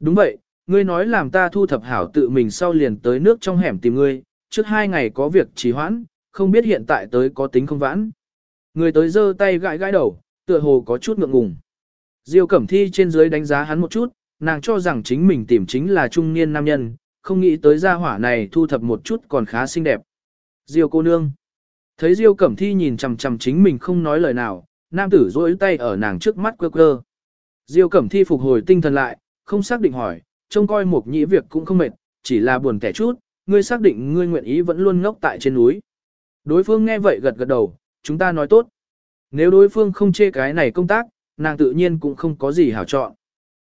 Đúng vậy, ngươi nói làm ta thu thập hảo tự mình sau liền tới nước trong hẻm tìm ngươi, trước hai ngày có việc trì hoãn, không biết hiện tại tới có tính không vãn. Người tới giơ tay gãi gãi đầu, tựa hồ có chút ngượng ngùng. Diêu Cẩm Thi trên dưới đánh giá hắn một chút, nàng cho rằng chính mình tìm chính là trung niên nam nhân, không nghĩ tới gia hỏa này thu thập một chút còn khá xinh đẹp. Diêu cô nương. Thấy Diêu Cẩm Thi nhìn chằm chằm chính mình không nói lời nào, nam tử duỗi tay ở nàng trước mắt quơ quơ. Diêu Cẩm Thi phục hồi tinh thần lại, không xác định hỏi, trông coi một nhĩ việc cũng không mệt, chỉ là buồn kẻ chút, ngươi xác định ngươi nguyện ý vẫn luôn ngốc tại trên núi. Đối phương nghe vậy gật gật đầu, chúng ta nói tốt. Nếu đối phương không chê cái này công tác, nàng tự nhiên cũng không có gì hảo chọn.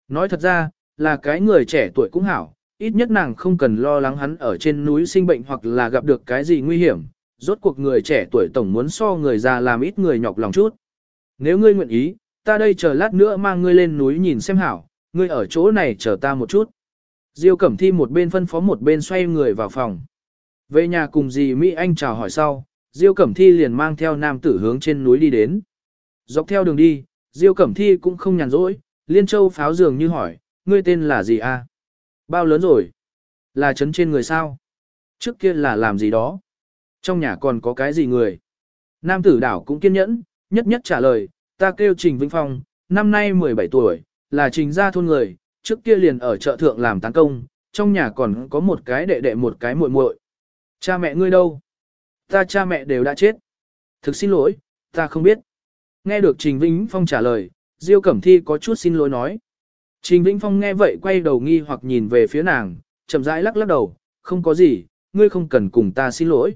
Nói thật ra, là cái người trẻ tuổi cũng hảo, ít nhất nàng không cần lo lắng hắn ở trên núi sinh bệnh hoặc là gặp được cái gì nguy hiểm, rốt cuộc người trẻ tuổi tổng muốn so người già làm ít người nhọc lòng chút. Nếu ngươi nguyện ý, ta đây chờ lát nữa mang ngươi lên núi nhìn xem hảo, ngươi ở chỗ này chờ ta một chút. Diêu Cẩm Thi một bên phân phó một bên xoay người vào phòng. Về nhà cùng dì Mỹ Anh chào hỏi sau, Diêu Cẩm Thi liền mang theo nam tử hướng trên núi đi đến. Dọc theo đường đi, Diêu Cẩm Thi cũng không nhàn rỗi, Liên Châu pháo dường như hỏi, ngươi tên là gì a? Bao lớn rồi? Là trấn trên người sao? Trước kia là làm gì đó? Trong nhà còn có cái gì người? Nam tử đảo cũng kiên nhẫn, nhất nhất trả lời, ta kêu Trình Vĩnh Phong, năm nay 17 tuổi, là trình gia thôn người, trước kia liền ở chợ thượng làm tán công, trong nhà còn có một cái đệ đệ một cái muội muội. Cha mẹ ngươi đâu? Ta cha mẹ đều đã chết. Thực xin lỗi, ta không biết. Nghe được Trình Vĩnh Phong trả lời, Diêu Cẩm Thi có chút xin lỗi nói. Trình Vĩnh Phong nghe vậy quay đầu nghi hoặc nhìn về phía nàng, chậm rãi lắc lắc đầu, không có gì, ngươi không cần cùng ta xin lỗi.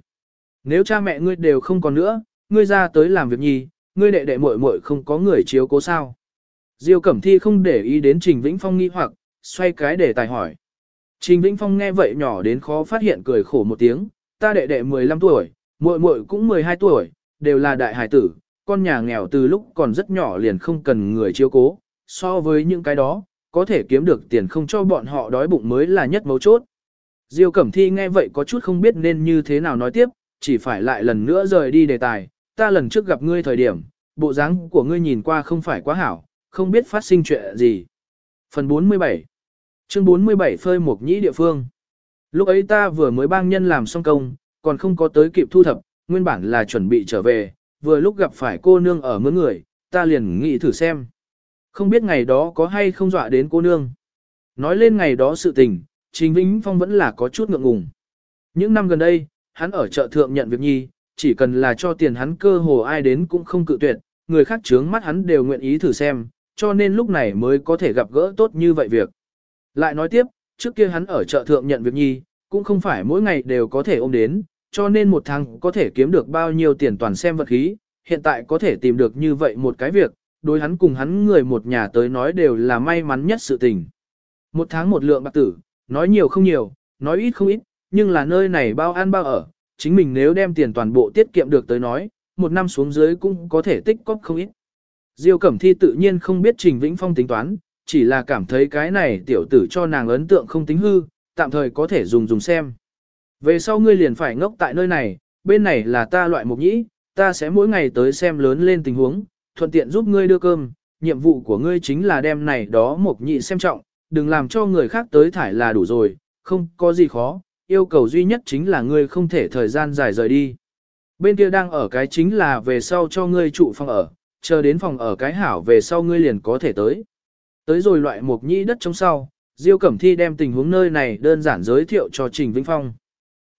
Nếu cha mẹ ngươi đều không còn nữa, ngươi ra tới làm việc nhì ngươi đệ đệ muội muội không có người chiếu cố sao. Diêu Cẩm Thi không để ý đến Trình Vĩnh Phong nghi hoặc, xoay cái để tài hỏi. Trình Vĩnh Phong nghe vậy nhỏ đến khó phát hiện cười khổ một tiếng, ta đệ đệ 15 tuổi, muội muội cũng 12 tuổi, đều là đại hải tử, con nhà nghèo từ lúc còn rất nhỏ liền không cần người chiếu cố, so với những cái đó, có thể kiếm được tiền không cho bọn họ đói bụng mới là nhất mấu chốt. Diêu Cẩm Thi nghe vậy có chút không biết nên như thế nào nói tiếp, chỉ phải lại lần nữa rời đi đề tài, ta lần trước gặp ngươi thời điểm, bộ dáng của ngươi nhìn qua không phải quá hảo, không biết phát sinh chuyện gì. Phần 47 Chương 47 phơi một nhĩ địa phương Lúc ấy ta vừa mới bang nhân làm xong công, còn không có tới kịp thu thập, nguyên bản là chuẩn bị trở về, vừa lúc gặp phải cô nương ở mướn người, ta liền nghĩ thử xem. Không biết ngày đó có hay không dọa đến cô nương. Nói lên ngày đó sự tình, Trình Vĩnh Phong vẫn là có chút ngượng ngùng. Những năm gần đây, hắn ở chợ thượng nhận việc nhi, chỉ cần là cho tiền hắn cơ hồ ai đến cũng không cự tuyệt, người khác chướng mắt hắn đều nguyện ý thử xem, cho nên lúc này mới có thể gặp gỡ tốt như vậy việc. Lại nói tiếp, trước kia hắn ở chợ thượng nhận việc nhi, cũng không phải mỗi ngày đều có thể ôm đến, cho nên một tháng có thể kiếm được bao nhiêu tiền toàn xem vật khí, hiện tại có thể tìm được như vậy một cái việc, đối hắn cùng hắn người một nhà tới nói đều là may mắn nhất sự tình. Một tháng một lượng bạc tử, nói nhiều không nhiều, nói ít không ít, nhưng là nơi này bao ăn bao ở, chính mình nếu đem tiền toàn bộ tiết kiệm được tới nói, một năm xuống dưới cũng có thể tích cóp không ít. Diêu Cẩm Thi tự nhiên không biết Trình Vĩnh Phong tính toán, chỉ là cảm thấy cái này tiểu tử cho nàng ấn tượng không tính hư, tạm thời có thể dùng dùng xem. Về sau ngươi liền phải ngốc tại nơi này, bên này là ta loại mục nhĩ, ta sẽ mỗi ngày tới xem lớn lên tình huống, thuận tiện giúp ngươi đưa cơm, nhiệm vụ của ngươi chính là đem này đó mục nhị xem trọng, đừng làm cho người khác tới thải là đủ rồi, không có gì khó, yêu cầu duy nhất chính là ngươi không thể thời gian dài rời đi. Bên kia đang ở cái chính là về sau cho ngươi trụ phòng ở, chờ đến phòng ở cái hảo về sau ngươi liền có thể tới. Tới rồi loại mục nhĩ đất trong sau, Diêu Cẩm Thi đem tình huống nơi này đơn giản giới thiệu cho Trình Vĩnh Phong.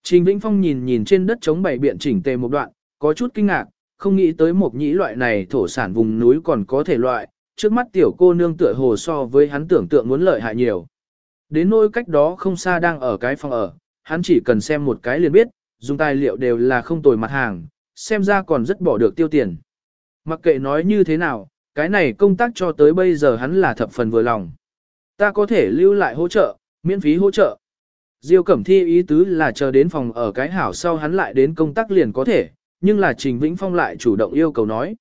Trình Vĩnh Phong nhìn nhìn trên đất chống bảy biện chỉnh tề một đoạn, có chút kinh ngạc, không nghĩ tới một nhĩ loại này thổ sản vùng núi còn có thể loại, trước mắt tiểu cô nương tựa hồ so với hắn tưởng tượng muốn lợi hại nhiều. Đến nỗi cách đó không xa đang ở cái phòng ở, hắn chỉ cần xem một cái liền biết, dùng tài liệu đều là không tồi mặt hàng, xem ra còn rất bỏ được tiêu tiền. Mặc kệ nói như thế nào, cái này công tác cho tới bây giờ hắn là thập phần vừa lòng. Ta có thể lưu lại hỗ trợ, miễn phí hỗ trợ. Diêu Cẩm Thi ý tứ là chờ đến phòng ở cái hảo sau hắn lại đến công tác liền có thể, nhưng là Trình Vĩnh Phong lại chủ động yêu cầu nói.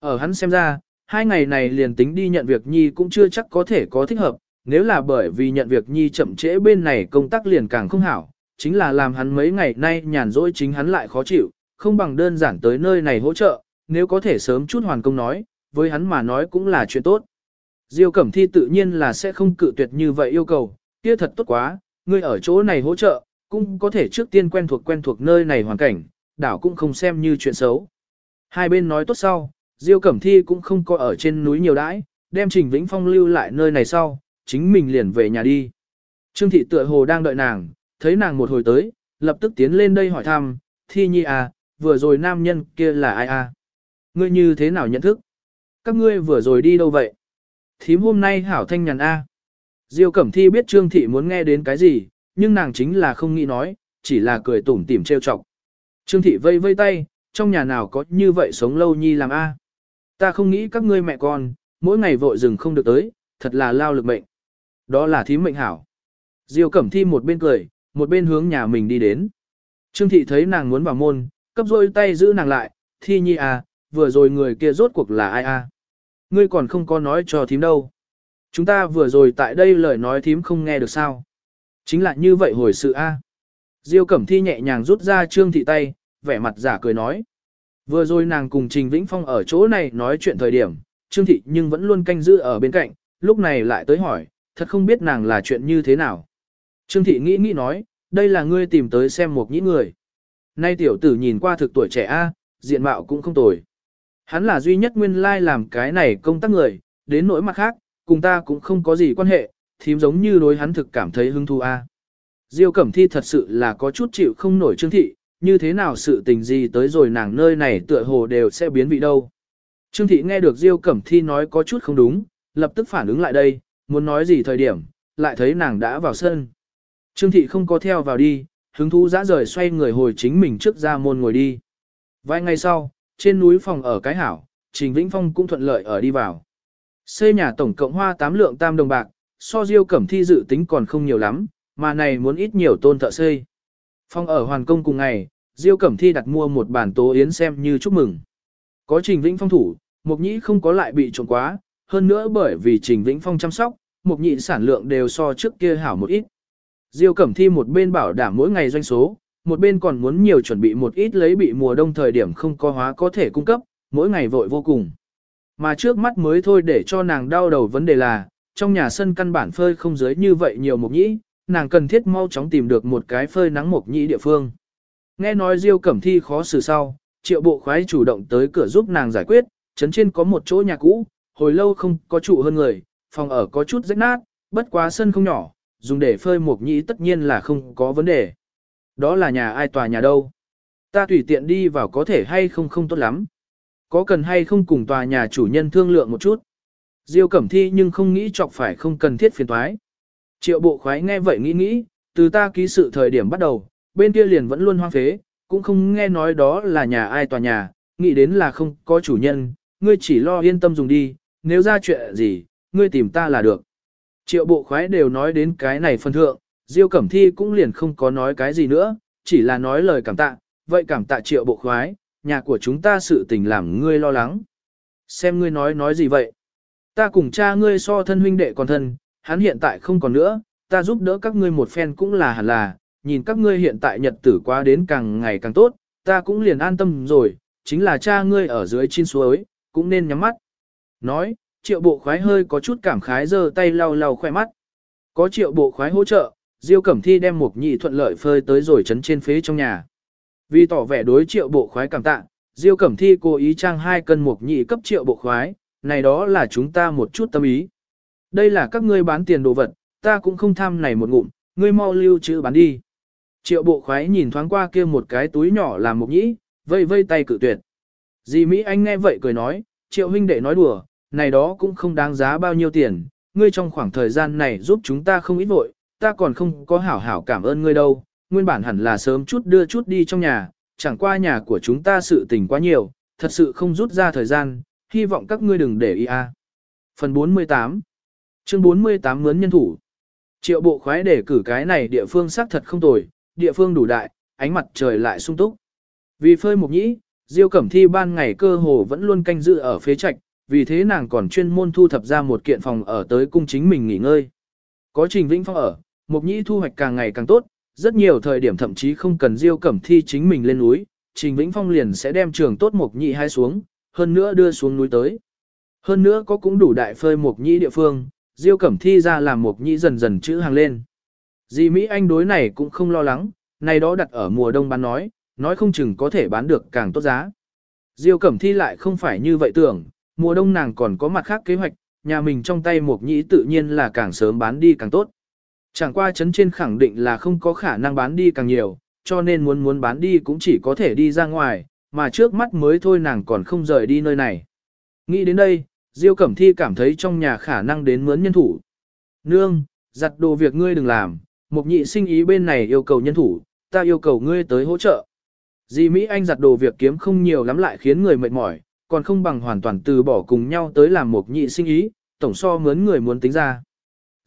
Ở hắn xem ra, hai ngày này liền tính đi nhận việc Nhi cũng chưa chắc có thể có thích hợp, nếu là bởi vì nhận việc Nhi chậm trễ bên này công tác liền càng không hảo, chính là làm hắn mấy ngày nay nhàn rỗi chính hắn lại khó chịu, không bằng đơn giản tới nơi này hỗ trợ, nếu có thể sớm chút hoàn công nói, với hắn mà nói cũng là chuyện tốt. Diêu Cẩm Thi tự nhiên là sẽ không cự tuyệt như vậy yêu cầu, kia thật tốt quá, ngươi ở chỗ này hỗ trợ, cũng có thể trước tiên quen thuộc quen thuộc nơi này hoàn cảnh, đảo cũng không xem như chuyện xấu. Hai bên nói tốt sau, Diêu Cẩm Thi cũng không có ở trên núi nhiều đãi, đem Trình Vĩnh Phong lưu lại nơi này sau, chính mình liền về nhà đi. Trương Thị tựa hồ đang đợi nàng, thấy nàng một hồi tới, lập tức tiến lên đây hỏi thăm, Thi Nhi à, vừa rồi nam nhân kia là ai à? Ngươi như thế nào nhận thức? Các ngươi vừa rồi đi đâu vậy? Thím hôm nay hảo thanh nhàn a. Diêu Cẩm Thi biết Trương Thị muốn nghe đến cái gì, nhưng nàng chính là không nghĩ nói, chỉ là cười tủm tỉm trêu chọc. Trương Thị vây vây tay, trong nhà nào có như vậy sống lâu nhi làm a? Ta không nghĩ các ngươi mẹ con, mỗi ngày vội rừng không được tới, thật là lao lực mệnh. Đó là thím mệnh hảo. Diêu Cẩm Thi một bên cười, một bên hướng nhà mình đi đến. Trương Thị thấy nàng muốn vào môn, cấp rôi tay giữ nàng lại, Thi Nhi à, vừa rồi người kia rốt cuộc là ai a? Ngươi còn không có nói cho thím đâu. Chúng ta vừa rồi tại đây lời nói thím không nghe được sao. Chính là như vậy hồi sự a. Diêu Cẩm Thi nhẹ nhàng rút ra Trương Thị tay, vẻ mặt giả cười nói. Vừa rồi nàng cùng Trình Vĩnh Phong ở chỗ này nói chuyện thời điểm, Trương Thị nhưng vẫn luôn canh giữ ở bên cạnh, lúc này lại tới hỏi, thật không biết nàng là chuyện như thế nào. Trương Thị nghĩ nghĩ nói, đây là ngươi tìm tới xem một nhĩ người. Nay tiểu tử nhìn qua thực tuổi trẻ A, diện mạo cũng không tồi. Hắn là duy nhất nguyên lai làm cái này công tác người, đến nỗi mặt khác, cùng ta cũng không có gì quan hệ, thím giống như đối hắn thực cảm thấy hứng thú A. Diêu Cẩm Thi thật sự là có chút chịu không nổi Trương Thị, như thế nào sự tình gì tới rồi nàng nơi này tựa hồ đều sẽ biến vị đâu. Trương Thị nghe được Diêu Cẩm Thi nói có chút không đúng, lập tức phản ứng lại đây, muốn nói gì thời điểm, lại thấy nàng đã vào sân. Trương Thị không có theo vào đi, hứng thú dã rời xoay người hồi chính mình trước ra môn ngồi đi. Vài ngày sau, trên núi phòng ở cái hảo, Trình Vĩnh Phong cũng thuận lợi ở đi vào. Xây nhà tổng cộng hoa 8 lượng tam đồng bạc, so Diêu Cẩm Thi dự tính còn không nhiều lắm, mà này muốn ít nhiều tôn thợ xây. Phong ở Hoàn Công cùng ngày, Diêu Cẩm Thi đặt mua một bản tố yến xem như chúc mừng. Có Trình Vĩnh Phong thủ, Mục Nhĩ không có lại bị trộm quá, hơn nữa bởi vì Trình Vĩnh Phong chăm sóc, Mục Nhĩ sản lượng đều so trước kia hảo một ít. Diêu Cẩm Thi một bên bảo đảm mỗi ngày doanh số, một bên còn muốn nhiều chuẩn bị một ít lấy bị mùa đông thời điểm không có hóa có thể cung cấp, mỗi ngày vội vô cùng. Mà trước mắt mới thôi để cho nàng đau đầu vấn đề là, trong nhà sân căn bản phơi không dưới như vậy nhiều mục nhĩ, nàng cần thiết mau chóng tìm được một cái phơi nắng mục nhĩ địa phương. Nghe nói Diêu Cẩm Thi khó xử sau, triệu bộ khoái chủ động tới cửa giúp nàng giải quyết, chấn trên có một chỗ nhà cũ, hồi lâu không có trụ hơn người, phòng ở có chút rách nát, bất quá sân không nhỏ, dùng để phơi mục nhĩ tất nhiên là không có vấn đề. Đó là nhà ai tòa nhà đâu? Ta tùy tiện đi vào có thể hay không không tốt lắm. Có cần hay không cùng tòa nhà chủ nhân thương lượng một chút? Diêu Cẩm Thi nhưng không nghĩ chọc phải không cần thiết phiền toái. Triệu bộ khoái nghe vậy nghĩ nghĩ, từ ta ký sự thời điểm bắt đầu, bên kia liền vẫn luôn hoang phế, cũng không nghe nói đó là nhà ai tòa nhà, nghĩ đến là không có chủ nhân, ngươi chỉ lo yên tâm dùng đi, nếu ra chuyện gì, ngươi tìm ta là được. Triệu bộ khoái đều nói đến cái này phân thượng, Diêu Cẩm Thi cũng liền không có nói cái gì nữa, chỉ là nói lời cảm tạ, vậy cảm tạ triệu bộ khoái, nhà của chúng ta sự tình làm ngươi lo lắng. Xem ngươi nói nói gì vậy? Ta cùng cha ngươi so thân huynh đệ còn thân, hắn hiện tại không còn nữa, ta giúp đỡ các ngươi một phen cũng là hẳn là, nhìn các ngươi hiện tại nhật tử quá đến càng ngày càng tốt, ta cũng liền an tâm rồi, chính là cha ngươi ở dưới chín suối, cũng nên nhắm mắt. Nói, triệu bộ khoái hơi có chút cảm khái giơ tay lau lau khoe mắt. Có triệu bộ khoái hỗ trợ, Diêu Cẩm Thi đem một nhị thuận lợi phơi tới rồi chấn trên phế trong nhà. Vì tỏ vẻ đối triệu bộ khoái cảm tạ, Diêu Cẩm Thi cố ý trang hai cân một nhị cấp triệu bộ khoái, này đó là chúng ta một chút tâm ý. Đây là các ngươi bán tiền đồ vật, ta cũng không tham này một ngụm, ngươi mau lưu trữ bán đi. Triệu bộ khoái nhìn thoáng qua kia một cái túi nhỏ làm một nhị, vây vây tay cự tuyệt. Dì Mỹ Anh nghe vậy cười nói, triệu huynh đệ nói đùa, này đó cũng không đáng giá bao nhiêu tiền, ngươi trong khoảng thời gian này giúp chúng ta không ít vội, ta còn không có hảo hảo cảm ơn ngươi đâu, nguyên bản hẳn là sớm chút đưa chút đi trong nhà, chẳng qua nhà của chúng ta sự tình quá nhiều, thật sự không rút ra thời gian, hy vọng các ngươi đừng để ý a. Phần 48 Chương 48 mướn nhân thủ Triệu bộ khoái để cử cái này địa phương xác thật không tồi, địa phương đủ đại, ánh mặt trời lại sung túc. Vì phơi mục nhĩ, Diêu Cẩm Thi ban ngày cơ hồ vẫn luôn canh giữ ở phế trạch, vì thế nàng còn chuyên môn thu thập ra một kiện phòng ở tới cung chính mình nghỉ ngơi. Có Trình Vĩnh Phong ở, Mục nhĩ thu hoạch càng ngày càng tốt, rất nhiều thời điểm thậm chí không cần Diêu Cẩm Thi chính mình lên núi, Trình Vĩnh Phong liền sẽ đem trường tốt mục nhĩ hai xuống, hơn nữa đưa xuống núi tới. Hơn nữa có cũng đủ đại phơi Mộc nhĩ địa phương, Diêu Cẩm Thi ra làm Mộc nhĩ dần dần chữ hàng lên. Dì Mỹ Anh đối này cũng không lo lắng, này đó đặt ở mùa đông bán nói, nói không chừng có thể bán được càng tốt giá. Diêu Cẩm Thi lại không phải như vậy tưởng, mùa đông nàng còn có mặt khác kế hoạch, nhà mình trong tay Mộc nhĩ tự nhiên là càng sớm bán đi càng tốt. Chẳng qua chấn trên khẳng định là không có khả năng bán đi càng nhiều, cho nên muốn muốn bán đi cũng chỉ có thể đi ra ngoài, mà trước mắt mới thôi nàng còn không rời đi nơi này. Nghĩ đến đây, Diêu Cẩm Thi cảm thấy trong nhà khả năng đến mướn nhân thủ. Nương, giặt đồ việc ngươi đừng làm, một nhị sinh ý bên này yêu cầu nhân thủ, ta yêu cầu ngươi tới hỗ trợ. Dì Mỹ Anh giặt đồ việc kiếm không nhiều lắm lại khiến người mệt mỏi, còn không bằng hoàn toàn từ bỏ cùng nhau tới làm một nhị sinh ý, tổng so mướn người muốn tính ra.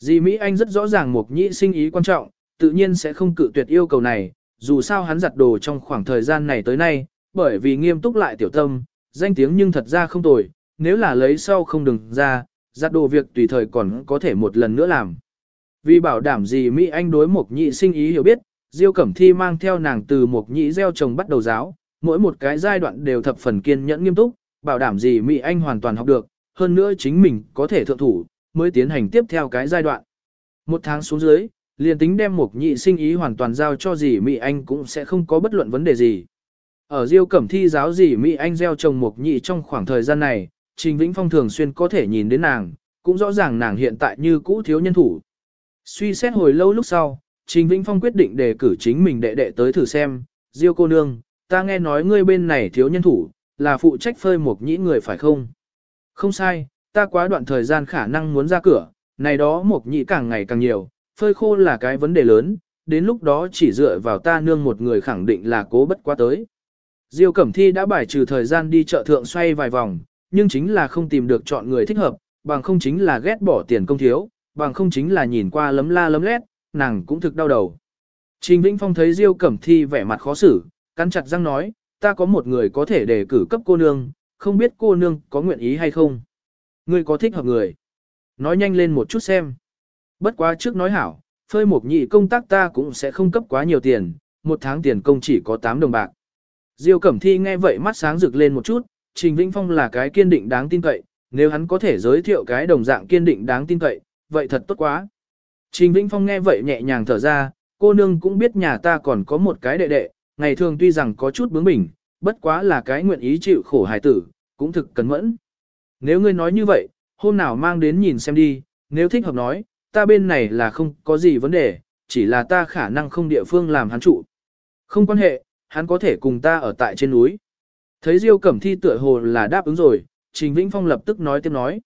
Dì Mỹ Anh rất rõ ràng mục nhị sinh ý quan trọng, tự nhiên sẽ không cự tuyệt yêu cầu này, dù sao hắn giặt đồ trong khoảng thời gian này tới nay, bởi vì nghiêm túc lại tiểu tâm, danh tiếng nhưng thật ra không tồi, nếu là lấy sau không đừng ra, giặt đồ việc tùy thời còn có thể một lần nữa làm. Vì bảo đảm gì Mỹ Anh đối mục nhị sinh ý hiểu biết, Diêu Cẩm Thi mang theo nàng từ mục nhị gieo trồng bắt đầu giáo, mỗi một cái giai đoạn đều thập phần kiên nhẫn nghiêm túc, bảo đảm gì Mỹ Anh hoàn toàn học được, hơn nữa chính mình có thể thượng thủ, mới tiến hành tiếp theo cái giai đoạn. Một tháng xuống dưới, liền tính đem một nhị sinh ý hoàn toàn giao cho dì Mỹ Anh cũng sẽ không có bất luận vấn đề gì. Ở Diêu Cẩm Thi giáo dì Mỹ Anh gieo trồng một nhị trong khoảng thời gian này, Trình Vĩnh Phong thường xuyên có thể nhìn đến nàng, cũng rõ ràng nàng hiện tại như cũ thiếu nhân thủ. Suy xét hồi lâu lúc sau, Trình Vĩnh Phong quyết định đề cử chính mình đệ đệ tới thử xem, Diêu cô nương, ta nghe nói ngươi bên này thiếu nhân thủ, là phụ trách phơi một nhĩ người phải không? Không sai, ta quá đoạn thời gian khả năng muốn ra cửa, này đó một nhị càng ngày càng nhiều, phơi khô là cái vấn đề lớn, đến lúc đó chỉ dựa vào ta nương một người khẳng định là cố bất quá tới. Diêu Cẩm Thi đã bài trừ thời gian đi chợ thượng xoay vài vòng, nhưng chính là không tìm được chọn người thích hợp, bằng không chính là ghét bỏ tiền công thiếu, bằng không chính là nhìn qua lấm la lấm lét, nàng cũng thực đau đầu. Trình Vĩnh Phong thấy Diêu Cẩm Thi vẻ mặt khó xử, cắn chặt răng nói, ta có một người có thể đề cử cấp cô nương, không biết cô nương có nguyện ý hay không. Ngươi có thích hợp người. Nói nhanh lên một chút xem. Bất quá trước nói hảo, phơi một nhị công tác ta cũng sẽ không cấp quá nhiều tiền, một tháng tiền công chỉ có 8 đồng bạc. Diêu Cẩm Thi nghe vậy mắt sáng rực lên một chút, Trình Vĩnh Phong là cái kiên định đáng tin cậy, nếu hắn có thể giới thiệu cái đồng dạng kiên định đáng tin cậy, vậy thật tốt quá. Trình Vĩnh Phong nghe vậy nhẹ nhàng thở ra, cô nương cũng biết nhà ta còn có một cái đệ đệ, ngày thường tuy rằng có chút bướng bỉnh, bất quá là cái nguyện ý chịu khổ hài tử, cũng thực cẩn mẫn. Nếu ngươi nói như vậy, hôm nào mang đến nhìn xem đi, nếu thích hợp nói, ta bên này là không có gì vấn đề, chỉ là ta khả năng không địa phương làm hắn trụ. Không quan hệ, hắn có thể cùng ta ở tại trên núi. Thấy Diêu Cẩm Thi tựa hồ là đáp ứng rồi, Trình Vĩnh Phong lập tức nói tiếp nói.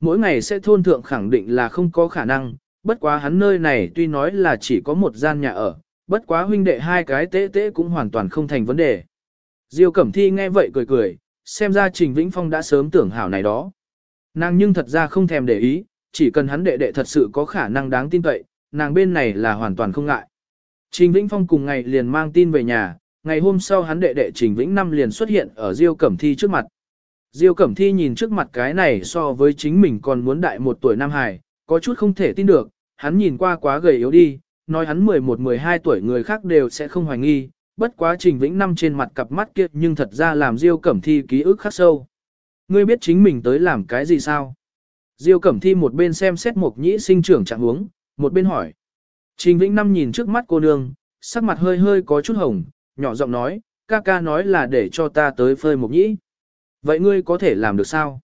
Mỗi ngày sẽ thôn thượng khẳng định là không có khả năng, bất quá hắn nơi này tuy nói là chỉ có một gian nhà ở, bất quá huynh đệ hai cái tế tế cũng hoàn toàn không thành vấn đề. Diêu Cẩm Thi nghe vậy cười cười, xem ra Trình Vĩnh Phong đã sớm tưởng hảo này đó. Nàng nhưng thật ra không thèm để ý, chỉ cần hắn đệ đệ thật sự có khả năng đáng tin cậy, nàng bên này là hoàn toàn không ngại. Trình Vĩnh Phong cùng ngày liền mang tin về nhà, ngày hôm sau hắn đệ đệ Trình Vĩnh Năm liền xuất hiện ở Diêu Cẩm Thi trước mặt. Diêu Cẩm Thi nhìn trước mặt cái này so với chính mình còn muốn đại một tuổi Nam Hải, có chút không thể tin được, hắn nhìn qua quá gầy yếu đi, nói hắn 11-12 tuổi người khác đều sẽ không hoài nghi, bất quá Trình Vĩnh Năm trên mặt cặp mắt kia nhưng thật ra làm Diêu Cẩm Thi ký ức khắc sâu. Ngươi biết chính mình tới làm cái gì sao? Diêu Cẩm Thi một bên xem xét Mộc nhĩ sinh trưởng trạng huống, một bên hỏi. Trình Vĩnh Năm nhìn trước mắt cô nương, sắc mặt hơi hơi có chút hồng, nhỏ giọng nói, ca ca nói là để cho ta tới phơi Mộc nhĩ. Vậy ngươi có thể làm được sao?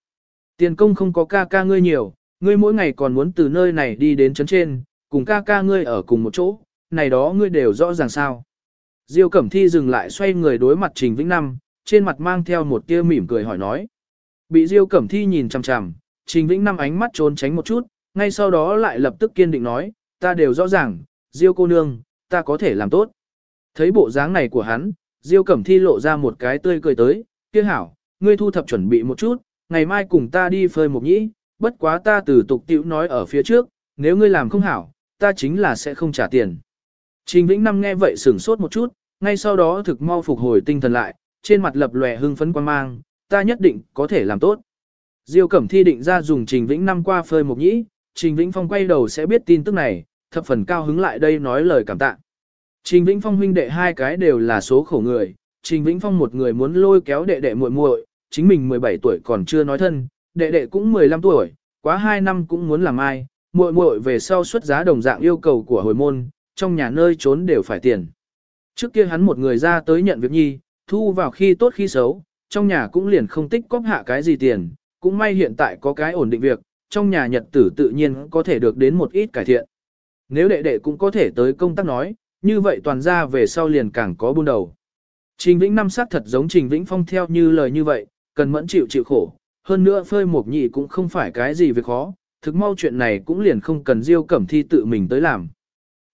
Tiền công không có ca ca ngươi nhiều, ngươi mỗi ngày còn muốn từ nơi này đi đến chấn trên, cùng ca ca ngươi ở cùng một chỗ, này đó ngươi đều rõ ràng sao. Diêu Cẩm Thi dừng lại xoay người đối mặt Trình Vĩnh Năm, trên mặt mang theo một tia mỉm cười hỏi nói. Bị Diêu Cẩm Thi nhìn chằm chằm, Trình Vĩnh Năm ánh mắt trốn tránh một chút, ngay sau đó lại lập tức kiên định nói, ta đều rõ ràng, Diêu cô nương, ta có thể làm tốt. Thấy bộ dáng này của hắn, Diêu Cẩm Thi lộ ra một cái tươi cười tới, kia hảo, ngươi thu thập chuẩn bị một chút, ngày mai cùng ta đi phơi một nhĩ, bất quá ta từ tục tiểu nói ở phía trước, nếu ngươi làm không hảo, ta chính là sẽ không trả tiền. Trình Vĩnh Năm nghe vậy sửng sốt một chút, ngay sau đó thực mau phục hồi tinh thần lại, trên mặt lập lòe hưng phấn quan mang, ta nhất định có thể làm tốt. Diêu Cẩm Thi định ra dùng Trình Vĩnh Năm qua phơi một nhĩ, Trình Vĩnh Phong quay đầu sẽ biết tin tức này, thập phần cao hứng lại đây nói lời cảm tạ. Trình Vĩnh Phong huynh đệ hai cái đều là số khổ người, Trình Vĩnh Phong một người muốn lôi kéo đệ đệ muội muội, chính mình 17 tuổi còn chưa nói thân, đệ đệ cũng 15 tuổi, quá 2 năm cũng muốn làm ai, muội muội về sau xuất giá đồng dạng yêu cầu của hồi môn, trong nhà nơi trốn đều phải tiền. Trước kia hắn một người ra tới nhận việc nhi, thu vào khi tốt khi xấu, trong nhà cũng liền không tích cóp hạ cái gì tiền, cũng may hiện tại có cái ổn định việc, trong nhà nhật tử tự nhiên có thể được đến một ít cải thiện. Nếu đệ đệ cũng có thể tới công tác nói, như vậy toàn ra về sau liền càng có buôn đầu. Trình Vĩnh năm sát thật giống Trình Vĩnh Phong theo như lời như vậy, cần mẫn chịu chịu khổ, hơn nữa phơi một nhị cũng không phải cái gì việc khó, thực mau chuyện này cũng liền không cần Diêu Cẩm Thi tự mình tới làm.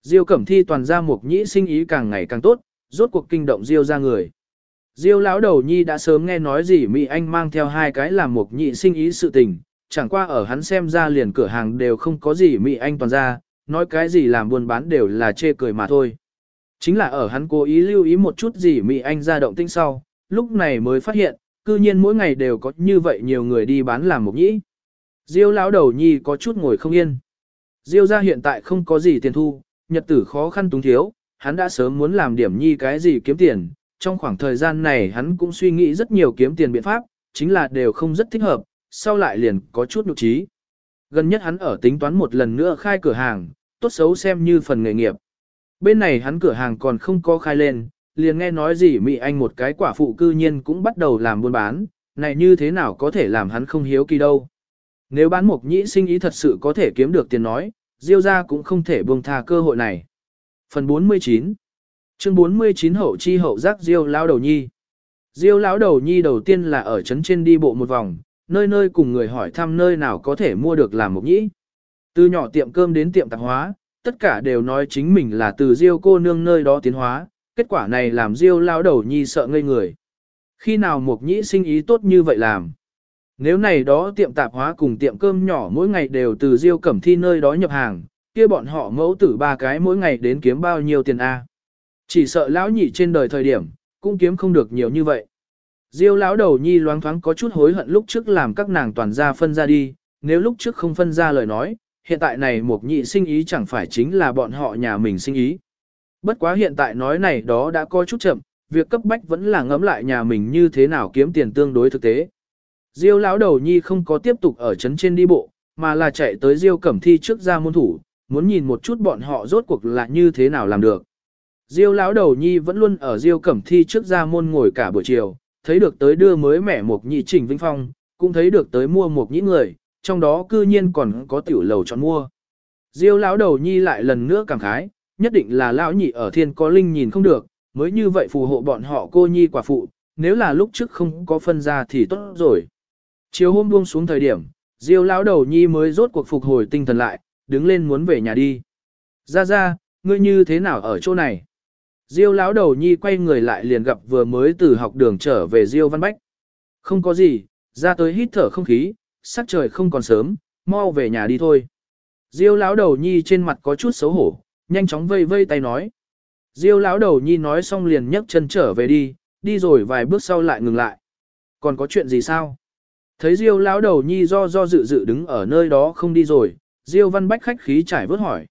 Diêu Cẩm Thi toàn ra mục nhị sinh ý càng ngày càng tốt, rốt cuộc kinh động Diêu ra người. Diêu lão đầu nhi đã sớm nghe nói gì Mỹ Anh mang theo hai cái làm mục nhị sinh ý sự tình, chẳng qua ở hắn xem ra liền cửa hàng đều không có gì Mỹ Anh toàn ra, nói cái gì làm buôn bán đều là chê cười mà thôi. Chính là ở hắn cố ý lưu ý một chút gì Mỹ Anh ra động tinh sau, lúc này mới phát hiện, cư nhiên mỗi ngày đều có như vậy nhiều người đi bán làm mục nhĩ. Diêu lão đầu nhi có chút ngồi không yên. Diêu ra hiện tại không có gì tiền thu, nhật tử khó khăn túng thiếu, hắn đã sớm muốn làm điểm nhi cái gì kiếm tiền. Trong khoảng thời gian này hắn cũng suy nghĩ rất nhiều kiếm tiền biện pháp, chính là đều không rất thích hợp, sau lại liền có chút nhục trí. Gần nhất hắn ở tính toán một lần nữa khai cửa hàng, tốt xấu xem như phần nghề nghiệp. Bên này hắn cửa hàng còn không có khai lên, liền nghe nói gì Mỹ Anh một cái quả phụ cư nhiên cũng bắt đầu làm buôn bán, này như thế nào có thể làm hắn không hiếu kỳ đâu. Nếu bán mộc nhĩ sinh ý thật sự có thể kiếm được tiền nói, Diêu ra cũng không thể buông tha cơ hội này. Phần 49 Chương 49 hậu chi hậu giác Diêu lão đầu nhi Diêu lão đầu nhi đầu tiên là ở trấn trên đi bộ một vòng, nơi nơi cùng người hỏi thăm nơi nào có thể mua được làm mộc nhĩ. Từ nhỏ tiệm cơm đến tiệm tạp hóa, tất cả đều nói chính mình là từ Diêu cô nương nơi đó tiến hóa, kết quả này làm Diêu lão đầu nhi sợ ngây người. Khi nào Mục Nhĩ sinh ý tốt như vậy làm? Nếu này đó tiệm tạp hóa cùng tiệm cơm nhỏ mỗi ngày đều từ Diêu Cẩm Thi nơi đó nhập hàng, kia bọn họ mẫu tử ba cái mỗi ngày đến kiếm bao nhiêu tiền a? Chỉ sợ lão nhị trên đời thời điểm, cũng kiếm không được nhiều như vậy. Diêu lão đầu nhi loáng thoáng có chút hối hận lúc trước làm các nàng toàn gia phân ra đi, nếu lúc trước không phân ra lời nói, hiện tại này một nhị sinh ý chẳng phải chính là bọn họ nhà mình sinh ý. Bất quá hiện tại nói này đó đã có chút chậm, việc cấp bách vẫn là ngẫm lại nhà mình như thế nào kiếm tiền tương đối thực tế. Diêu lão đầu nhi không có tiếp tục ở trấn trên đi bộ, mà là chạy tới Diêu Cẩm Thi trước ra môn thủ, muốn nhìn một chút bọn họ rốt cuộc là như thế nào làm được. Diêu lão đầu nhi vẫn luôn ở Diêu Cẩm Thi trước ra môn ngồi cả buổi chiều, thấy được tới đưa mới mẻ một nhị Trình Vinh Phong, cũng thấy được tới mua một nhĩ người, trong đó cư nhiên còn có tiểu lầu chọn mua. Diêu lão đầu nhi lại lần nữa cảm khái, nhất định là lão nhị ở thiên có linh nhìn không được, mới như vậy phù hộ bọn họ cô nhi quả phụ, nếu là lúc trước không có phân ra thì tốt rồi. Chiều hôm buông xuống thời điểm, Diêu lão đầu nhi mới rốt cuộc phục hồi tinh thần lại, đứng lên muốn về nhà đi. Ra ra, ngươi như thế nào ở chỗ này? Diêu lão đầu nhi quay người lại liền gặp vừa mới từ học đường trở về Diêu Văn Bách. Không có gì, ra tới hít thở không khí, sắc trời không còn sớm, mau về nhà đi thôi. Diêu lão đầu nhi trên mặt có chút xấu hổ, nhanh chóng vây vây tay nói. Diêu lão đầu nhi nói xong liền nhấc chân trở về đi, đi rồi vài bước sau lại ngừng lại. Còn có chuyện gì sao? Thấy Diêu lão đầu nhi do do dự dự đứng ở nơi đó không đi rồi, Diêu văn bách khách khí trải vớt hỏi.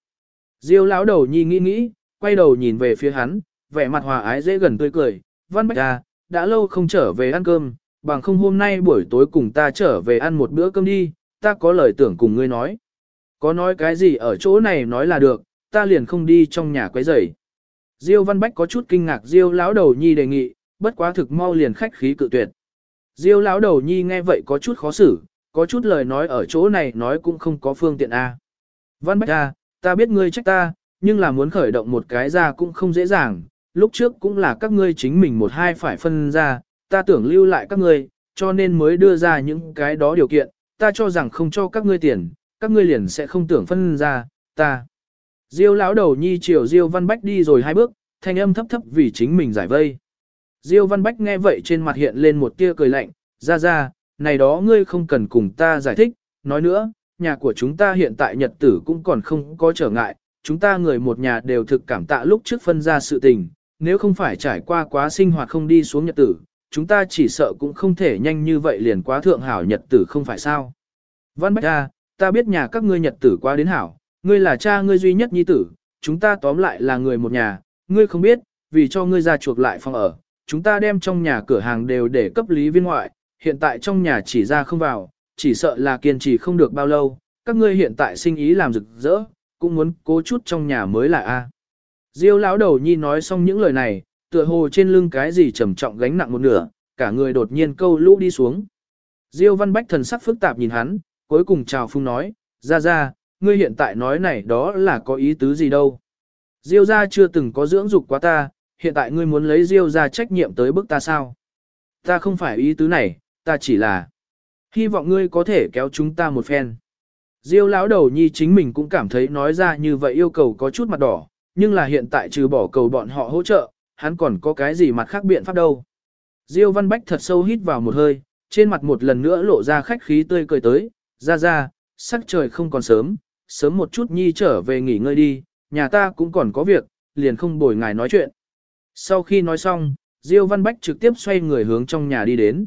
Diêu lão đầu nhi nghĩ nghĩ, quay đầu nhìn về phía hắn, vẻ mặt hòa ái dễ gần tươi cười. Văn bách à, đã lâu không trở về ăn cơm, bằng không hôm nay buổi tối cùng ta trở về ăn một bữa cơm đi, ta có lời tưởng cùng ngươi nói. Có nói cái gì ở chỗ này nói là được, ta liền không đi trong nhà quấy rầy. Diêu Văn Bách có chút kinh ngạc Diêu lão đầu nhi đề nghị, bất quá thực mau liền khách khí cự tuyệt. Diêu lão đầu nhi nghe vậy có chút khó xử, có chút lời nói ở chỗ này nói cũng không có phương tiện a. Văn Bách a, ta biết ngươi trách ta, nhưng là muốn khởi động một cái ra cũng không dễ dàng, lúc trước cũng là các ngươi chính mình một hai phải phân ra, ta tưởng lưu lại các ngươi, cho nên mới đưa ra những cái đó điều kiện, ta cho rằng không cho các ngươi tiền, các ngươi liền sẽ không tưởng phân ra, ta. Diêu lão đầu nhi chiều Diêu Văn Bách đi rồi hai bước, thanh âm thấp thấp vì chính mình giải vây. Diêu Văn Bách nghe vậy trên mặt hiện lên một tia cười lạnh, ra ra, này đó ngươi không cần cùng ta giải thích, nói nữa, nhà của chúng ta hiện tại nhật tử cũng còn không có trở ngại, chúng ta người một nhà đều thực cảm tạ lúc trước phân ra sự tình, nếu không phải trải qua quá sinh hoạt không đi xuống nhật tử, chúng ta chỉ sợ cũng không thể nhanh như vậy liền quá thượng hảo nhật tử không phải sao. Văn Bách ra, ta biết nhà các ngươi nhật tử quá đến hảo, ngươi là cha ngươi duy nhất nhi tử, chúng ta tóm lại là người một nhà, ngươi không biết, vì cho ngươi ra chuộc lại phòng ở, chúng ta đem trong nhà cửa hàng đều để cấp lý viên ngoại, hiện tại trong nhà chỉ ra không vào, chỉ sợ là kiên trì không được bao lâu, các ngươi hiện tại sinh ý làm rực rỡ, cũng muốn cố chút trong nhà mới là A. Diêu lão đầu nhi nói xong những lời này, tựa hồ trên lưng cái gì trầm trọng gánh nặng một nửa, cả người đột nhiên câu lũ đi xuống. Diêu văn bách thần sắc phức tạp nhìn hắn, cuối cùng chào phung nói, ra ra, ngươi hiện tại nói này đó là có ý tứ gì đâu. Diêu gia chưa từng có dưỡng dục quá ta, hiện tại ngươi muốn lấy Diêu gia trách nhiệm tới bức ta sao? Ta không phải ý tứ này, ta chỉ là hy vọng ngươi có thể kéo chúng ta một phen. Diêu lão đầu nhi chính mình cũng cảm thấy nói ra như vậy yêu cầu có chút mặt đỏ, nhưng là hiện tại trừ bỏ cầu bọn họ hỗ trợ, hắn còn có cái gì mặt khác biện pháp đâu. Diêu Văn Bách thật sâu hít vào một hơi, trên mặt một lần nữa lộ ra khách khí tươi cười tới, ra ra, sắc trời không còn sớm, sớm một chút nhi trở về nghỉ ngơi đi, nhà ta cũng còn có việc, liền không bồi ngài nói chuyện. Sau khi nói xong, Diêu Văn Bách trực tiếp xoay người hướng trong nhà đi đến.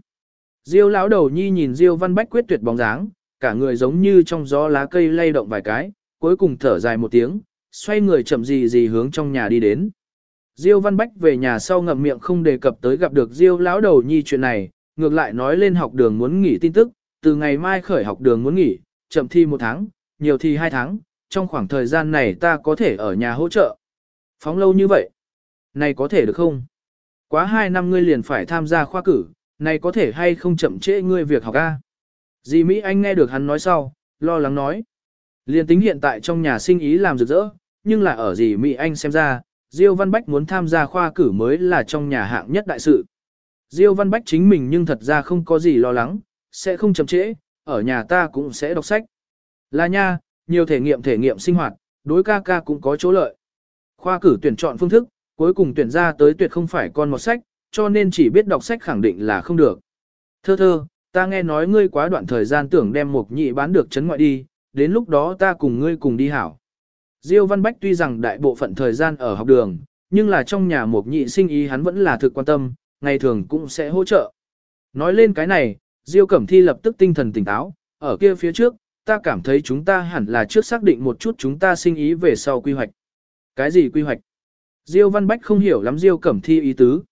Diêu lão đầu nhi nhìn Diêu Văn Bách quyết tuyệt bóng dáng, cả người giống như trong gió lá cây lay động vài cái, cuối cùng thở dài một tiếng, xoay người chậm gì gì hướng trong nhà đi đến. Diêu Văn Bách về nhà sau ngậm miệng không đề cập tới gặp được Diêu lão đầu nhi chuyện này, ngược lại nói lên học đường muốn nghỉ tin tức, từ ngày mai khởi học đường muốn nghỉ, chậm thi một tháng, nhiều thi hai tháng, trong khoảng thời gian này ta có thể ở nhà hỗ trợ. Phóng lâu như vậy, này có thể được không? Quá hai năm ngươi liền phải tham gia khoa cử, này có thể hay không chậm trễ ngươi việc học A? Dì Mỹ Anh nghe được hắn nói sau, lo lắng nói. Liên tính hiện tại trong nhà sinh ý làm rực rỡ, nhưng là ở dì Mỹ Anh xem ra, Diêu Văn Bách muốn tham gia khoa cử mới là trong nhà hạng nhất đại sự. Diêu Văn Bách chính mình nhưng thật ra không có gì lo lắng, sẽ không chậm trễ, ở nhà ta cũng sẽ đọc sách. Là nha, nhiều thể nghiệm thể nghiệm sinh hoạt, đối ca ca cũng có chỗ lợi. Khoa cử tuyển chọn phương thức, cuối cùng tuyển ra tới tuyệt không phải con một sách, cho nên chỉ biết đọc sách khẳng định là không được. Thơ thơ, ta nghe nói ngươi quá đoạn thời gian tưởng đem một nhị bán được chấn ngoại đi, đến lúc đó ta cùng ngươi cùng đi hảo. Diêu Văn Bách tuy rằng đại bộ phận thời gian ở học đường, nhưng là trong nhà một nhị sinh ý hắn vẫn là thực quan tâm, ngày thường cũng sẽ hỗ trợ. Nói lên cái này, Diêu Cẩm Thi lập tức tinh thần tỉnh táo, ở kia phía trước, ta cảm thấy chúng ta hẳn là trước xác định một chút chúng ta sinh ý về sau quy hoạch. Cái gì quy hoạch? Diêu Văn Bách không hiểu lắm Diêu Cẩm Thi ý tứ.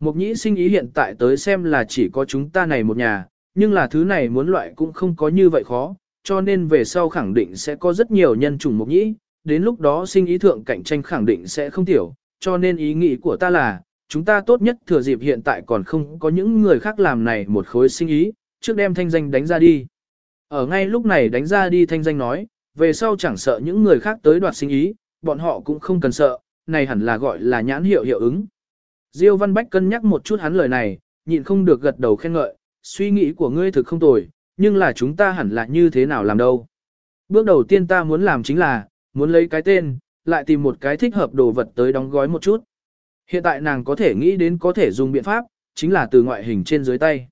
Mục nhĩ sinh ý hiện tại tới xem là chỉ có chúng ta này một nhà, nhưng là thứ này muốn loại cũng không có như vậy khó, cho nên về sau khẳng định sẽ có rất nhiều nhân chủng mục nhĩ, đến lúc đó sinh ý thượng cạnh tranh khẳng định sẽ không tiểu, cho nên ý nghĩ của ta là, chúng ta tốt nhất thừa dịp hiện tại còn không có những người khác làm này một khối sinh ý, trước đem thanh danh đánh ra đi. Ở ngay lúc này đánh ra đi thanh danh nói, về sau chẳng sợ những người khác tới đoạt sinh ý, bọn họ cũng không cần sợ, này hẳn là gọi là nhãn hiệu hiệu ứng. Diêu Văn Bách cân nhắc một chút hắn lời này, nhịn không được gật đầu khen ngợi, suy nghĩ của ngươi thực không tồi, nhưng là chúng ta hẳn là như thế nào làm đâu. Bước đầu tiên ta muốn làm chính là, muốn lấy cái tên, lại tìm một cái thích hợp đồ vật tới đóng gói một chút. Hiện tại nàng có thể nghĩ đến có thể dùng biện pháp, chính là từ ngoại hình trên dưới tay.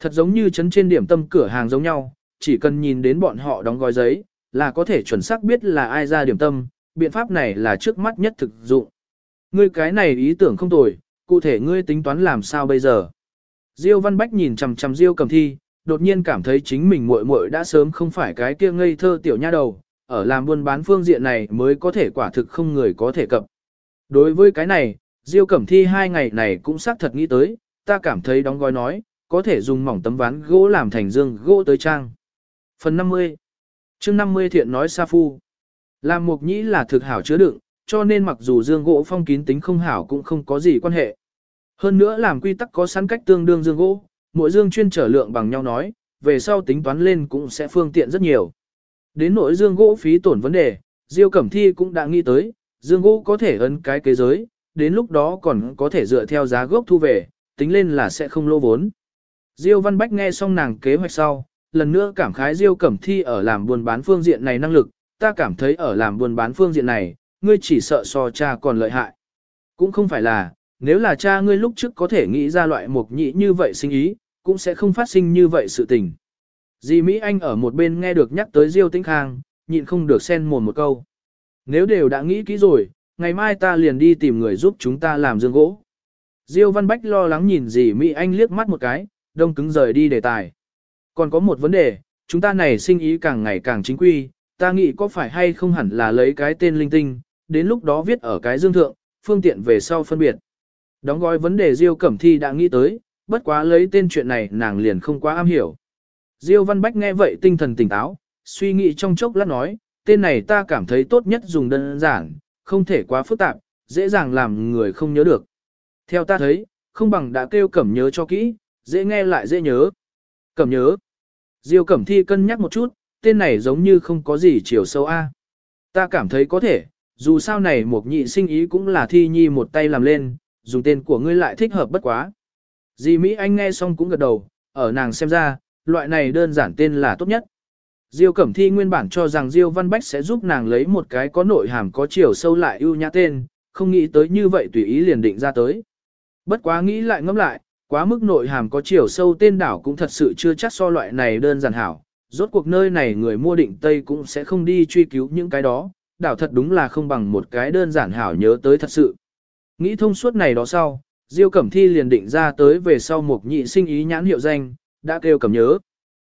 Thật giống như chấn trên điểm tâm cửa hàng giống nhau, chỉ cần nhìn đến bọn họ đóng gói giấy, là có thể chuẩn xác biết là ai ra điểm tâm, biện pháp này là trước mắt nhất thực dụng. Ngươi cái này ý tưởng không tồi, cụ thể ngươi tính toán làm sao bây giờ? Diêu Văn Bách nhìn chằm chằm Diêu Cầm Thi, đột nhiên cảm thấy chính mình muội muội đã sớm không phải cái kia ngây thơ tiểu nha đầu, ở làm buôn bán phương diện này mới có thể quả thực không người có thể cập. Đối với cái này, Diêu Cẩm Thi hai ngày này cũng xác thật nghĩ tới, ta cảm thấy đóng gói nói, có thể dùng mỏng tấm ván gỗ làm thành dương gỗ tới trang. Phần 50 chương 50 thiện nói sa phu. Làm mục nhĩ là thực hảo chứa đựng, cho nên mặc dù dương gỗ phong kín tính không hảo cũng không có gì quan hệ. Hơn nữa làm quy tắc có sẵn cách tương đương dương gỗ, mỗi dương chuyên trở lượng bằng nhau nói, về sau tính toán lên cũng sẽ phương tiện rất nhiều. Đến nội dương gỗ phí tổn vấn đề, Diêu Cẩm Thi cũng đã nghĩ tới, dương gỗ có thể ấn cái kế giới, đến lúc đó còn có thể dựa theo giá gốc thu về, tính lên là sẽ không lô vốn. Diêu Văn Bách nghe xong nàng kế hoạch sau, lần nữa cảm khái Diêu Cẩm Thi ở làm buôn bán phương diện này năng lực, ta cảm thấy ở làm buôn bán phương diện này, ngươi chỉ sợ so cha còn lợi hại. Cũng không phải là, nếu là cha ngươi lúc trước có thể nghĩ ra loại mục nhị như vậy sinh ý, cũng sẽ không phát sinh như vậy sự tình. Dì Mỹ Anh ở một bên nghe được nhắc tới Diêu Tĩnh Khang, nhịn không được xen mồm một câu. Nếu đều đã nghĩ kỹ rồi, ngày mai ta liền đi tìm người giúp chúng ta làm dương gỗ. Diêu Văn Bách lo lắng nhìn dì Mỹ Anh liếc mắt một cái, đông cứng rời đi đề tài. Còn có một vấn đề, chúng ta này sinh ý càng ngày càng chính quy, ta nghĩ có phải hay không hẳn là lấy cái tên linh tinh, đến lúc đó viết ở cái dương thượng, phương tiện về sau phân biệt. Đóng gói vấn đề Diêu Cẩm Thi đã nghĩ tới, bất quá lấy tên chuyện này nàng liền không quá am hiểu. Diêu Văn Bách nghe vậy tinh thần tỉnh táo, suy nghĩ trong chốc lát nói, tên này ta cảm thấy tốt nhất dùng đơn giản, không thể quá phức tạp, dễ dàng làm người không nhớ được. Theo ta thấy, không bằng đã kêu cẩm nhớ cho kỹ, dễ nghe lại dễ nhớ. Cẩm nhớ. Diêu Cẩm Thi cân nhắc một chút, tên này giống như không có gì chiều sâu a. Ta cảm thấy có thể, dù sao này một nhị sinh ý cũng là thi nhi một tay làm lên, dùng tên của ngươi lại thích hợp bất quá. Di Mỹ Anh nghe xong cũng gật đầu, ở nàng xem ra, loại này đơn giản tên là tốt nhất. Diêu Cẩm Thi nguyên bản cho rằng Diêu Văn Bách sẽ giúp nàng lấy một cái có nội hàm có chiều sâu lại ưu nhã tên, không nghĩ tới như vậy tùy ý liền định ra tới. Bất quá nghĩ lại ngẫm lại, quá mức nội hàm có chiều sâu tên đảo cũng thật sự chưa chắc so loại này đơn giản hảo. Rốt cuộc nơi này người mua định Tây cũng sẽ không đi truy cứu những cái đó, đảo thật đúng là không bằng một cái đơn giản hảo nhớ tới thật sự. Nghĩ thông suốt này đó sau, Diêu Cẩm Thi liền định ra tới về sau một nhị sinh ý nhãn hiệu danh, đã kêu cầm nhớ.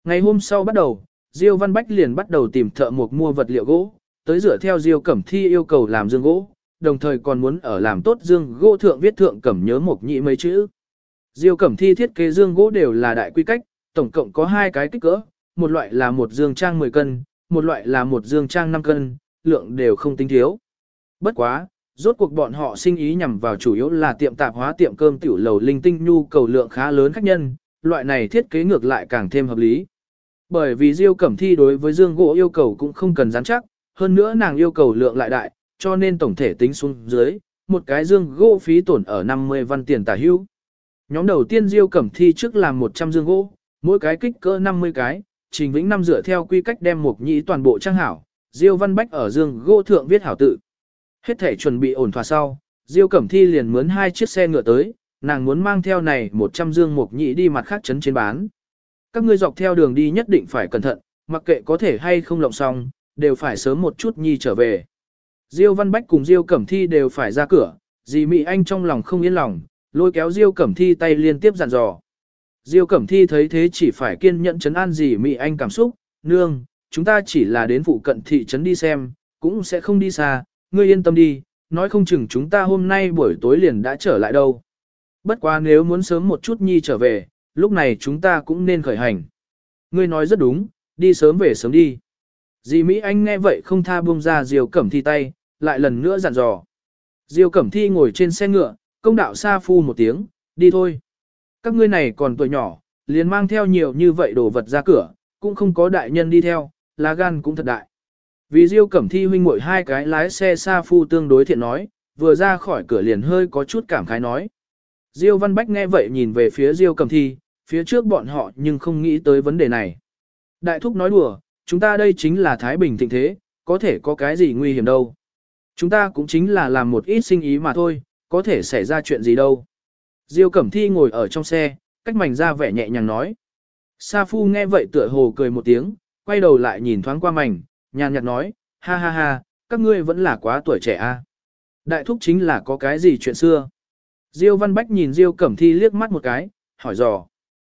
Ngày hôm sau bắt đầu, Diêu Văn Bách liền bắt đầu tìm thợ mộc mua vật liệu gỗ, tới dựa theo Diêu Cẩm Thi yêu cầu làm dương gỗ, đồng thời còn muốn ở làm tốt dương gỗ thượng viết thượng cẩm nhớ một nhị mấy chữ. Diêu Cẩm Thi thiết kế dương gỗ đều là đại quy cách, tổng cộng có hai cái kích cỡ, một loại là một dương trang 10 cân, một loại là một dương trang 5 cân, lượng đều không tính thiếu. Bất quá, rốt cuộc bọn họ sinh ý nhằm vào chủ yếu là tiệm tạp hóa tiệm cơm tiểu lầu linh tinh nhu cầu lượng khá lớn khách nhân, loại này thiết kế ngược lại càng thêm hợp lý. Bởi vì Diêu Cẩm Thi đối với dương gỗ yêu cầu cũng không cần rắn chắc, hơn nữa nàng yêu cầu lượng lại đại, cho nên tổng thể tính xuống dưới, một cái dương gỗ phí tổn ở 50 văn tiền tả hữu. Nhóm đầu tiên Diêu Cẩm Thi trước làm 100 dương gỗ, mỗi cái kích cỡ 50 cái, Trình Vĩnh năm dựa theo quy cách đem một nhĩ toàn bộ trang hảo, Diêu Văn Bách ở dương gỗ thượng viết hảo tự. Hết thể chuẩn bị ổn thỏa sau, Diêu Cẩm Thi liền mướn hai chiếc xe ngựa tới, nàng muốn mang theo này 100 dương mục nhĩ đi mặt khác trấn trên bán. Các ngươi dọc theo đường đi nhất định phải cẩn thận, mặc kệ có thể hay không lộng xong, đều phải sớm một chút nhi trở về. Diêu Văn Bách cùng Diêu Cẩm Thi đều phải ra cửa, dì Mị Anh trong lòng không yên lòng, lôi kéo Diêu Cẩm Thi tay liên tiếp dặn dò. Diêu Cẩm Thi thấy thế chỉ phải kiên nhẫn chấn an dì Mị Anh cảm xúc, nương, chúng ta chỉ là đến phụ cận thị trấn đi xem, cũng sẽ không đi xa, ngươi yên tâm đi, nói không chừng chúng ta hôm nay buổi tối liền đã trở lại đâu. Bất quá nếu muốn sớm một chút nhi trở về, lúc này chúng ta cũng nên khởi hành. Ngươi nói rất đúng, đi sớm về sớm đi. Dì Mỹ Anh nghe vậy không tha buông ra Diêu Cẩm Thi tay, lại lần nữa dặn dò. Diêu Cẩm Thi ngồi trên xe ngựa, công đạo xa phu một tiếng, đi thôi. Các ngươi này còn tuổi nhỏ, liền mang theo nhiều như vậy đồ vật ra cửa, cũng không có đại nhân đi theo, lá gan cũng thật đại. Vì Diêu Cẩm Thi huynh muội hai cái lái xe xa phu tương đối thiện nói, vừa ra khỏi cửa liền hơi có chút cảm khái nói. Diêu Văn Bách nghe vậy nhìn về phía Diêu Cẩm Thi, phía trước bọn họ nhưng không nghĩ tới vấn đề này. Đại thúc nói đùa, chúng ta đây chính là Thái Bình thịnh thế, có thể có cái gì nguy hiểm đâu. Chúng ta cũng chính là làm một ít sinh ý mà thôi, có thể xảy ra chuyện gì đâu. Diêu Cẩm Thi ngồi ở trong xe, cách mảnh ra vẻ nhẹ nhàng nói. Sa Phu nghe vậy tựa hồ cười một tiếng, quay đầu lại nhìn thoáng qua mảnh, nhàn nhạt nói, ha ha ha, các ngươi vẫn là quá tuổi trẻ a. Đại thúc chính là có cái gì chuyện xưa. Diêu Văn Bách nhìn Diêu Cẩm Thi liếc mắt một cái, hỏi dò.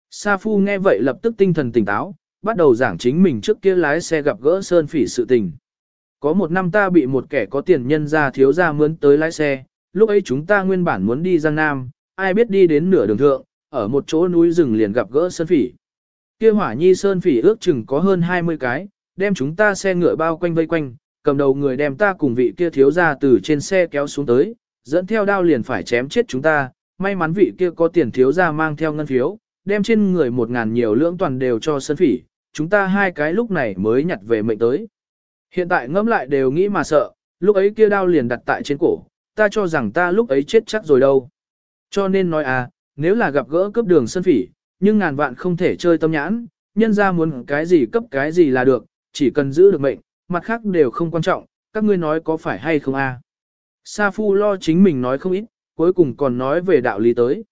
Sa Phu nghe vậy lập tức tinh thần tỉnh táo, bắt đầu giảng chính mình trước kia lái xe gặp gỡ Sơn Phỉ sự tình. Có một năm ta bị một kẻ có tiền nhân ra thiếu ra mướn tới lái xe, lúc ấy chúng ta nguyên bản muốn đi Giang Nam, ai biết đi đến nửa đường thượng, ở một chỗ núi rừng liền gặp gỡ Sơn Phỉ. Kia hỏa nhi Sơn Phỉ ước chừng có hơn 20 cái, đem chúng ta xe ngựa bao quanh vây quanh, cầm đầu người đem ta cùng vị kia thiếu ra từ trên xe kéo xuống tới, dẫn theo đao liền phải chém chết chúng ta, may mắn vị kia có tiền thiếu ra mang theo ngân phiếu, đem trên người một ngàn nhiều lưỡng toàn đều cho Sơn Phỉ, chúng ta hai cái lúc này mới nhặt về mệnh tới. Hiện tại ngẫm lại đều nghĩ mà sợ, lúc ấy kia đao liền đặt tại trên cổ, ta cho rằng ta lúc ấy chết chắc rồi đâu. Cho nên nói à, nếu là gặp gỡ cấp đường sân phỉ, nhưng ngàn vạn không thể chơi tâm nhãn, nhân ra muốn cái gì cấp cái gì là được, chỉ cần giữ được mệnh, mặt khác đều không quan trọng, các ngươi nói có phải hay không a? À? Sa Phu lo chính mình nói không ít, cuối cùng còn nói về đạo lý tới.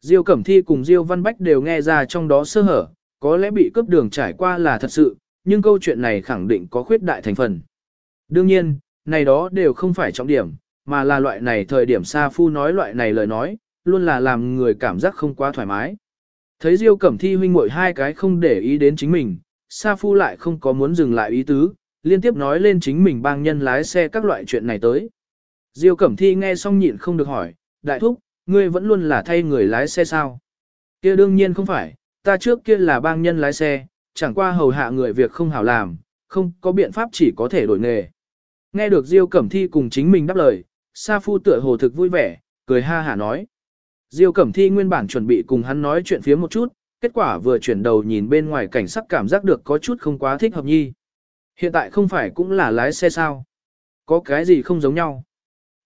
Diêu Cẩm Thi cùng Diêu Văn Bách đều nghe ra trong đó sơ hở, có lẽ bị cướp đường trải qua là thật sự, nhưng câu chuyện này khẳng định có khuyết đại thành phần. Đương nhiên, này đó đều không phải trọng điểm, mà là loại này thời điểm Sa Phu nói loại này lời nói, luôn là làm người cảm giác không quá thoải mái. Thấy Diêu Cẩm Thi huynh muội hai cái không để ý đến chính mình, Sa Phu lại không có muốn dừng lại ý tứ, liên tiếp nói lên chính mình bang nhân lái xe các loại chuyện này tới. Diêu Cẩm Thi nghe xong nhịn không được hỏi, đại thúc, ngươi vẫn luôn là thay người lái xe sao? kia đương nhiên không phải, ta trước kia là bang nhân lái xe, chẳng qua hầu hạ người việc không hảo làm, không có biện pháp chỉ có thể đổi nghề. Nghe được Diêu Cẩm Thi cùng chính mình đáp lời, Sa Phu tựa hồ thực vui vẻ, cười ha hả nói. Diêu Cẩm Thi nguyên bản chuẩn bị cùng hắn nói chuyện phía một chút, kết quả vừa chuyển đầu nhìn bên ngoài cảnh sắc cảm giác được có chút không quá thích hợp nhi. Hiện tại không phải cũng là lái xe sao? Có cái gì không giống nhau?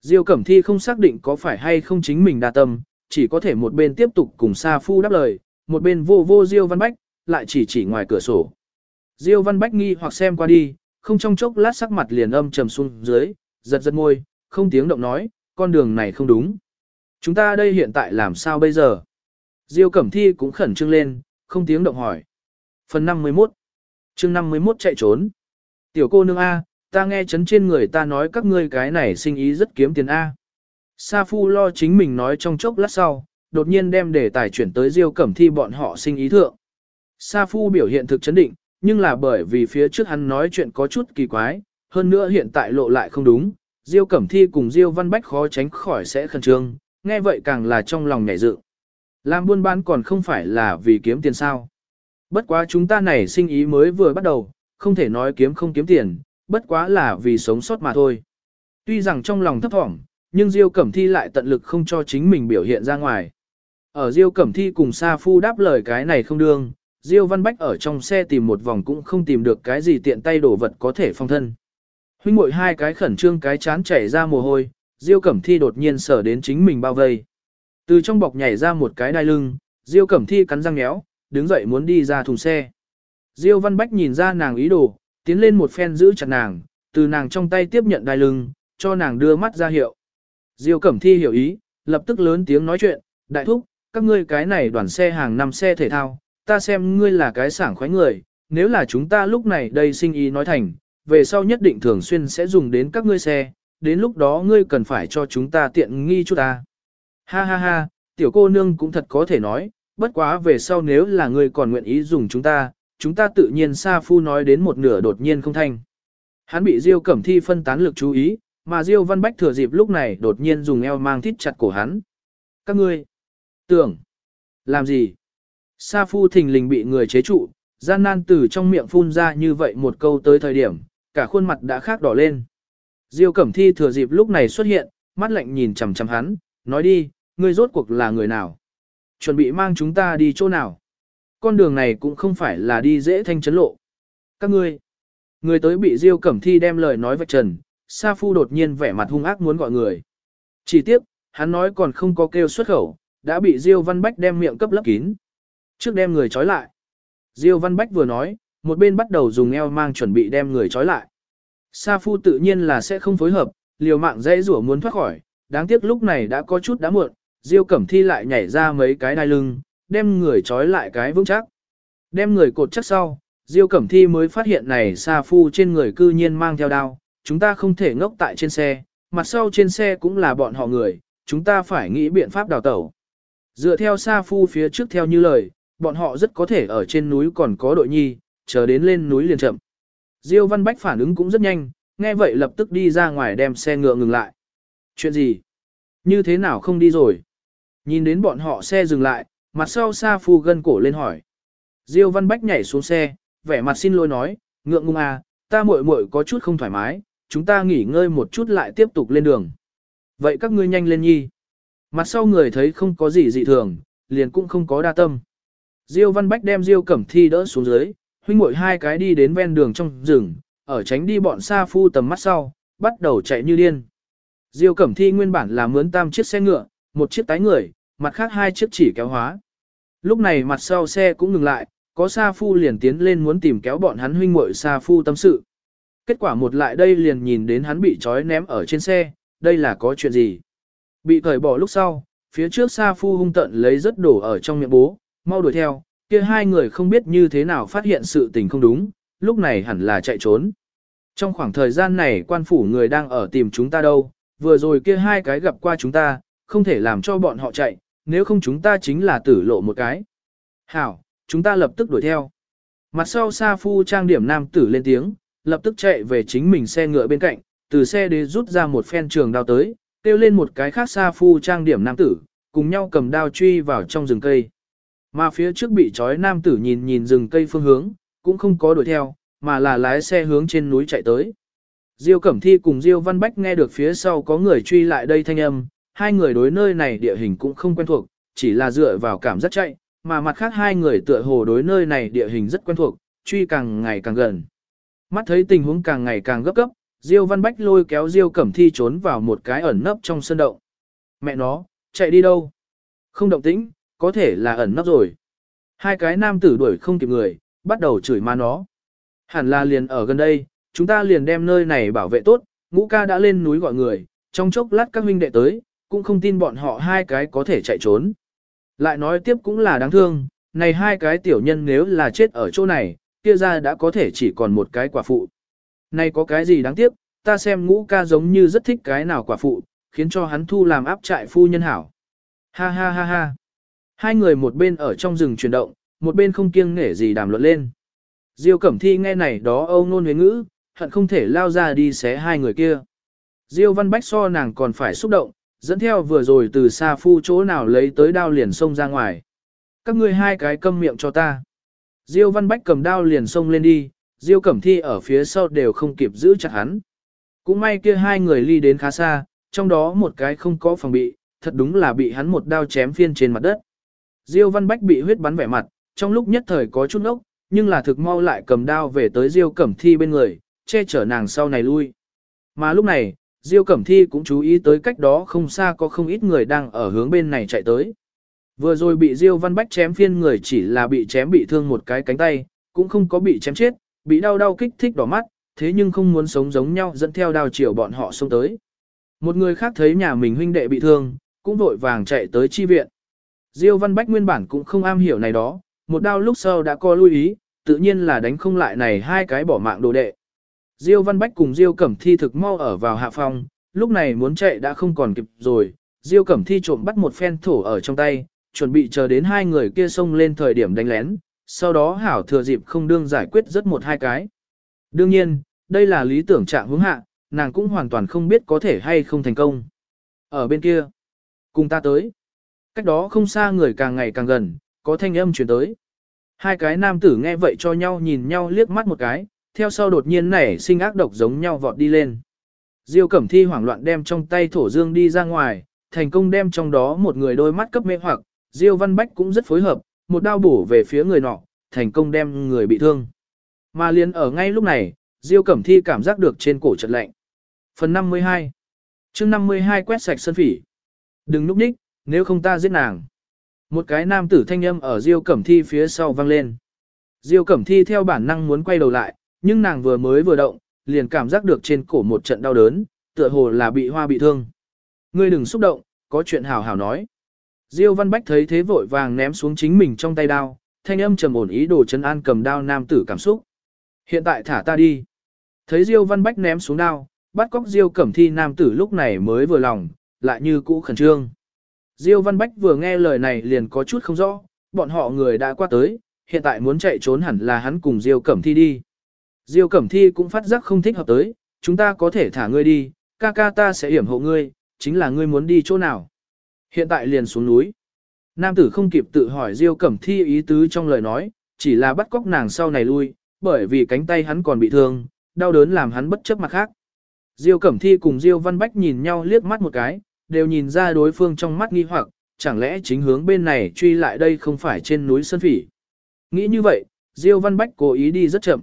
Diêu Cẩm Thi không xác định có phải hay không chính mình đa tâm, chỉ có thể một bên tiếp tục cùng Sa Phu đáp lời, một bên vô vô Diêu Văn Bách, lại chỉ chỉ ngoài cửa sổ. Diêu Văn Bách nghi hoặc xem qua đi, không trong chốc lát sắc mặt liền âm trầm xuống dưới, giật giật môi, không tiếng động nói, con đường này không đúng. Chúng ta đây hiện tại làm sao bây giờ? Diêu Cẩm Thi cũng khẩn trương lên, không tiếng động hỏi. Phần 51 chương 51 chạy trốn. Tiểu cô nương A, ta nghe chấn trên người ta nói các ngươi cái này sinh ý rất kiếm tiền A. Sa Phu lo chính mình nói trong chốc lát sau, đột nhiên đem đề tài chuyển tới Diêu Cẩm Thi bọn họ sinh ý thượng. Sa Phu biểu hiện thực chấn định, nhưng là bởi vì phía trước hắn nói chuyện có chút kỳ quái, hơn nữa hiện tại lộ lại không đúng, Diêu Cẩm Thi cùng Diêu Văn Bách khó tránh khỏi sẽ khẩn trương, nghe vậy càng là trong lòng nhảy dựng. Làm buôn bán còn không phải là vì kiếm tiền sao. Bất quá chúng ta này sinh ý mới vừa bắt đầu, không thể nói kiếm không kiếm tiền, bất quá là vì sống sót mà thôi. Tuy rằng trong lòng thấp thỏm, nhưng Diêu Cẩm Thi lại tận lực không cho chính mình biểu hiện ra ngoài. Ở Diêu Cẩm Thi cùng Sa Phu đáp lời cái này không đương, Diêu Văn Bách ở trong xe tìm một vòng cũng không tìm được cái gì tiện tay đổ vật có thể phong thân. Huynh muội hai cái khẩn trương cái chán chảy ra mồ hôi, Diêu Cẩm Thi đột nhiên sở đến chính mình bao vây. Từ trong bọc nhảy ra một cái đai lưng, Diêu Cẩm Thi cắn răng nhéo, đứng dậy muốn đi ra thùng xe. Diêu Văn Bách nhìn ra nàng ý đồ, tiến lên một phen giữ chặt nàng, từ nàng trong tay tiếp nhận đai lưng, cho nàng đưa mắt ra hiệu. Diêu Cẩm Thi hiểu ý, lập tức lớn tiếng nói chuyện, đại thúc, các ngươi cái này đoàn xe hàng năm xe thể thao, ta xem ngươi là cái sảng khoái người, nếu là chúng ta lúc này đây sinh ý nói thành, về sau nhất định thường xuyên sẽ dùng đến các ngươi xe, đến lúc đó ngươi cần phải cho chúng ta tiện nghi chút ta. Ha ha ha, tiểu cô nương cũng thật có thể nói, bất quá về sau nếu là ngươi còn nguyện ý dùng chúng ta, chúng ta tự nhiên Sa Phu nói đến một nửa đột nhiên không thanh. Hắn bị Diêu Cẩm Thi phân tán lực chú ý, mà Diêu Văn Bách thừa dịp lúc này đột nhiên dùng eo mang thít chặt cổ hắn. Các ngươi, tưởng, làm gì? Sa Phu thình lình bị người chế trụ, gian nan từ trong miệng phun ra như vậy một câu tới thời điểm, cả khuôn mặt đã khác đỏ lên. Diêu Cẩm Thi thừa dịp lúc này xuất hiện, mắt lạnh nhìn chằm chằm hắn, nói đi, ngươi rốt cuộc là người nào? Chuẩn bị mang chúng ta đi chỗ nào? Con đường này cũng không phải là đi dễ thanh chấn lộ. Các ngươi, người tới bị Diêu Cẩm Thi đem lời nói vạch trần, Sa Phu đột nhiên vẻ mặt hung ác muốn gọi người. Chỉ tiếc, hắn nói còn không có kêu xuất khẩu, đã bị Diêu Văn Bách đem miệng cấp lấp kín. Trước đem người trói lại. Diêu Văn Bách vừa nói, một bên bắt đầu dùng eo mang chuẩn bị đem người trói lại. Sa Phu tự nhiên là sẽ không phối hợp, liều mạng dễ rủa muốn thoát khỏi, đáng tiếc lúc này đã có chút đã muộn, Diêu Cẩm Thi lại nhảy ra mấy cái đai lưng, đem người trói lại cái vững chắc. Đem người cột chắc sau, Diêu Cẩm Thi mới phát hiện này Sa Phu trên người cư nhiên mang theo đao, chúng ta không thể ngốc tại trên xe, mặt sau trên xe cũng là bọn họ người, chúng ta phải nghĩ biện pháp đào tẩu. Dựa theo Sa Phu phía trước theo như lời, bọn họ rất có thể ở trên núi còn có đội nhi, chờ đến lên núi liền chậm. Diêu Văn Bách phản ứng cũng rất nhanh, nghe vậy lập tức đi ra ngoài đem xe ngựa ngừng lại. Chuyện gì? Như thế nào không đi rồi? Nhìn đến bọn họ xe dừng lại, mặt sau Sa Phu gân cổ lên hỏi. Diêu Văn Bách nhảy xuống xe, vẻ mặt xin lỗi nói, ngượng ngung à, ta muội muội có chút không thoải mái, chúng ta nghỉ ngơi một chút lại tiếp tục lên đường. Vậy các ngươi nhanh lên nhi. Mặt sau người thấy không có gì dị thường, liền cũng không có đa tâm. Diêu Văn Bách đem Diêu Cẩm Thi đỡ xuống dưới, huynh muội hai cái đi đến ven đường trong rừng, ở tránh đi bọn Sa Phu tầm mắt sau, bắt đầu chạy như điên. Diêu Cẩm Thi nguyên bản là mướn tam chiếc xe ngựa, một chiếc tái người, mặt khác hai chiếc chỉ kéo hóa. Lúc này mặt sau xe cũng ngừng lại, có Sa Phu liền tiến lên muốn tìm kéo bọn hắn huynh muội Sa Phu tâm sự. Kết quả một lại đây liền nhìn đến hắn bị trói ném ở trên xe, đây là có chuyện gì? Bị cởi bỏ lúc sau, phía trước Sa Phu hung tận lấy rất đổ ở trong miệng bố, mau đuổi theo, kia hai người không biết như thế nào phát hiện sự tình không đúng, lúc này hẳn là chạy trốn. Trong khoảng thời gian này quan phủ người đang ở tìm chúng ta đâu, vừa rồi kia hai cái gặp qua chúng ta, không thể làm cho bọn họ chạy, nếu không chúng ta chính là tử lộ một cái. Hảo, chúng ta lập tức đuổi theo. Mặt sau Sa Phu trang điểm nam tử lên tiếng, lập tức chạy về chính mình xe ngựa bên cạnh, từ xe đế rút ra một phen trường đao tới, kêu lên một cái khác Sa Phu trang điểm nam tử, cùng nhau cầm đao truy vào trong rừng cây. Mà phía trước bị trói nam tử nhìn nhìn rừng cây phương hướng, cũng không có đuổi theo, mà là lái xe hướng trên núi chạy tới. Diêu Cẩm Thi cùng Diêu Văn Bách nghe được phía sau có người truy lại đây thanh âm, hai người đối nơi này địa hình cũng không quen thuộc, chỉ là dựa vào cảm giác chạy, mà mặt khác hai người tựa hồ đối nơi này địa hình rất quen thuộc, truy càng ngày càng gần. Mắt thấy tình huống càng ngày càng gấp gấp, Diêu Văn Bách lôi kéo Diêu Cẩm Thi trốn vào một cái ẩn nấp trong sân động. Mẹ nó, chạy đi đâu? Không động tĩnh, có thể là ẩn nấp rồi. Hai cái nam tử đuổi không kịp người, bắt đầu chửi ma nó. Hẳn là liền ở gần đây, chúng ta liền đem nơi này bảo vệ tốt, ngũ ca đã lên núi gọi người, trong chốc lát các huynh đệ tới, cũng không tin bọn họ hai cái có thể chạy trốn. Lại nói tiếp cũng là đáng thương, này hai cái tiểu nhân nếu là chết ở chỗ này, kia ra đã có thể chỉ còn một cái quả phụ. Này có cái gì đáng tiếc, ta xem ngũ ca giống như rất thích cái nào quả phụ, khiến cho hắn thu làm áp trại phu nhân hảo. Ha ha ha ha. Hai người một bên ở trong rừng chuyển động, một bên không kiêng nể gì đàm luận lên. Diêu Cẩm Thi nghe này đó âu nôn huyến ngữ, hận không thể lao ra đi xé hai người kia. Diêu Văn Bách so nàng còn phải xúc động, dẫn theo vừa rồi từ xa phu chỗ nào lấy tới đao liền xông ra ngoài. Các ngươi hai cái câm miệng cho ta. Diêu Văn Bách cầm đao liền xông lên đi, Diêu Cẩm Thi ở phía sau đều không kịp giữ chặt hắn. Cũng may kia hai người ly đến khá xa, trong đó một cái không có phòng bị, thật đúng là bị hắn một đao chém phiên trên mặt đất. Diêu Văn Bách bị huyết bắn vẻ mặt, trong lúc nhất thời có chút ốc, nhưng là thực mau lại cầm đao về tới Diêu Cẩm Thi bên người, che chở nàng sau này lui. Mà lúc này, Diêu Cẩm Thi cũng chú ý tới cách đó không xa có không ít người đang ở hướng bên này chạy tới. Vừa rồi bị Diêu Văn Bách chém phiên người chỉ là bị chém bị thương một cái cánh tay, cũng không có bị chém chết, bị đau đau kích thích đỏ mắt, thế nhưng không muốn sống giống nhau dẫn theo đao chiều bọn họ xông tới. Một người khác thấy nhà mình huynh đệ bị thương, cũng vội vàng chạy tới chi viện. Diêu Văn Bách nguyên bản cũng không am hiểu này đó, một đao lúc sau đã co lưu ý, tự nhiên là đánh không lại này hai cái bỏ mạng đồ đệ. Diêu Văn Bách cùng Diêu Cẩm Thi thực mau ở vào hạ phòng, lúc này muốn chạy đã không còn kịp rồi, Diêu Cẩm Thi trộm bắt một phen thổ ở trong tay, chuẩn bị chờ đến hai người kia xông lên thời điểm đánh lén, sau đó hảo thừa dịp không đương giải quyết rất một hai cái. Đương nhiên, đây là lý tưởng trạng hướng hạ, nàng cũng hoàn toàn không biết có thể hay không thành công. Ở bên kia, cùng ta tới. Cách đó không xa người càng ngày càng gần, có thanh âm chuyển tới. Hai cái nam tử nghe vậy cho nhau nhìn nhau liếc mắt một cái, theo sau đột nhiên nảy sinh ác độc giống nhau vọt đi lên. Diêu Cẩm Thi hoảng loạn đem trong tay thổ dương đi ra ngoài, thành công đem trong đó một người đôi mắt cấp mê hoặc, Diêu Văn Bách cũng rất phối hợp, một đao bổ về phía người nọ, thành công đem người bị thương. Mà liền ở ngay lúc này, Diêu Cẩm Thi cảm giác được trên cổ chợt lạnh. Phần 52 chương 52 quét sạch sân phỉ. Đừng núp đích nếu không ta giết nàng. Một cái nam tử thanh âm ở Diêu Cẩm Thi phía sau vang lên. Diêu Cẩm Thi theo bản năng muốn quay đầu lại, nhưng nàng vừa mới vừa động, liền cảm giác được trên cổ một trận đau đớn, tựa hồ là bị hoa bị thương. Ngươi đừng xúc động, có chuyện hảo hảo nói. Diêu Văn Bách thấy thế vội vàng ném xuống chính mình trong tay đao, thanh âm trầm ổn ý đồ chân an cầm đao nam tử cảm xúc. Hiện tại thả ta đi. Thấy Diêu Văn Bách ném xuống đao, bắt cóc Diêu Cẩm Thi nam tử lúc này mới vừa lòng, lại như cũ khẩn trương. Diêu Văn Bách vừa nghe lời này liền có chút không rõ, bọn họ người đã qua tới, hiện tại muốn chạy trốn hẳn là hắn cùng Diêu Cẩm Thi đi. Diêu Cẩm Thi cũng phát giác không thích hợp tới, chúng ta có thể thả ngươi đi, ca ca ta sẽ hiểm hộ ngươi, chính là ngươi muốn đi chỗ nào. Hiện tại liền xuống núi. Nam tử không kịp tự hỏi Diêu Cẩm Thi ý tứ trong lời nói, chỉ là bắt cóc nàng sau này lui, bởi vì cánh tay hắn còn bị thương, đau đớn làm hắn bất chấp mặt khác. Diêu Cẩm Thi cùng Diêu Văn Bách nhìn nhau liếc mắt một cái, đều nhìn ra đối phương trong mắt nghi hoặc, chẳng lẽ chính hướng bên này truy lại đây không phải trên núi Sơn Phỉ. Nghĩ như vậy, Diêu Văn Bách cố ý đi rất chậm.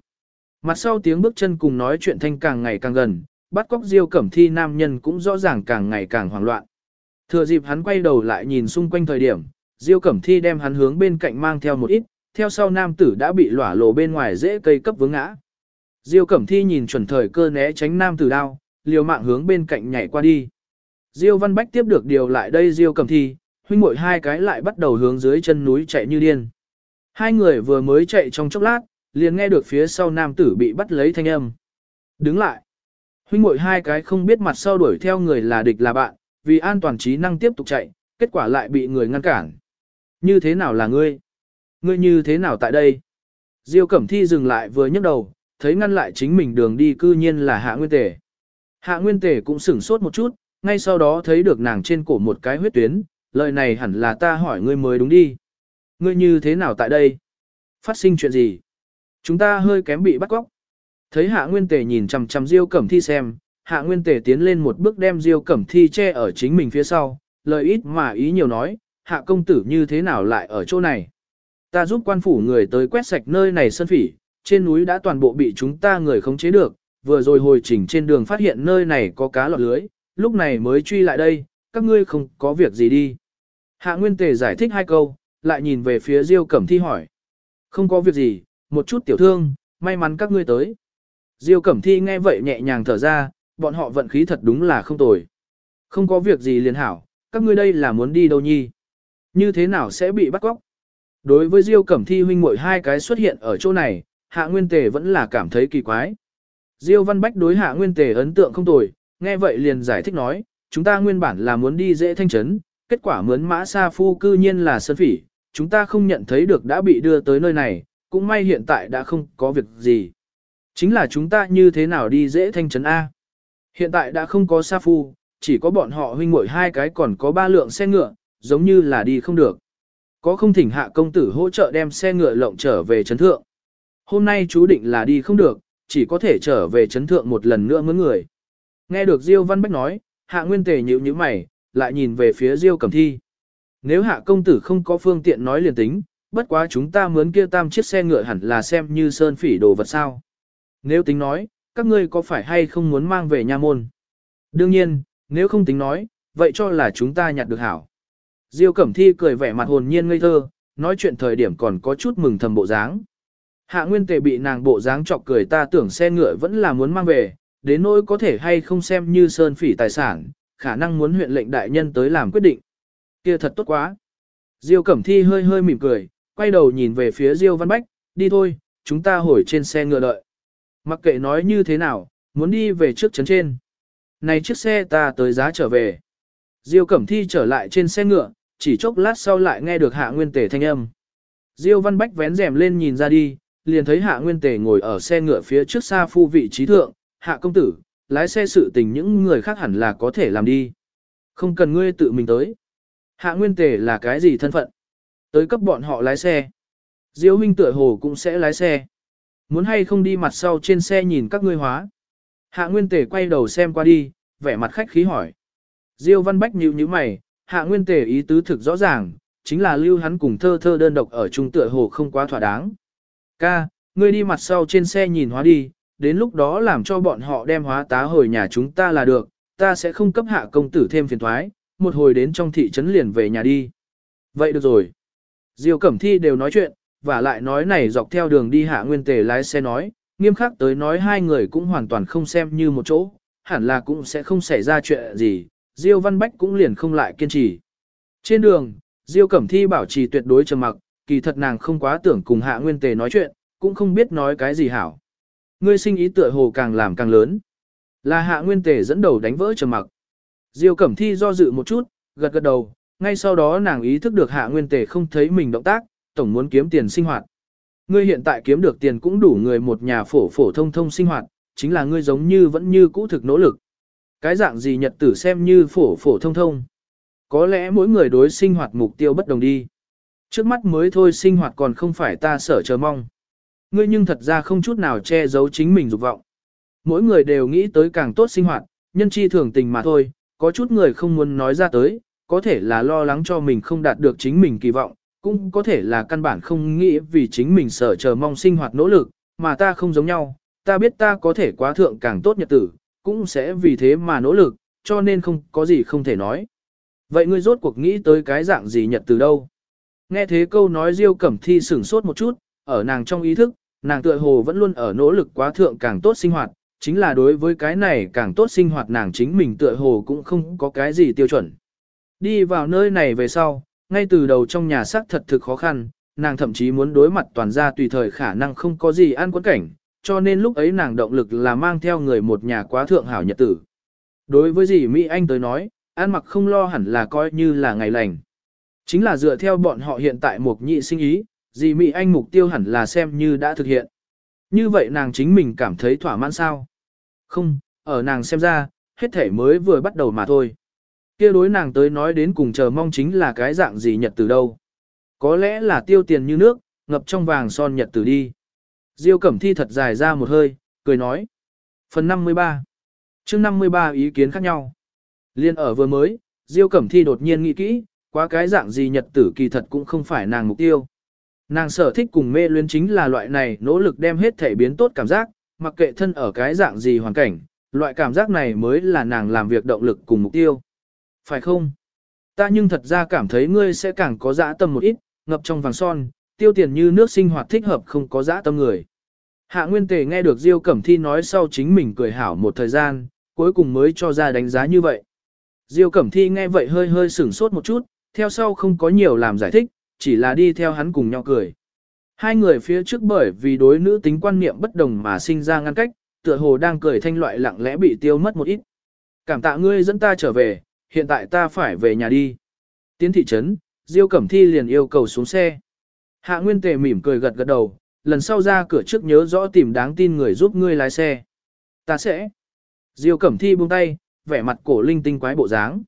Mặt sau tiếng bước chân cùng nói chuyện thanh càng ngày càng gần, bắt cóc Diêu Cẩm Thi nam nhân cũng rõ ràng càng ngày càng hoảng loạn. Thừa dịp hắn quay đầu lại nhìn xung quanh thời điểm, Diêu Cẩm Thi đem hắn hướng bên cạnh mang theo một ít, theo sau nam tử đã bị lỏa lộ bên ngoài dễ cây cấp vướng ngã. Diêu Cẩm Thi nhìn chuẩn thời cơ né tránh nam tử đao, liều mạng hướng bên cạnh nhảy qua đi. Diêu Văn Bách tiếp được điều lại đây Diêu Cẩm Thi, huynh muội hai cái lại bắt đầu hướng dưới chân núi chạy như điên. Hai người vừa mới chạy trong chốc lát, liền nghe được phía sau nam tử bị bắt lấy thanh âm. Đứng lại. Huynh muội hai cái không biết mặt sau đuổi theo người là địch là bạn, vì an toàn trí năng tiếp tục chạy, kết quả lại bị người ngăn cản. Như thế nào là ngươi? Ngươi như thế nào tại đây? Diêu Cẩm Thi dừng lại vừa nhấc đầu, thấy ngăn lại chính mình đường đi cư nhiên là Hạ Nguyên Tề. Hạ Nguyên Tề cũng sửng sốt một chút, ngay sau đó thấy được nàng trên cổ một cái huyết tuyến, lời này hẳn là ta hỏi ngươi mới đúng đi. Ngươi như thế nào tại đây? Phát sinh chuyện gì? Chúng ta hơi kém bị bắt cóc. Thấy hạ nguyên tề nhìn chằm chằm diêu cẩm thi xem, hạ nguyên tề tiến lên một bước đem diêu cẩm thi che ở chính mình phía sau, lời ít mà ý nhiều nói, hạ công tử như thế nào lại ở chỗ này. Ta giúp quan phủ người tới quét sạch nơi này sân phỉ, trên núi đã toàn bộ bị chúng ta người khống chế được, vừa rồi hồi chỉnh trên đường phát hiện nơi này có cá lọt lưới, lúc này mới truy lại đây, các ngươi không có việc gì đi. Hạ Nguyên Tề giải thích hai câu, lại nhìn về phía Diêu Cẩm Thi hỏi. Không có việc gì, một chút tiểu thương, may mắn các ngươi tới. Diêu Cẩm Thi nghe vậy nhẹ nhàng thở ra, bọn họ vận khí thật đúng là không tồi. Không có việc gì liền hảo, các ngươi đây là muốn đi đâu nhi? Như thế nào sẽ bị bắt cóc? Đối với Diêu Cẩm Thi huynh muội hai cái xuất hiện ở chỗ này, Hạ Nguyên Tề vẫn là cảm thấy kỳ quái. Diêu Văn Bách đối Hạ Nguyên Tề ấn tượng không tồi, nghe vậy liền giải thích nói, chúng ta nguyên bản là muốn đi dễ thanh trấn, kết quả mướn mã sa phu cư nhiên là sơn phỉ, chúng ta không nhận thấy được đã bị đưa tới nơi này, cũng may hiện tại đã không có việc gì. Chính là chúng ta như thế nào đi dễ thanh trấn A. Hiện tại đã không có sa phu, chỉ có bọn họ huynh muội hai cái còn có ba lượng xe ngựa, giống như là đi không được. Có không thỉnh hạ công tử hỗ trợ đem xe ngựa lộng trở về trấn thượng. Hôm nay chú định là đi không được, chỉ có thể trở về trấn thượng một lần nữa mướn người. Nghe được Diêu Văn Bách nói, hạ nguyên tề nhíu nhíu mày, lại nhìn về phía Diêu Cẩm Thi. Nếu hạ công tử không có phương tiện nói liền tính, bất quá chúng ta mướn kia tam chiếc xe ngựa hẳn là xem như sơn phỉ đồ vật sao. Nếu tính nói, các ngươi có phải hay không muốn mang về nha môn? Đương nhiên, nếu không tính nói, vậy cho là chúng ta nhặt được hảo. Diêu Cẩm Thi cười vẻ mặt hồn nhiên ngây thơ, nói chuyện thời điểm còn có chút mừng thầm bộ dáng. Hạ Nguyên Tề bị nàng bộ dáng chọc cười ta tưởng xe ngựa vẫn là muốn mang về, đến nỗi có thể hay không xem như sơn phỉ tài sản, khả năng muốn huyện lệnh đại nhân tới làm quyết định. Kia thật tốt quá. Diêu Cẩm Thi hơi hơi mỉm cười, quay đầu nhìn về phía Diêu Văn Bách, đi thôi, chúng ta hồi trên xe ngựa đợi. Mặc kệ nói như thế nào, muốn đi về trước chấn trên. Này chiếc xe ta tới giá trở về. Diêu Cẩm Thi trở lại trên xe ngựa, chỉ chốc lát sau lại nghe được Hạ Nguyên Tề thanh âm. Diêu Văn Bách vén rèm lên nhìn ra đi, liền thấy Hạ Nguyên Tề ngồi ở xe ngựa phía trước xa phu vị trí thượng, Hạ công tử, lái xe sự tình những người khác hẳn là có thể làm đi. Không cần ngươi tự mình tới. Hạ Nguyên Tề là cái gì thân phận? Tới cấp bọn họ lái xe. Diêu Minh tựa hồ cũng sẽ lái xe. Muốn hay không đi mặt sau trên xe nhìn các ngươi hóa. Hạ Nguyên Tề quay đầu xem qua đi, vẻ mặt khách khí hỏi. Diêu Văn Bách nhíu nhíu mày, Hạ Nguyên Tề ý tứ thực rõ ràng, chính là lưu hắn cùng thơ thơ đơn độc ở trung tựa hồ không quá thỏa đáng. Ca, ngươi đi mặt sau trên xe nhìn hóa đi, đến lúc đó làm cho bọn họ đem hóa tá hồi nhà chúng ta là được, ta sẽ không cấp hạ công tử thêm phiền thoái, một hồi đến trong thị trấn liền về nhà đi. Vậy được rồi. Diêu Cẩm Thi đều nói chuyện, và lại nói này dọc theo đường đi hạ nguyên tề lái xe nói, nghiêm khắc tới nói hai người cũng hoàn toàn không xem như một chỗ, hẳn là cũng sẽ không xảy ra chuyện gì, Diêu Văn Bách cũng liền không lại kiên trì. Trên đường, Diêu Cẩm Thi bảo trì tuyệt đối trầm mặc, kỳ thật nàng không quá tưởng cùng Hạ Nguyên Tề nói chuyện, cũng không biết nói cái gì hảo. Ngươi sinh ý tựa hồ càng làm càng lớn. Là Hạ Nguyên Tề dẫn đầu đánh vỡ trầm mặc. Diêu Cẩm Thi do dự một chút, gật gật đầu, ngay sau đó nàng ý thức được Hạ Nguyên Tề không thấy mình động tác, tổng muốn kiếm tiền sinh hoạt. Ngươi hiện tại kiếm được tiền cũng đủ người một nhà phổ phổ thông thông sinh hoạt, chính là ngươi giống như vẫn như cũ thực nỗ lực. Cái dạng gì nhật tử xem như phổ phổ thông thông. Có lẽ mỗi người đối sinh hoạt mục tiêu bất đồng đi. Trước mắt mới thôi sinh hoạt còn không phải ta sở chờ mong. Ngươi nhưng thật ra không chút nào che giấu chính mình dục vọng. Mỗi người đều nghĩ tới càng tốt sinh hoạt, nhân chi thường tình mà thôi, có chút người không muốn nói ra tới, có thể là lo lắng cho mình không đạt được chính mình kỳ vọng, cũng có thể là căn bản không nghĩ vì chính mình sở chờ mong sinh hoạt nỗ lực, mà ta không giống nhau, ta biết ta có thể quá thượng càng tốt nhật tử, cũng sẽ vì thế mà nỗ lực, cho nên không có gì không thể nói. Vậy ngươi rốt cuộc nghĩ tới cái dạng gì nhật từ đâu? Nghe thế câu nói Diêu Cẩm Thi sửng sốt một chút, ở nàng trong ý thức, nàng tựa hồ vẫn luôn ở nỗ lực quá thượng càng tốt sinh hoạt, chính là đối với cái này càng tốt sinh hoạt nàng chính mình tựa hồ cũng không có cái gì tiêu chuẩn. Đi vào nơi này về sau, ngay từ đầu trong nhà xác thật thực khó khăn, nàng thậm chí muốn đối mặt toàn gia tùy thời khả năng không có gì ăn quấn cảnh, cho nên lúc ấy nàng động lực là mang theo người một nhà quá thượng hảo nhật tử. Đối với gì Mỹ Anh tới nói, ăn mặc không lo hẳn là coi như là ngày lành. Chính là dựa theo bọn họ hiện tại một nhị sinh ý, dì Mỹ Anh mục tiêu hẳn là xem như đã thực hiện. Như vậy nàng chính mình cảm thấy thỏa mãn sao? Không, ở nàng xem ra, hết thể mới vừa bắt đầu mà thôi. kia đối nàng tới nói đến cùng chờ mong chính là cái dạng gì nhật từ đâu. Có lẽ là tiêu tiền như nước, ngập trong vàng son nhật từ đi. Diêu Cẩm Thi thật dài ra một hơi, cười nói. Phần 53 chương 53 ý kiến khác nhau. Liên ở vừa mới, Diêu Cẩm Thi đột nhiên nghĩ kỹ, quá cái dạng gì nhật tử kỳ thật cũng không phải nàng mục tiêu. Nàng sở thích cùng mê luyến chính là loại này nỗ lực đem hết thể biến tốt cảm giác, mặc kệ thân ở cái dạng gì hoàn cảnh, loại cảm giác này mới là nàng làm việc động lực cùng mục tiêu. Phải không? Ta nhưng thật ra cảm thấy ngươi sẽ càng có dã tâm một ít, ngập trong vàng son, tiêu tiền như nước sinh hoạt thích hợp không có dã tâm người. Hạ Nguyên Tề nghe được Diêu Cẩm Thi nói sau chính mình cười hảo một thời gian, cuối cùng mới cho ra đánh giá như vậy. Diêu Cẩm Thi nghe vậy hơi hơi sửng sốt một chút, theo sau không có nhiều làm giải thích, chỉ là đi theo hắn cùng nhau cười. Hai người phía trước bởi vì đối nữ tính quan niệm bất đồng mà sinh ra ngăn cách, tựa hồ đang cười thanh loại lặng lẽ bị tiêu mất một ít. Cảm tạ ngươi dẫn ta trở về, hiện tại ta phải về nhà đi. Tiến thị trấn, Diêu Cẩm Thi liền yêu cầu xuống xe. Hạ Nguyên Tề mỉm cười gật gật đầu, lần sau ra cửa trước nhớ rõ tìm đáng tin người giúp ngươi lái xe. Ta sẽ. Diêu Cẩm Thi buông tay, vẻ mặt cổ linh tinh quái bộ dáng.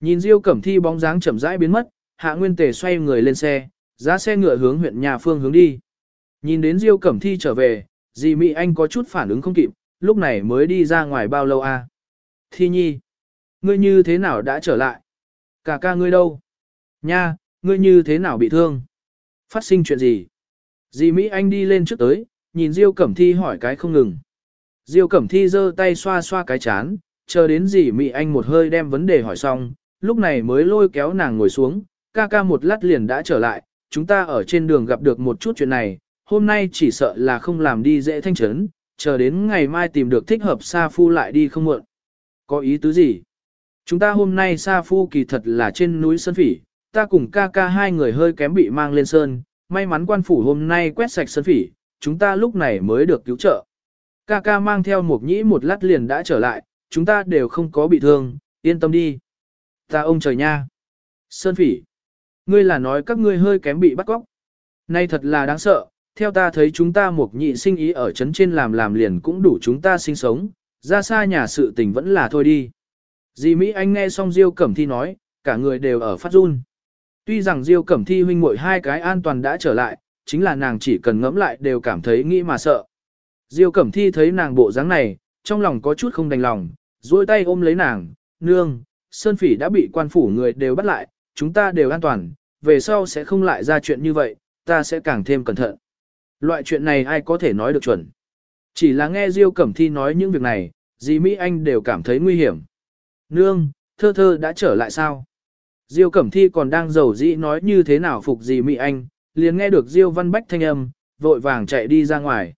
Nhìn Diêu Cẩm Thi bóng dáng chậm rãi biến mất, Hạ Nguyên Tề xoay người lên xe, giá xe ngựa hướng huyện nhà phương hướng đi. Nhìn đến Diêu Cẩm Thi trở về, dì Mỹ Anh có chút phản ứng không kịp, lúc này mới đi ra ngoài bao lâu a? À? Thi Nhi, ngươi như thế nào đã trở lại? Cả ca ngươi đâu? Nha, ngươi như thế nào bị thương? Phát sinh chuyện gì? Dì Mỹ Anh đi lên trước tới, nhìn Diêu Cẩm Thi hỏi cái không ngừng. Diêu Cẩm Thi giơ tay xoa xoa cái chán, chờ đến dì Mỹ Anh một hơi đem vấn đề hỏi xong, lúc này mới lôi kéo nàng ngồi xuống, ca ca một lát liền đã trở lại, chúng ta ở trên đường gặp được một chút chuyện này, hôm nay chỉ sợ là không làm đi dễ thanh trấn, chờ đến ngày mai tìm được thích hợp Sa Phu lại đi không muộn. Có ý tứ gì? Chúng ta hôm nay Sa Phu kỳ thật là trên núi Sơn Phỉ, ta cùng ca ca hai người hơi kém bị mang lên Sơn, may mắn quan phủ hôm nay quét sạch Sơn Phỉ, chúng ta lúc này mới được cứu trợ. Ca ca mang theo một nhĩ một lát liền đã trở lại, chúng ta đều không có bị thương, yên tâm đi. Ta ông trời nha. Sơn Phỉ. Ngươi là nói các ngươi hơi kém bị bắt cóc. Nay thật là đáng sợ, theo ta thấy chúng ta một nhị sinh ý ở trấn trên làm làm liền cũng đủ chúng ta sinh sống, ra xa nhà sự tình vẫn là thôi đi. Dì Mỹ Anh nghe xong Diêu Cẩm Thi nói, cả người đều ở phát run. Tuy rằng Diêu Cẩm Thi huynh muội hai cái an toàn đã trở lại, chính là nàng chỉ cần ngẫm lại đều cảm thấy nghĩ mà sợ. Diêu Cẩm Thi thấy nàng bộ dáng này, trong lòng có chút không đành lòng, duỗi tay ôm lấy nàng, nương, Sơn Phỉ đã bị quan phủ người đều bắt lại, chúng ta đều an toàn, về sau sẽ không lại ra chuyện như vậy, ta sẽ càng thêm cẩn thận. Loại chuyện này ai có thể nói được chuẩn. Chỉ là nghe Diêu Cẩm Thi nói những việc này, dì Mỹ Anh đều cảm thấy nguy hiểm. Nương, thơ thơ đã trở lại sao? Diêu Cẩm Thi còn đang giàu dĩ nói như thế nào phục dì Mỹ Anh, liền nghe được Diêu Văn Bách thanh âm, vội vàng chạy đi ra ngoài.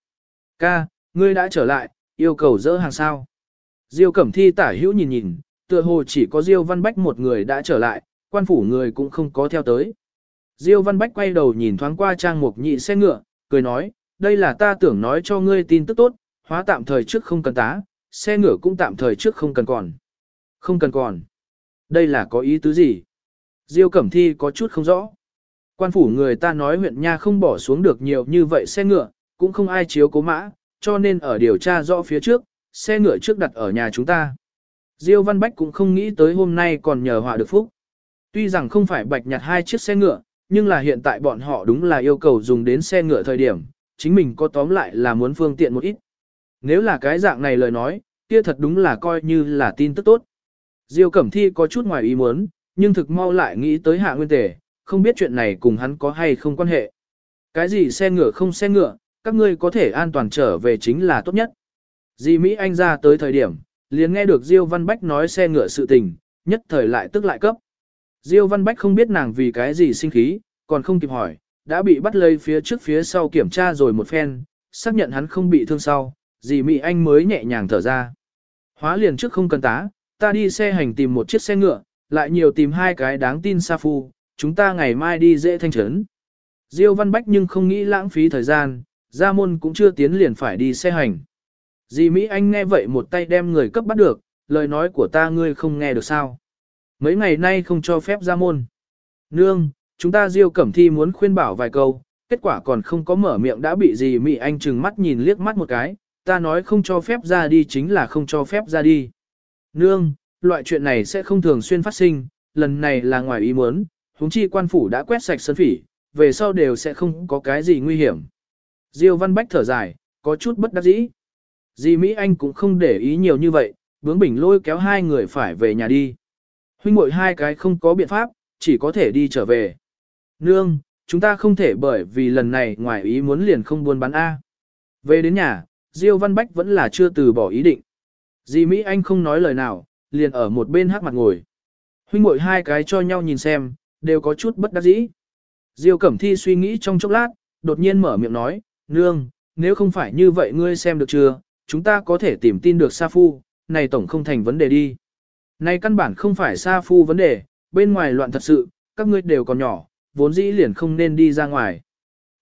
Ca, ngươi đã trở lại, yêu cầu dỡ hàng sao? Diêu Cẩm Thi tả hữu nhìn nhìn, tựa hồ chỉ có Diêu Văn Bách một người đã trở lại, quan phủ người cũng không có theo tới. Diêu Văn Bách quay đầu nhìn thoáng qua trang mục nhị xe ngựa, cười nói, đây là ta tưởng nói cho ngươi tin tức tốt, hóa tạm thời trước không cần tá, xe ngựa cũng tạm thời trước không cần còn. Không cần còn. Đây là có ý tứ gì? Diêu Cẩm Thi có chút không rõ. Quan phủ người ta nói huyện nha không bỏ xuống được nhiều như vậy xe ngựa, cũng không ai chiếu cố mã, cho nên ở điều tra rõ phía trước, xe ngựa trước đặt ở nhà chúng ta. Diêu Văn Bách cũng không nghĩ tới hôm nay còn nhờ họa được phúc. Tuy rằng không phải bạch nhặt hai chiếc xe ngựa, nhưng là hiện tại bọn họ đúng là yêu cầu dùng đến xe ngựa thời điểm, chính mình có tóm lại là muốn phương tiện một ít. Nếu là cái dạng này lời nói, kia thật đúng là coi như là tin tức tốt. Diêu Cẩm Thi có chút ngoài ý muốn, nhưng thực mau lại nghĩ tới hạ nguyên tề, không biết chuyện này cùng hắn có hay không quan hệ. Cái gì xe ngựa không xe ngựa, các ngươi có thể an toàn trở về chính là tốt nhất. Di Mỹ Anh ra tới thời điểm, liền nghe được Diêu Văn Bách nói xe ngựa sự tình, nhất thời lại tức lại cấp. Diêu Văn Bách không biết nàng vì cái gì sinh khí, còn không kịp hỏi, đã bị bắt lấy phía trước phía sau kiểm tra rồi một phen, xác nhận hắn không bị thương sau, dì Mỹ Anh mới nhẹ nhàng thở ra. Hóa liền trước không cần tá, ta đi xe hành tìm một chiếc xe ngựa, lại nhiều tìm hai cái đáng tin sa phu, chúng ta ngày mai đi dễ thanh trấn. Diêu Văn Bách nhưng không nghĩ lãng phí thời gian, gia môn cũng chưa tiến liền phải đi xe hành. Dì Mỹ Anh nghe vậy một tay đem người cấp bắt được, lời nói của ta ngươi không nghe được sao. Mấy ngày nay không cho phép ra môn. Nương, chúng ta Diêu Cẩm Thi muốn khuyên bảo vài câu, kết quả còn không có mở miệng đã bị gì Mỹ Anh chừng mắt nhìn liếc mắt một cái, ta nói không cho phép ra đi chính là không cho phép ra đi. Nương, loại chuyện này sẽ không thường xuyên phát sinh, lần này là ngoài ý muốn, huống chi quan phủ đã quét sạch sân phỉ, về sau đều sẽ không có cái gì nguy hiểm. Diêu Văn Bách thở dài, có chút bất đắc dĩ. Di Mỹ Anh cũng không để ý nhiều như vậy, bướng bỉnh lôi kéo hai người phải về nhà đi. Huynh muội hai cái không có biện pháp, chỉ có thể đi trở về. Nương, chúng ta không thể bởi vì lần này ngoài ý muốn liền không buôn bán A. Về đến nhà, Diêu Văn Bách vẫn là chưa từ bỏ ý định. Dì Mỹ Anh không nói lời nào, liền ở một bên hát mặt ngồi. Huynh muội hai cái cho nhau nhìn xem, đều có chút bất đắc dĩ. Diêu Cẩm Thi suy nghĩ trong chốc lát, đột nhiên mở miệng nói, Nương, nếu không phải như vậy ngươi xem được chưa, chúng ta có thể tìm tin được Sa Phu, này tổng không thành vấn đề đi. Này căn bản không phải xa Phu vấn đề, bên ngoài loạn thật sự, các ngươi đều còn nhỏ, vốn dĩ liền không nên đi ra ngoài.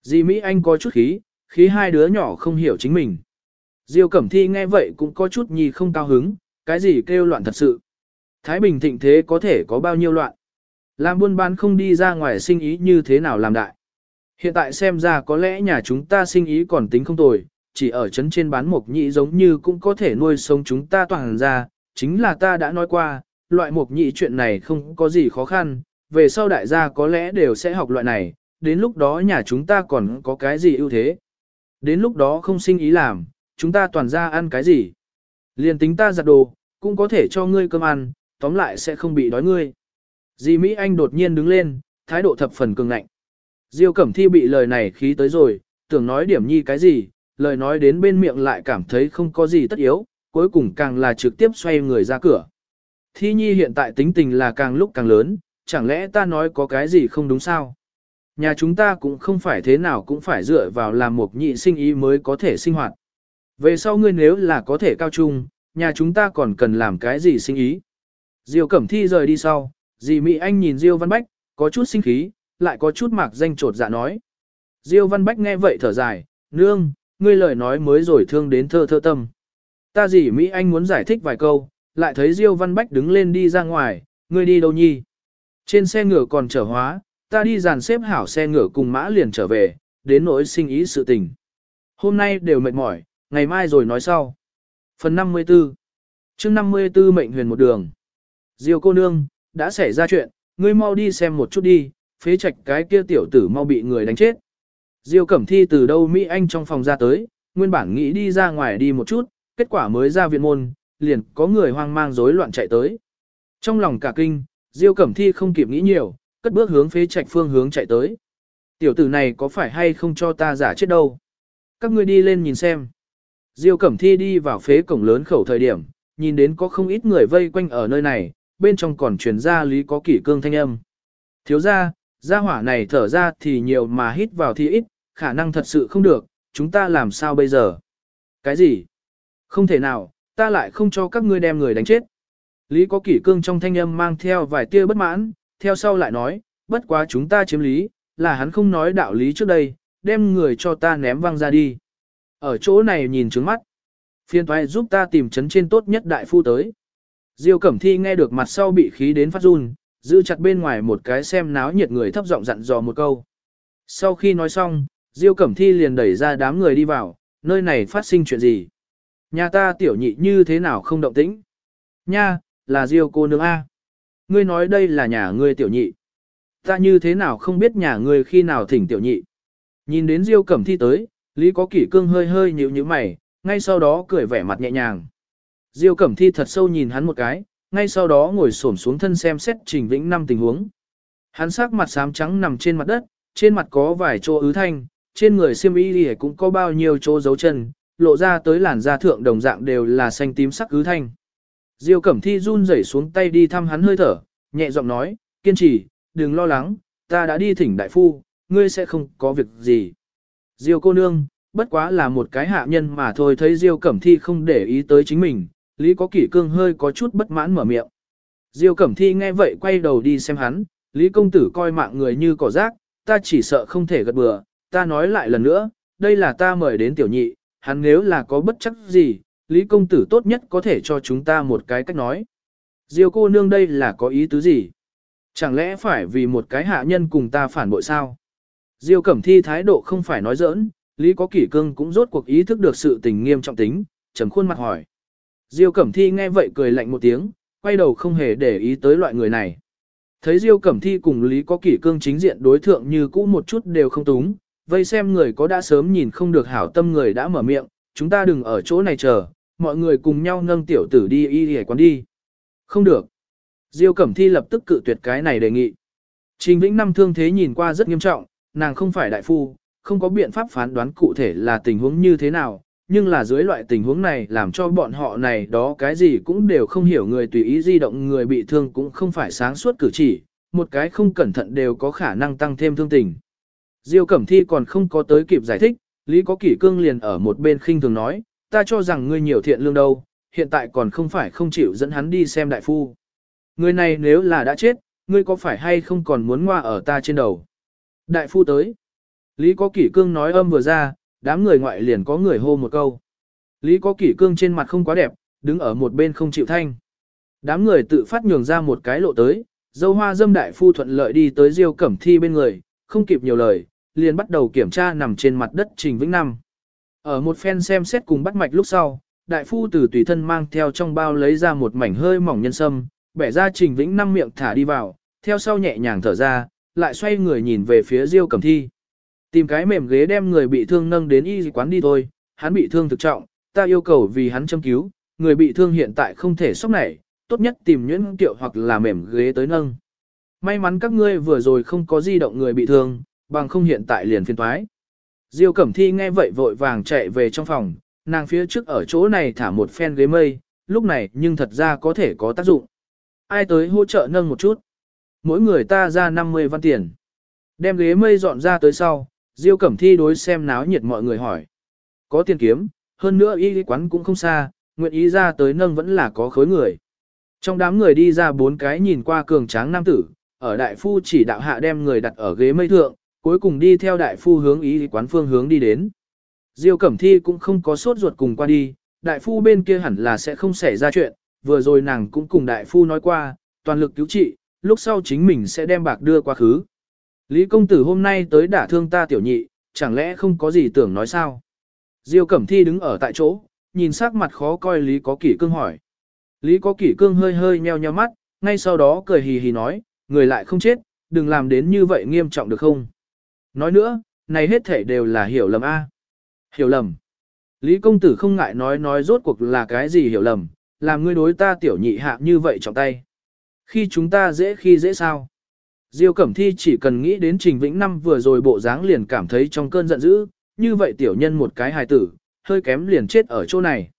Di Mỹ Anh có chút khí, khí hai đứa nhỏ không hiểu chính mình. Diêu Cẩm Thi nghe vậy cũng có chút nhì không cao hứng, cái gì kêu loạn thật sự. Thái Bình thịnh thế có thể có bao nhiêu loạn. Làm buôn bán không đi ra ngoài sinh ý như thế nào làm đại. Hiện tại xem ra có lẽ nhà chúng ta sinh ý còn tính không tồi, chỉ ở chấn trên bán mộc nhị giống như cũng có thể nuôi sống chúng ta toàn ra, chính là ta đã nói qua, loại mộc nhị chuyện này không có gì khó khăn, về sau đại gia có lẽ đều sẽ học loại này, đến lúc đó nhà chúng ta còn có cái gì ưu thế. Đến lúc đó không sinh ý làm, chúng ta toàn ra ăn cái gì. Liền tính ta giặt đồ, cũng có thể cho ngươi cơm ăn, tóm lại sẽ không bị đói ngươi. di Mỹ Anh đột nhiên đứng lên, thái độ thập phần cường ngạnh. Diêu Cẩm Thi bị lời này khí tới rồi, tưởng nói điểm nhi cái gì, lời nói đến bên miệng lại cảm thấy không có gì tất yếu, cuối cùng càng là trực tiếp xoay người ra cửa. Thi Nhi hiện tại tính tình là càng lúc càng lớn, chẳng lẽ ta nói có cái gì không đúng sao? Nhà chúng ta cũng không phải thế nào cũng phải dựa vào làm một nhị sinh ý mới có thể sinh hoạt. Về sau ngươi nếu là có thể cao trung, nhà chúng ta còn cần làm cái gì sinh ý? Diêu Cẩm Thi rời đi sau, dì Mỹ Anh nhìn Diêu Văn Bách, có chút sinh khí, lại có chút mạc danh trột dạ nói. Diêu Văn Bách nghe vậy thở dài, nương, ngươi lời nói mới rồi thương đến thơ thơ tâm. Ta gì Mỹ Anh muốn giải thích vài câu, lại thấy Diêu Văn Bách đứng lên đi ra ngoài, ngươi đi đâu nhi? Trên xe ngựa còn chở hóa, ta đi dàn xếp hảo xe ngựa cùng mã liền trở về, đến nỗi sinh ý sự tình. Hôm nay đều mệt mỏi, ngày mai rồi nói sau. Phần 54 chương 54 mệnh huyền một đường. Diêu cô nương, đã xảy ra chuyện, ngươi mau đi xem một chút đi, phế trạch cái kia tiểu tử mau bị người đánh chết. Diêu Cẩm Thi từ đâu Mỹ Anh trong phòng ra tới, nguyên bản nghĩ đi ra ngoài đi một chút, kết quả mới ra viện môn, liền có người hoang mang rối loạn chạy tới. Trong lòng cả kinh, Diêu Cẩm Thi không kịp nghĩ nhiều, cất bước hướng phế trạch phương hướng chạy tới. Tiểu tử này có phải hay không cho ta giả chết đâu? Các ngươi đi lên nhìn xem. Diêu Cẩm Thi đi vào phế cổng lớn khẩu thời điểm, nhìn đến có không ít người vây quanh ở nơi này, bên trong còn truyền ra lý có kỷ cương thanh âm. Thiếu ra, gia hỏa này thở ra thì nhiều mà hít vào thì ít, khả năng thật sự không được, chúng ta làm sao bây giờ? Cái gì? Không thể nào, ta lại không cho các ngươi đem người đánh chết. Lý có kỷ cương trong thanh âm mang theo vài tia bất mãn, theo sau lại nói, bất quá chúng ta chiếm lý, là hắn không nói đạo lý trước đây, đem người cho ta ném văng ra đi. Ở chỗ này nhìn trướng mắt. Phiên thoại giúp ta tìm chấn trên tốt nhất đại phu tới. Diêu Cẩm Thi nghe được mặt sau bị khí đến phát run, giữ chặt bên ngoài một cái xem náo nhiệt người thấp giọng dặn dò một câu. Sau khi nói xong, Diêu Cẩm Thi liền đẩy ra đám người đi vào, nơi này phát sinh chuyện gì? Nhà ta tiểu nhị như thế nào không động tĩnh? Nha, là Diêu cô nương A. Ngươi nói đây là nhà ngươi tiểu nhị. Ta như thế nào không biết nhà ngươi khi nào thỉnh tiểu nhị. Nhìn đến Diêu Cẩm Thi tới, Lý có kỷ cương hơi hơi nhíu nhíu mày, ngay sau đó cười vẻ mặt nhẹ nhàng. Diêu Cẩm Thi thật sâu nhìn hắn một cái, ngay sau đó ngồi xổm xuống thân xem xét Trình Vĩnh năm tình huống. Hắn sắc mặt xám trắng nằm trên mặt đất, trên mặt có vài chỗ ứ thanh, trên người xiêm y cũng có bao nhiêu chỗ dấu chân, lộ ra tới làn da thượng đồng dạng đều là xanh tím sắc ứ thanh. Diêu Cẩm Thi run rẩy xuống tay đi thăm hắn hơi thở, nhẹ giọng nói, kiên trì, đừng lo lắng, ta đã đi thỉnh đại phu, ngươi sẽ không có việc gì. Diêu cô nương, bất quá là một cái hạ nhân mà thôi thấy Diêu Cẩm Thi không để ý tới chính mình, Lý có kỷ cương hơi có chút bất mãn mở miệng. Diêu Cẩm Thi nghe vậy quay đầu đi xem hắn, Lý công tử coi mạng người như cỏ rác, ta chỉ sợ không thể gật bừa, ta nói lại lần nữa, đây là ta mời đến tiểu nhị, hắn nếu là có bất chắc gì, Lý công tử tốt nhất có thể cho chúng ta một cái cách nói. Diêu cô nương đây là có ý tứ gì? Chẳng lẽ phải vì một cái hạ nhân cùng ta phản bội sao? Diêu Cẩm Thi thái độ không phải nói giỡn, Lý có kỷ cương cũng rốt cuộc ý thức được sự tình nghiêm trọng tính, trầm khuôn mặt hỏi. Diêu Cẩm Thi nghe vậy cười lạnh một tiếng, quay đầu không hề để ý tới loại người này. Thấy Diêu Cẩm Thi cùng Lý có kỷ cương chính diện đối thượng như cũ một chút đều không túng, vây xem người có đã sớm nhìn không được hảo tâm người đã mở miệng, chúng ta đừng ở chỗ này chờ, mọi người cùng nhau nâng tiểu tử đi y hề quán đi. Không được. Diêu Cẩm Thi lập tức cự tuyệt cái này đề nghị. Trình Vĩnh Năm thương thế nhìn qua rất nghiêm trọng, nàng không phải đại phu, không có biện pháp phán đoán cụ thể là tình huống như thế nào, nhưng là dưới loại tình huống này làm cho bọn họ này đó cái gì cũng đều không hiểu người tùy ý di động người bị thương cũng không phải sáng suốt cử chỉ, một cái không cẩn thận đều có khả năng tăng thêm thương tình. Diêu Cẩm Thi còn không có tới kịp giải thích, Lý Có Kỷ Cương liền ở một bên khinh thường nói, ta cho rằng ngươi nhiều thiện lương đâu, hiện tại còn không phải không chịu dẫn hắn đi xem đại phu. Người này nếu là đã chết, ngươi có phải hay không còn muốn ngoa ở ta trên đầu? Đại phu tới. Lý Có Kỷ Cương nói âm vừa ra, đám người ngoại liền có người hô một câu. Lý Có Kỷ Cương trên mặt không quá đẹp, đứng ở một bên không chịu thanh. Đám người tự phát nhường ra một cái lộ tới, dâu hoa dâm đại phu thuận lợi đi tới Diêu Cẩm Thi bên người, không kịp nhiều lời, liền bắt đầu kiểm tra nằm trên mặt đất Trình Vĩnh Năm. Ở một phen xem xét cùng bắt mạch lúc sau, đại phu từ tùy thân mang theo trong bao lấy ra một mảnh hơi mỏng nhân sâm, bẻ ra Trình Vĩnh Năm miệng thả đi vào, theo sau nhẹ nhàng thở ra, lại xoay người nhìn về phía Diêu Cẩm Thi. Tìm cái mềm ghế đem người bị thương nâng đến y quán đi thôi, hắn bị thương thực trọng, ta yêu cầu vì hắn châm cứu, người bị thương hiện tại không thể sốc nảy, tốt nhất tìm nhuyễn tiệu hoặc là mềm ghế tới nâng. May mắn các ngươi vừa rồi không có di động người bị thương, bằng không hiện tại liền phiên toái. Diêu Cẩm Thi nghe vậy vội vàng chạy về trong phòng, nàng phía trước ở chỗ này thả một phen ghế mây, lúc này nhưng thật ra có thể có tác dụng. Ai tới hỗ trợ nâng một chút? Mỗi người ta ra 50 văn tiền. Đem ghế mây dọn ra tới sau, Diêu Cẩm Thi đối xem náo nhiệt mọi người hỏi. Có tiền kiếm, hơn nữa y quán cũng không xa, nguyện ý ra tới nâng vẫn là có khối người. Trong đám người đi ra bốn cái nhìn qua cường tráng nam tử, ở đại phu chỉ đạo hạ đem người đặt ở ghế mây thượng, cuối cùng đi theo đại phu hướng ý quán phương hướng đi đến. Diêu Cẩm Thi cũng không có sốt ruột cùng qua đi, đại phu bên kia hẳn là sẽ không xảy ra chuyện, vừa rồi nàng cũng cùng đại phu nói qua, toàn lực cứu trị, lúc sau chính mình sẽ đem bạc đưa qua khứ. Lý công tử hôm nay tới đả thương ta tiểu nhị, chẳng lẽ không có gì tưởng nói sao? Diêu Cẩm Thi đứng ở tại chỗ, nhìn sắc mặt khó coi Lý có kỷ cương hỏi. Lý có kỷ cương hơi hơi nheo nheo mắt, ngay sau đó cười hì hì nói, người lại không chết, đừng làm đến như vậy nghiêm trọng được không? Nói nữa, này hết thể đều là hiểu lầm a. Hiểu lầm. Lý công tử không ngại nói nói rốt cuộc là cái gì hiểu lầm, làm ngươi đối ta tiểu nhị hạ như vậy trọng tay. Khi chúng ta dễ khi dễ sao? Diêu Cẩm Thi chỉ cần nghĩ đến Trình Vĩnh Năm vừa rồi bộ dáng liền cảm thấy trong cơn giận dữ, như vậy tiểu nhân một cái hài tử, hơi kém liền chết ở chỗ này.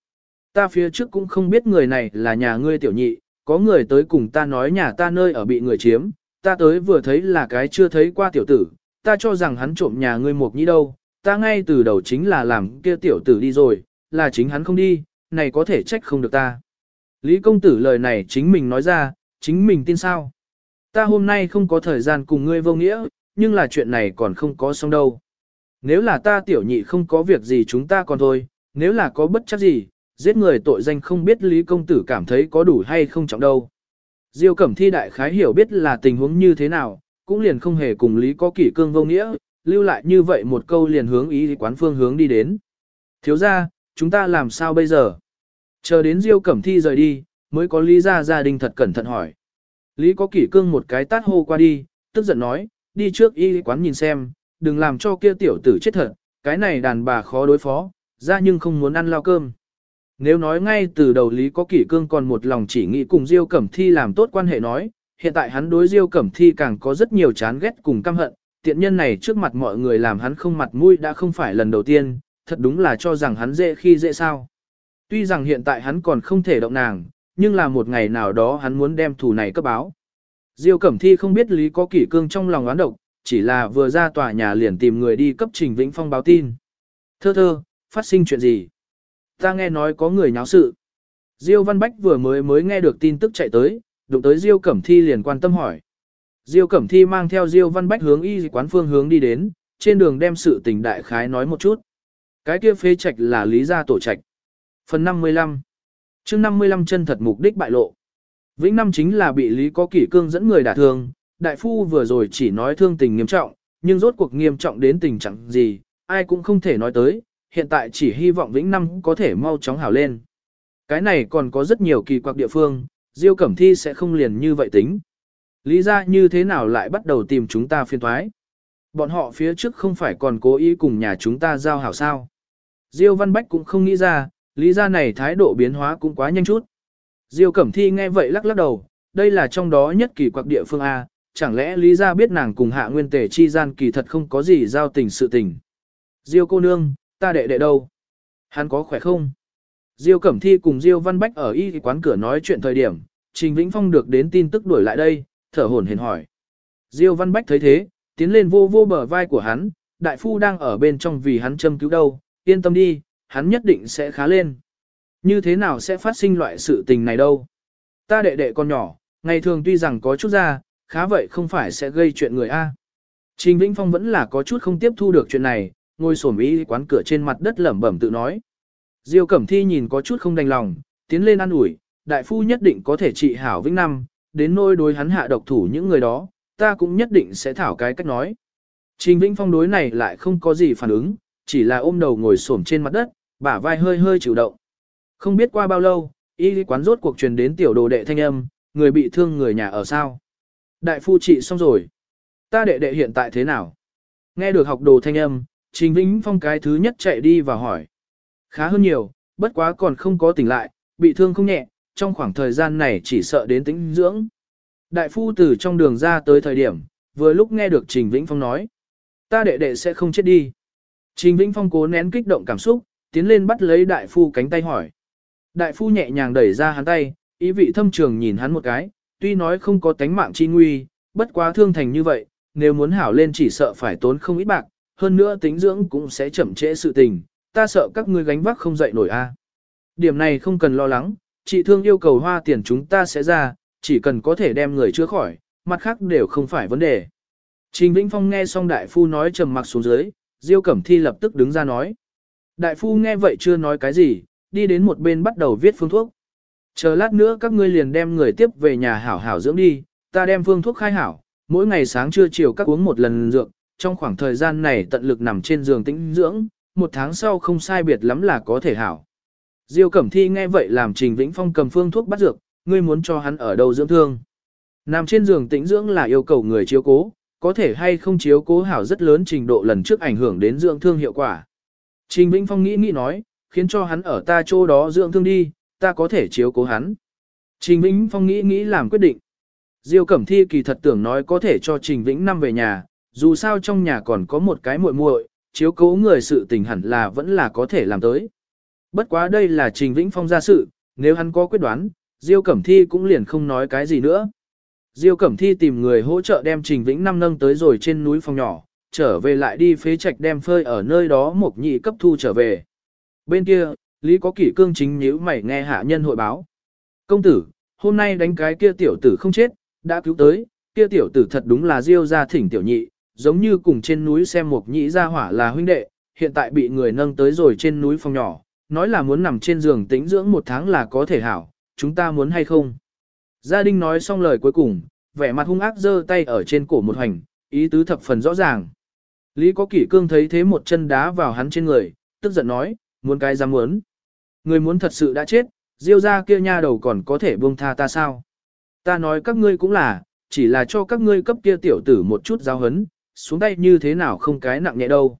Ta phía trước cũng không biết người này là nhà ngươi tiểu nhị, có người tới cùng ta nói nhà ta nơi ở bị người chiếm, ta tới vừa thấy là cái chưa thấy qua tiểu tử, ta cho rằng hắn trộm nhà ngươi mộc nhĩ đâu, ta ngay từ đầu chính là làm kia tiểu tử đi rồi, là chính hắn không đi, này có thể trách không được ta. Lý công tử lời này chính mình nói ra, chính mình tin sao. Ta hôm nay không có thời gian cùng ngươi vô nghĩa, nhưng là chuyện này còn không có xong đâu. Nếu là ta tiểu nhị không có việc gì chúng ta còn thôi, nếu là có bất chấp gì, giết người tội danh không biết Lý Công Tử cảm thấy có đủ hay không trọng đâu. Diêu Cẩm Thi đại khái hiểu biết là tình huống như thế nào, cũng liền không hề cùng Lý có kỷ cương vô nghĩa, lưu lại như vậy một câu liền hướng ý quán phương hướng đi đến. Thiếu ra, chúng ta làm sao bây giờ? Chờ đến Diêu Cẩm Thi rời đi, mới có Lý ra gia đình thật cẩn thận hỏi. Lý có kỷ cương một cái tát hô qua đi, tức giận nói, đi trước y quán nhìn xem, đừng làm cho kia tiểu tử chết thật, cái này đàn bà khó đối phó, ra nhưng không muốn ăn lao cơm. Nếu nói ngay từ đầu Lý có kỷ cương còn một lòng chỉ nghĩ cùng Diêu Cẩm Thi làm tốt quan hệ nói, hiện tại hắn đối Diêu Cẩm Thi càng có rất nhiều chán ghét cùng căm hận, tiện nhân này trước mặt mọi người làm hắn không mặt mũi đã không phải lần đầu tiên, thật đúng là cho rằng hắn dễ khi dễ sao. Tuy rằng hiện tại hắn còn không thể động nàng, nhưng là một ngày nào đó hắn muốn đem thù này cấp báo. Diêu Cẩm Thi không biết Lý có kỷ cương trong lòng oán độc, chỉ là vừa ra tòa nhà liền tìm người đi cấp Trình Vĩnh Phong báo tin. Thơ thơ, phát sinh chuyện gì? Ta nghe nói có người nháo sự. Diêu Văn Bách vừa mới mới nghe được tin tức chạy tới, đụng tới Diêu Cẩm Thi liền quan tâm hỏi. Diêu Cẩm Thi mang theo Diêu Văn Bách hướng y quán phương hướng đi đến, trên đường đem sự tình đại khái nói một chút. Cái kia phê trạch là lý gia tổ trạch. Phần 55 chương 55 chân thật mục đích bại lộ. Vĩnh năm chính là bị Lý Có Kỷ Cương dẫn người đả thương, đại phu vừa rồi chỉ nói thương tình nghiêm trọng, nhưng rốt cuộc nghiêm trọng đến tình trạng gì, ai cũng không thể nói tới, hiện tại chỉ hy vọng Vĩnh năm có thể mau chóng hảo lên. Cái này còn có rất nhiều kỳ quặc địa phương, Diêu Cẩm Thi sẽ không liền như vậy tính. Lý ra như thế nào lại bắt đầu tìm chúng ta phiên thoái? Bọn họ phía trước không phải còn cố ý cùng nhà chúng ta giao hảo sao. Diêu Văn Bách cũng không nghĩ ra, lý ra này thái độ biến hóa cũng quá nhanh chút. Diêu Cẩm Thi nghe vậy lắc lắc đầu, đây là trong đó nhất kỳ quặc địa phương A, chẳng lẽ lý ra biết nàng cùng hạ nguyên tể chi gian kỳ thật không có gì giao tình sự tình. Diêu cô nương, ta đệ đệ đâu? Hắn có khỏe không? Diêu Cẩm Thi cùng Diêu Văn Bách ở y quán cửa nói chuyện thời điểm, Trình Vĩnh Phong được đến tin tức đuổi lại đây, thở hổn hển hỏi. Diêu Văn Bách thấy thế, tiến lên vô vô bờ vai của hắn, đại phu đang ở bên trong vì hắn châm cứu đâu, yên tâm đi, hắn nhất định sẽ khá lên. Như thế nào sẽ phát sinh loại sự tình này đâu? Ta đệ đệ con nhỏ, ngày thường tuy rằng có chút ra, khá vậy không phải sẽ gây chuyện người A. Trình Vĩnh Phong vẫn là có chút không tiếp thu được chuyện này, ngồi xổm ý quán cửa trên mặt đất lẩm bẩm tự nói. Diêu Cẩm Thi nhìn có chút không đành lòng, tiến lên ăn ủi, đại phu nhất định có thể trị hảo Vĩnh Năm, đến nôi đối hắn hạ độc thủ những người đó, ta cũng nhất định sẽ thảo cái cách nói. Trình Vĩnh Phong đối này lại không có gì phản ứng, chỉ là ôm đầu ngồi xổm trên mặt đất, bả vai hơi hơi chịu động. Không biết qua bao lâu, y quán rốt cuộc truyền đến tiểu đồ đệ thanh âm, người bị thương người nhà ở sao. Đại phu trị xong rồi. Ta đệ đệ hiện tại thế nào? Nghe được học đồ thanh âm, Trình Vĩnh Phong cái thứ nhất chạy đi và hỏi. Khá hơn nhiều, bất quá còn không có tỉnh lại, bị thương không nhẹ, trong khoảng thời gian này chỉ sợ đến tĩnh dưỡng. Đại phu từ trong đường ra tới thời điểm, vừa lúc nghe được Trình Vĩnh Phong nói. Ta đệ đệ sẽ không chết đi. Trình Vĩnh Phong cố nén kích động cảm xúc, tiến lên bắt lấy đại phu cánh tay hỏi. Đại phu nhẹ nhàng đẩy ra hắn tay, ý vị thâm trường nhìn hắn một cái, tuy nói không có tánh mạng chi nguy, bất quá thương thành như vậy, nếu muốn hảo lên chỉ sợ phải tốn không ít bạc, hơn nữa tính dưỡng cũng sẽ chậm trễ sự tình, ta sợ các ngươi gánh vác không dậy nổi a. Điểm này không cần lo lắng, chị thương yêu cầu hoa tiền chúng ta sẽ ra, chỉ cần có thể đem người chữa khỏi, mặt khác đều không phải vấn đề. Trình Vĩnh Phong nghe xong đại phu nói trầm mặc xuống dưới, Diêu Cẩm Thi lập tức đứng ra nói. Đại phu nghe vậy chưa nói cái gì, đi đến một bên bắt đầu viết phương thuốc. Chờ lát nữa các ngươi liền đem người tiếp về nhà hảo hảo dưỡng đi, ta đem phương thuốc khai hảo, mỗi ngày sáng trưa chiều các uống một lần dược, trong khoảng thời gian này tận lực nằm trên giường tĩnh dưỡng, một tháng sau không sai biệt lắm là có thể hảo. Diêu Cẩm Thi nghe vậy làm Trình Vĩnh Phong cầm phương thuốc bắt dược, ngươi muốn cho hắn ở đâu dưỡng thương. Nằm trên giường tĩnh dưỡng là yêu cầu người chiếu cố, có thể hay không chiếu cố hảo rất lớn trình độ lần trước ảnh hưởng đến dưỡng thương hiệu quả. Trình Vĩnh Phong nghĩ nghĩ nói, khiến cho hắn ở ta chỗ đó dưỡng thương đi, ta có thể chiếu cố hắn. Trình Vĩnh Phong nghĩ nghĩ làm quyết định. Diêu Cẩm Thi kỳ thật tưởng nói có thể cho Trình Vĩnh năm về nhà, dù sao trong nhà còn có một cái muội muội, chiếu cố người sự tình hẳn là vẫn là có thể làm tới. Bất quá đây là Trình Vĩnh Phong ra sự, nếu hắn có quyết đoán, Diêu Cẩm Thi cũng liền không nói cái gì nữa. Diêu Cẩm Thi tìm người hỗ trợ đem Trình Vĩnh năm nâng tới rồi trên núi phòng nhỏ, trở về lại đi phế trạch đem phơi ở nơi đó một nhị cấp thu trở về. Bên kia, Lý có kỷ cương chính nhíu mày nghe hạ nhân hội báo. Công tử, hôm nay đánh cái kia tiểu tử không chết, đã cứu tới, kia tiểu tử thật đúng là Diêu ra thỉnh tiểu nhị, giống như cùng trên núi xem một nhị ra hỏa là huynh đệ, hiện tại bị người nâng tới rồi trên núi phòng nhỏ, nói là muốn nằm trên giường tĩnh dưỡng một tháng là có thể hảo, chúng ta muốn hay không. Gia đình nói xong lời cuối cùng, vẻ mặt hung ác giơ tay ở trên cổ một hành, ý tứ thập phần rõ ràng. Lý có kỷ cương thấy thế một chân đá vào hắn trên người, tức giận nói, muốn cái dám muốn. Người muốn thật sự đã chết, diêu ra kia nha đầu còn có thể buông tha ta sao? Ta nói các ngươi cũng là, chỉ là cho các ngươi cấp kia tiểu tử một chút giáo hấn, xuống tay như thế nào không cái nặng nhẹ đâu.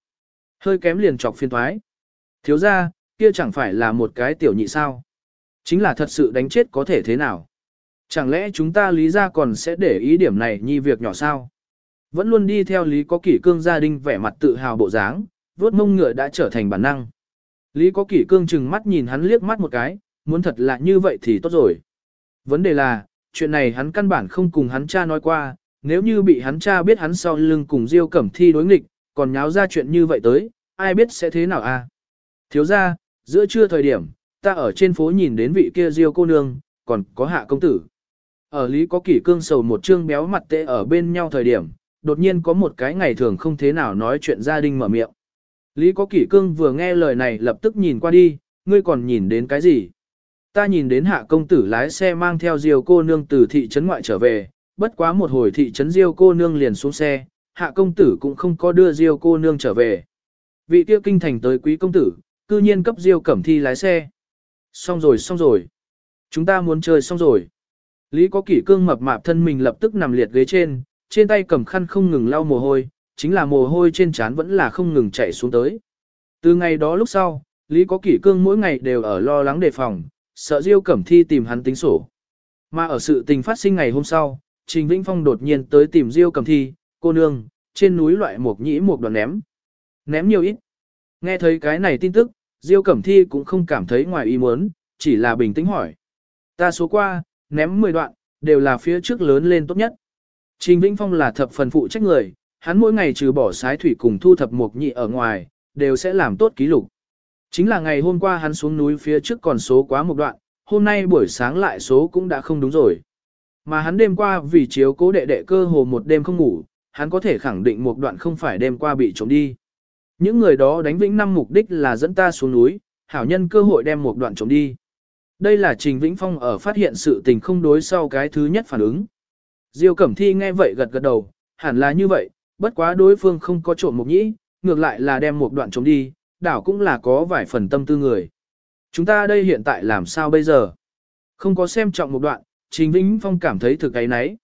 Hơi kém liền chọc phiên thoái. Thiếu ra, kia chẳng phải là một cái tiểu nhị sao. Chính là thật sự đánh chết có thể thế nào. Chẳng lẽ chúng ta lý ra còn sẽ để ý điểm này nhi việc nhỏ sao? Vẫn luôn đi theo lý có kỷ cương gia đình vẻ mặt tự hào bộ dáng, vuốt mông ngựa đã trở thành bản năng. Lý có kỷ cương chừng mắt nhìn hắn liếc mắt một cái, muốn thật là như vậy thì tốt rồi. Vấn đề là, chuyện này hắn căn bản không cùng hắn cha nói qua, nếu như bị hắn cha biết hắn sau lưng cùng Diêu Cẩm Thi đối nghịch, còn nháo ra chuyện như vậy tới, ai biết sẽ thế nào à? Thiếu gia giữa trưa thời điểm, ta ở trên phố nhìn đến vị kia Diêu cô nương, còn có hạ công tử. Ở Lý có kỷ cương sầu một trương béo mặt tệ ở bên nhau thời điểm, đột nhiên có một cái ngày thường không thế nào nói chuyện gia đình mở miệng. Lý có kỷ cương vừa nghe lời này lập tức nhìn qua đi, ngươi còn nhìn đến cái gì? Ta nhìn đến hạ công tử lái xe mang theo diều cô nương từ thị trấn ngoại trở về, bất quá một hồi thị trấn diêu cô nương liền xuống xe, hạ công tử cũng không có đưa diêu cô nương trở về. Vị kia kinh thành tới quý công tử, cư nhiên cấp diêu cẩm thi lái xe. Xong rồi xong rồi. Chúng ta muốn chơi xong rồi. Lý có kỷ cương mập mạp thân mình lập tức nằm liệt ghế trên, trên tay cầm khăn không ngừng lau mồ hôi, chính là mồ hôi trên trán vẫn là không ngừng chạy xuống tới. Từ ngày đó lúc sau, Lý Có Kỷ Cương mỗi ngày đều ở lo lắng đề phòng, sợ Diêu Cẩm Thi tìm hắn tính sổ. Mà ở sự tình phát sinh ngày hôm sau, Trình Vĩnh Phong đột nhiên tới tìm Diêu Cẩm Thi, cô nương, trên núi loại mộc nhĩ mộc đoàn ném. Ném nhiều ít. Nghe thấy cái này tin tức, Diêu Cẩm Thi cũng không cảm thấy ngoài ý muốn, chỉ là bình tĩnh hỏi. Ta số qua, ném 10 đoạn, đều là phía trước lớn lên tốt nhất. Trình Vĩnh Phong là thập phần phụ trách người, hắn mỗi ngày trừ bỏ sái thủy cùng thu thập mộc nhị ở ngoài, đều sẽ làm tốt ký lục. Chính là ngày hôm qua hắn xuống núi phía trước còn số quá một đoạn, hôm nay buổi sáng lại số cũng đã không đúng rồi. Mà hắn đêm qua vì chiếu cố đệ đệ cơ hồ một đêm không ngủ, hắn có thể khẳng định một đoạn không phải đêm qua bị trộm đi. Những người đó đánh vĩnh năm mục đích là dẫn ta xuống núi, hảo nhân cơ hội đem một đoạn trộm đi. Đây là Trình Vĩnh Phong ở phát hiện sự tình không đối sau cái thứ nhất phản ứng. Diêu Cẩm Thi nghe vậy gật gật đầu, hẳn là như vậy, bất quá đối phương không có trộm một nhĩ, ngược lại là đem một đoạn trộm đi, đảo cũng là có vài phần tâm tư người. Chúng ta đây hiện tại làm sao bây giờ? Không có xem trọng một đoạn, Trình Vĩnh Phong cảm thấy thực cái nấy.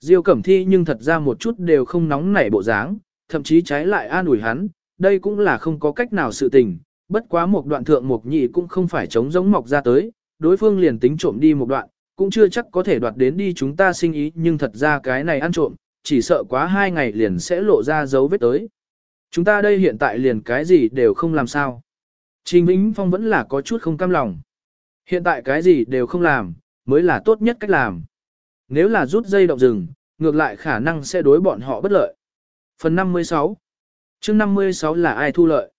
Diêu Cẩm Thi nhưng thật ra một chút đều không nóng nảy bộ dáng, thậm chí trái lại an ủi hắn, đây cũng là không có cách nào sự tình, bất quá một đoạn thượng một nhị cũng không phải chống giống mọc ra tới, đối phương liền tính trộm đi một đoạn, cũng chưa chắc có thể đoạt đến đi chúng ta sinh ý nhưng thật ra cái này ăn trộm, chỉ sợ quá hai ngày liền sẽ lộ ra dấu vết tới. Chúng ta đây hiện tại liền cái gì đều không làm sao. Trình Vĩnh Phong vẫn là có chút không cam lòng. Hiện tại cái gì đều không làm, mới là tốt nhất cách làm. Nếu là rút dây động rừng, ngược lại khả năng sẽ đối bọn họ bất lợi. Phần 56 chương 56 là ai thu lợi?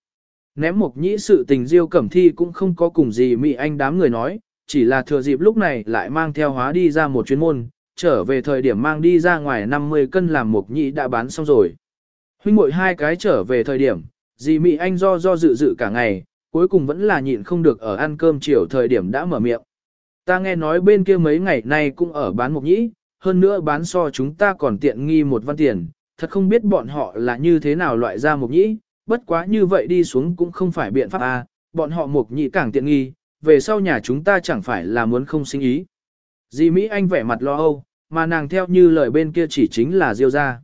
Ném một nhĩ sự tình diêu cẩm thi cũng không có cùng gì Mỹ Anh đám người nói, chỉ là thừa dịp lúc này lại mang theo hóa đi ra một chuyến môn, trở về thời điểm mang đi ra ngoài 50 cân làm một nhĩ đã bán xong rồi. Huynh muội hai cái trở về thời điểm, dì Mỹ Anh do do dự dự cả ngày, cuối cùng vẫn là nhịn không được ở ăn cơm chiều thời điểm đã mở miệng. Ta nghe nói bên kia mấy ngày nay cũng ở bán mộc nhĩ, hơn nữa bán so chúng ta còn tiện nghi một văn tiền, thật không biết bọn họ là như thế nào loại ra mộc nhĩ, bất quá như vậy đi xuống cũng không phải biện pháp a, à, bọn họ mộc nhĩ càng tiện nghi, về sau nhà chúng ta chẳng phải là muốn không sinh ý. Dì Mỹ Anh vẻ mặt lo âu, mà nàng theo như lời bên kia chỉ chính là Diêu gia.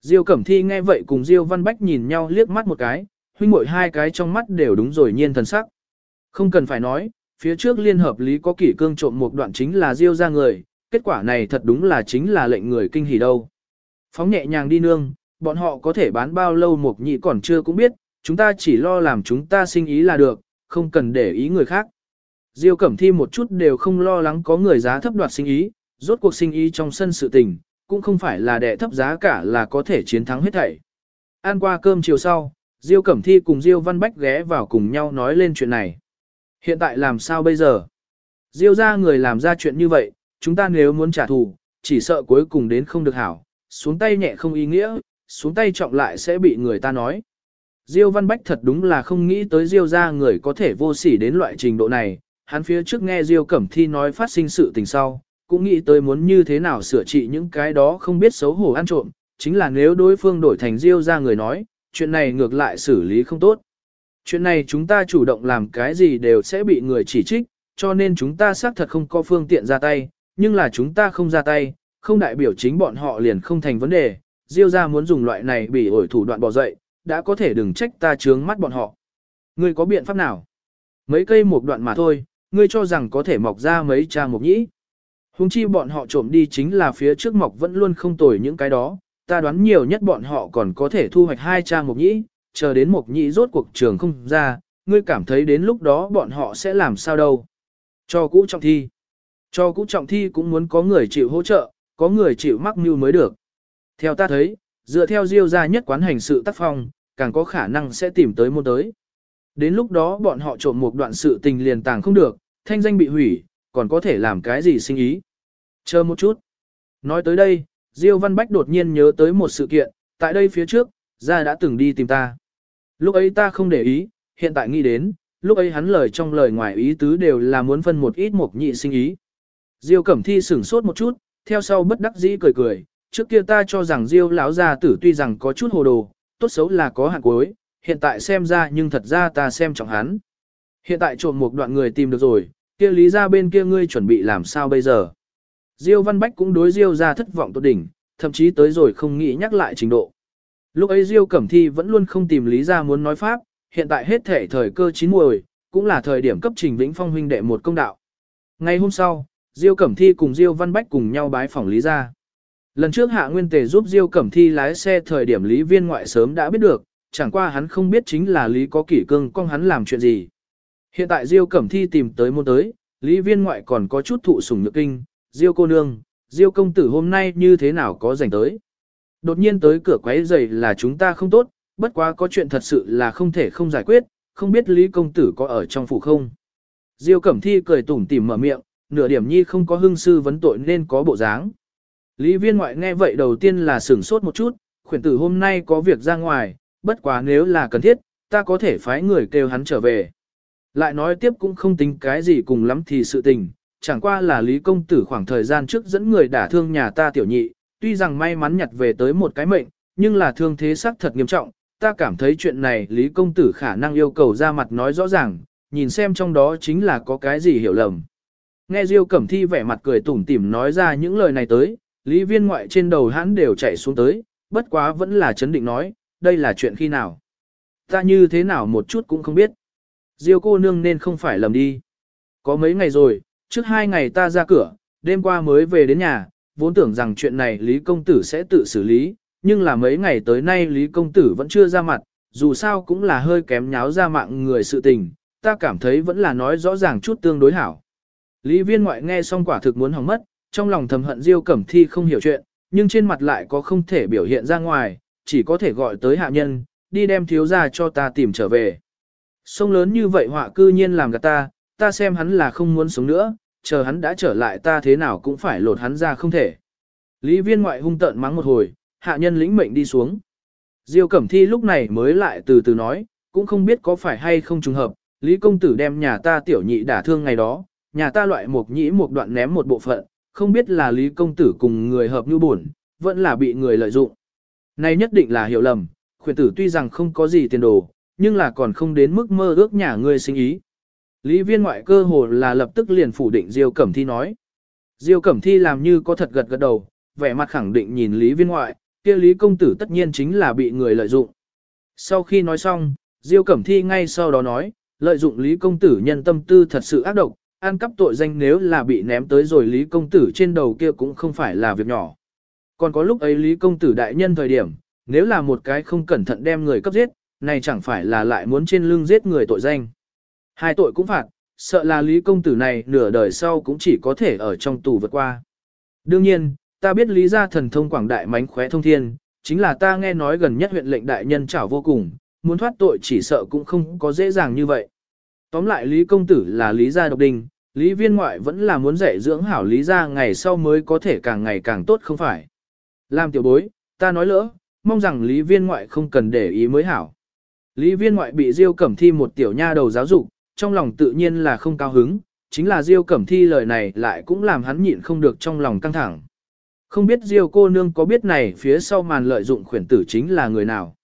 Diêu Cẩm Thi nghe vậy cùng Diêu Văn Bách nhìn nhau liếc mắt một cái, huynh muội hai cái trong mắt đều đúng rồi nhiên thần sắc. Không cần phải nói, phía trước liên hợp lý có kỷ cương trộm một đoạn chính là Diêu ra người, kết quả này thật đúng là chính là lệnh người kinh hỉ đâu. Phóng nhẹ nhàng đi nương, bọn họ có thể bán bao lâu một nhị còn chưa cũng biết, chúng ta chỉ lo làm chúng ta sinh ý là được, không cần để ý người khác. Diêu Cẩm Thi một chút đều không lo lắng có người giá thấp đoạt sinh ý, rốt cuộc sinh ý trong sân sự tình, cũng không phải là đệ thấp giá cả là có thể chiến thắng hết thảy. Ăn qua cơm chiều sau, Diêu Cẩm Thi cùng Diêu Văn Bách ghé vào cùng nhau nói lên chuyện này. Hiện tại làm sao bây giờ? Diêu ra người làm ra chuyện như vậy, chúng ta nếu muốn trả thù, chỉ sợ cuối cùng đến không được hảo, xuống tay nhẹ không ý nghĩa, xuống tay trọng lại sẽ bị người ta nói. Diêu Văn Bách thật đúng là không nghĩ tới Diêu ra người có thể vô sỉ đến loại trình độ này, hắn phía trước nghe Diêu Cẩm Thi nói phát sinh sự tình sau, cũng nghĩ tới muốn như thế nào sửa trị những cái đó không biết xấu hổ ăn trộm, chính là nếu đối phương đổi thành Diêu ra người nói, chuyện này ngược lại xử lý không tốt. Chuyện này chúng ta chủ động làm cái gì đều sẽ bị người chỉ trích, cho nên chúng ta xác thật không có phương tiện ra tay, nhưng là chúng ta không ra tay, không đại biểu chính bọn họ liền không thành vấn đề, Diêu ra muốn dùng loại này bị ổi thủ đoạn bỏ dậy, đã có thể đừng trách ta trướng mắt bọn họ. Ngươi có biện pháp nào? Mấy cây một đoạn mà thôi, ngươi cho rằng có thể mọc ra mấy cha mục nhĩ. Hùng chi bọn họ trộm đi chính là phía trước mọc vẫn luôn không tồi những cái đó, ta đoán nhiều nhất bọn họ còn có thể thu hoạch hai cha mục nhĩ, chờ đến mục nhĩ rốt cuộc trường không ra, ngươi cảm thấy đến lúc đó bọn họ sẽ làm sao đâu. Cho cũ trọng thi. Cho cũ trọng thi cũng muốn có người chịu hỗ trợ, có người chịu mắc mưu mới được. Theo ta thấy, dựa theo diêu gia nhất quán hành sự tác phong, càng có khả năng sẽ tìm tới môn tới. Đến lúc đó bọn họ trộm một đoạn sự tình liền tàng không được, thanh danh bị hủy, còn có thể làm cái gì sinh ý. Chờ một chút. Nói tới đây, Diêu Văn Bách đột nhiên nhớ tới một sự kiện, tại đây phía trước, gia đã từng đi tìm ta. Lúc ấy ta không để ý, hiện tại nghĩ đến, lúc ấy hắn lời trong lời ngoài ý tứ đều là muốn phân một ít mộc nhị sinh ý. Diêu Cẩm Thi sửng sốt một chút, theo sau bất đắc dĩ cười cười, trước kia ta cho rằng Diêu lão gia tử tuy rằng có chút hồ đồ, tốt xấu là có hạn cuối, hiện tại xem ra nhưng thật ra ta xem trọng hắn. Hiện tại trộm một đoạn người tìm được rồi, kia lý ra bên kia ngươi chuẩn bị làm sao bây giờ. Diêu Văn Bách cũng đối Diêu ra thất vọng tốt đỉnh, thậm chí tới rồi không nghĩ nhắc lại trình độ. Lúc ấy Diêu Cẩm Thi vẫn luôn không tìm lý ra muốn nói pháp, hiện tại hết thể thời cơ chín muồi, cũng là thời điểm cấp trình Vĩnh Phong huynh đệ một công đạo. Ngày hôm sau, Diêu Cẩm Thi cùng Diêu Văn Bách cùng nhau bái phỏng Lý gia. Lần trước Hạ Nguyên Tề giúp Diêu Cẩm Thi lái xe thời điểm Lý Viên ngoại sớm đã biết được, chẳng qua hắn không biết chính là Lý có kỷ cương con hắn làm chuyện gì. Hiện tại Diêu Cẩm Thi tìm tới môn tới, Lý Viên ngoại còn có chút thụ sủng nhược kinh, Diêu cô nương, Diêu công tử hôm nay như thế nào có rảnh tới. Đột nhiên tới cửa quấy giày là chúng ta không tốt, bất quá có chuyện thật sự là không thể không giải quyết, không biết Lý công tử có ở trong phủ không. Diêu Cẩm Thi cười tủm tỉm mở miệng, nửa điểm nhi không có hưng sư vấn tội nên có bộ dáng. Lý viên ngoại nghe vậy đầu tiên là sửng sốt một chút, khuyển tử hôm nay có việc ra ngoài, bất quá nếu là cần thiết, ta có thể phái người kêu hắn trở về. Lại nói tiếp cũng không tính cái gì cùng lắm thì sự tình, chẳng qua là Lý Công Tử khoảng thời gian trước dẫn người đả thương nhà ta tiểu nhị, tuy rằng may mắn nhặt về tới một cái mệnh, nhưng là thương thế xác thật nghiêm trọng, ta cảm thấy chuyện này Lý Công Tử khả năng yêu cầu ra mặt nói rõ ràng, nhìn xem trong đó chính là có cái gì hiểu lầm. Nghe Diêu Cẩm Thi vẻ mặt cười tủm tỉm nói ra những lời này tới, Lý Viên ngoại trên đầu hắn đều chạy xuống tới, bất quá vẫn là chấn định nói, đây là chuyện khi nào. Ta như thế nào một chút cũng không biết. Diêu cô nương nên không phải lầm đi. Có mấy ngày rồi, trước hai ngày ta ra cửa, đêm qua mới về đến nhà, vốn tưởng rằng chuyện này Lý Công Tử sẽ tự xử lý, nhưng là mấy ngày tới nay Lý Công Tử vẫn chưa ra mặt, dù sao cũng là hơi kém nháo ra mạng người sự tình, ta cảm thấy vẫn là nói rõ ràng chút tương đối hảo. Lý viên ngoại nghe xong quả thực muốn hỏng mất, trong lòng thầm hận Diêu Cẩm Thi không hiểu chuyện, nhưng trên mặt lại có không thể biểu hiện ra ngoài, chỉ có thể gọi tới hạ nhân, đi đem thiếu ra cho ta tìm trở về. Sông lớn như vậy họa cư nhiên làm gạt ta, ta xem hắn là không muốn sống nữa, chờ hắn đã trở lại ta thế nào cũng phải lột hắn ra không thể. Lý viên ngoại hung tợn mắng một hồi, hạ nhân lĩnh mệnh đi xuống. Diêu Cẩm Thi lúc này mới lại từ từ nói, cũng không biết có phải hay không trùng hợp, Lý công tử đem nhà ta tiểu nhị đả thương ngày đó, nhà ta loại một nhĩ một đoạn ném một bộ phận, không biết là Lý công tử cùng người hợp như buồn, vẫn là bị người lợi dụng. Này nhất định là hiểu lầm, khuyển tử tuy rằng không có gì tiền đồ, nhưng là còn không đến mức mơ ước nhà ngươi sinh ý. Lý viên ngoại cơ hồ là lập tức liền phủ định Diêu Cẩm Thi nói. Diêu Cẩm Thi làm như có thật gật gật đầu, vẻ mặt khẳng định nhìn Lý viên ngoại, kia Lý công tử tất nhiên chính là bị người lợi dụng. Sau khi nói xong, Diêu Cẩm Thi ngay sau đó nói, lợi dụng Lý công tử nhân tâm tư thật sự ác độc, ăn cắp tội danh nếu là bị ném tới rồi Lý công tử trên đầu kia cũng không phải là việc nhỏ. Còn có lúc ấy Lý công tử đại nhân thời điểm, nếu là một cái không cẩn thận đem người cấp giết, này chẳng phải là lại muốn trên lưng giết người tội danh. Hai tội cũng phạt, sợ là Lý công tử này nửa đời sau cũng chỉ có thể ở trong tù vượt qua. Đương nhiên, ta biết Lý gia thần thông quảng đại mánh khóe thông thiên, chính là ta nghe nói gần nhất huyện lệnh đại nhân chảo vô cùng, muốn thoát tội chỉ sợ cũng không có dễ dàng như vậy. Tóm lại Lý công tử là Lý gia độc đình, Lý viên ngoại vẫn là muốn dạy dưỡng hảo Lý gia ngày sau mới có thể càng ngày càng tốt không phải. Làm tiểu bối, ta nói lỡ, mong rằng Lý viên ngoại không cần để ý mới hảo. Lý viên ngoại bị Diêu Cẩm Thi một tiểu nha đầu giáo dục, trong lòng tự nhiên là không cao hứng, chính là Diêu Cẩm Thi lời này lại cũng làm hắn nhịn không được trong lòng căng thẳng. Không biết Diêu cô nương có biết này phía sau màn lợi dụng khuyển tử chính là người nào.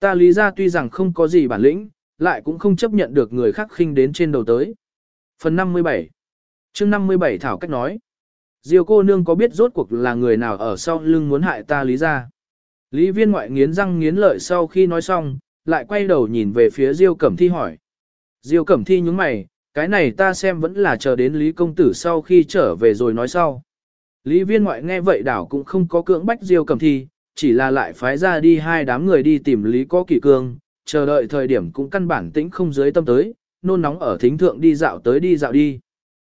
Ta lý ra tuy rằng không có gì bản lĩnh, lại cũng không chấp nhận được người khác khinh đến trên đầu tới. Phần 57 chương 57 Thảo cách nói Diêu cô nương có biết rốt cuộc là người nào ở sau lưng muốn hại ta lý ra. Lý viên ngoại nghiến răng nghiến lợi sau khi nói xong, lại quay đầu nhìn về phía Diêu Cẩm Thi hỏi. Diêu Cẩm Thi nhúng mày, cái này ta xem vẫn là chờ đến Lý Công Tử sau khi trở về rồi nói sau. Lý viên ngoại nghe vậy đảo cũng không có cưỡng bách Diêu Cẩm Thi, chỉ là lại phái ra đi hai đám người đi tìm Lý Có Kỷ Cương, chờ đợi thời điểm cũng căn bản tĩnh không dưới tâm tới, nôn nóng ở thính thượng đi dạo tới đi dạo đi.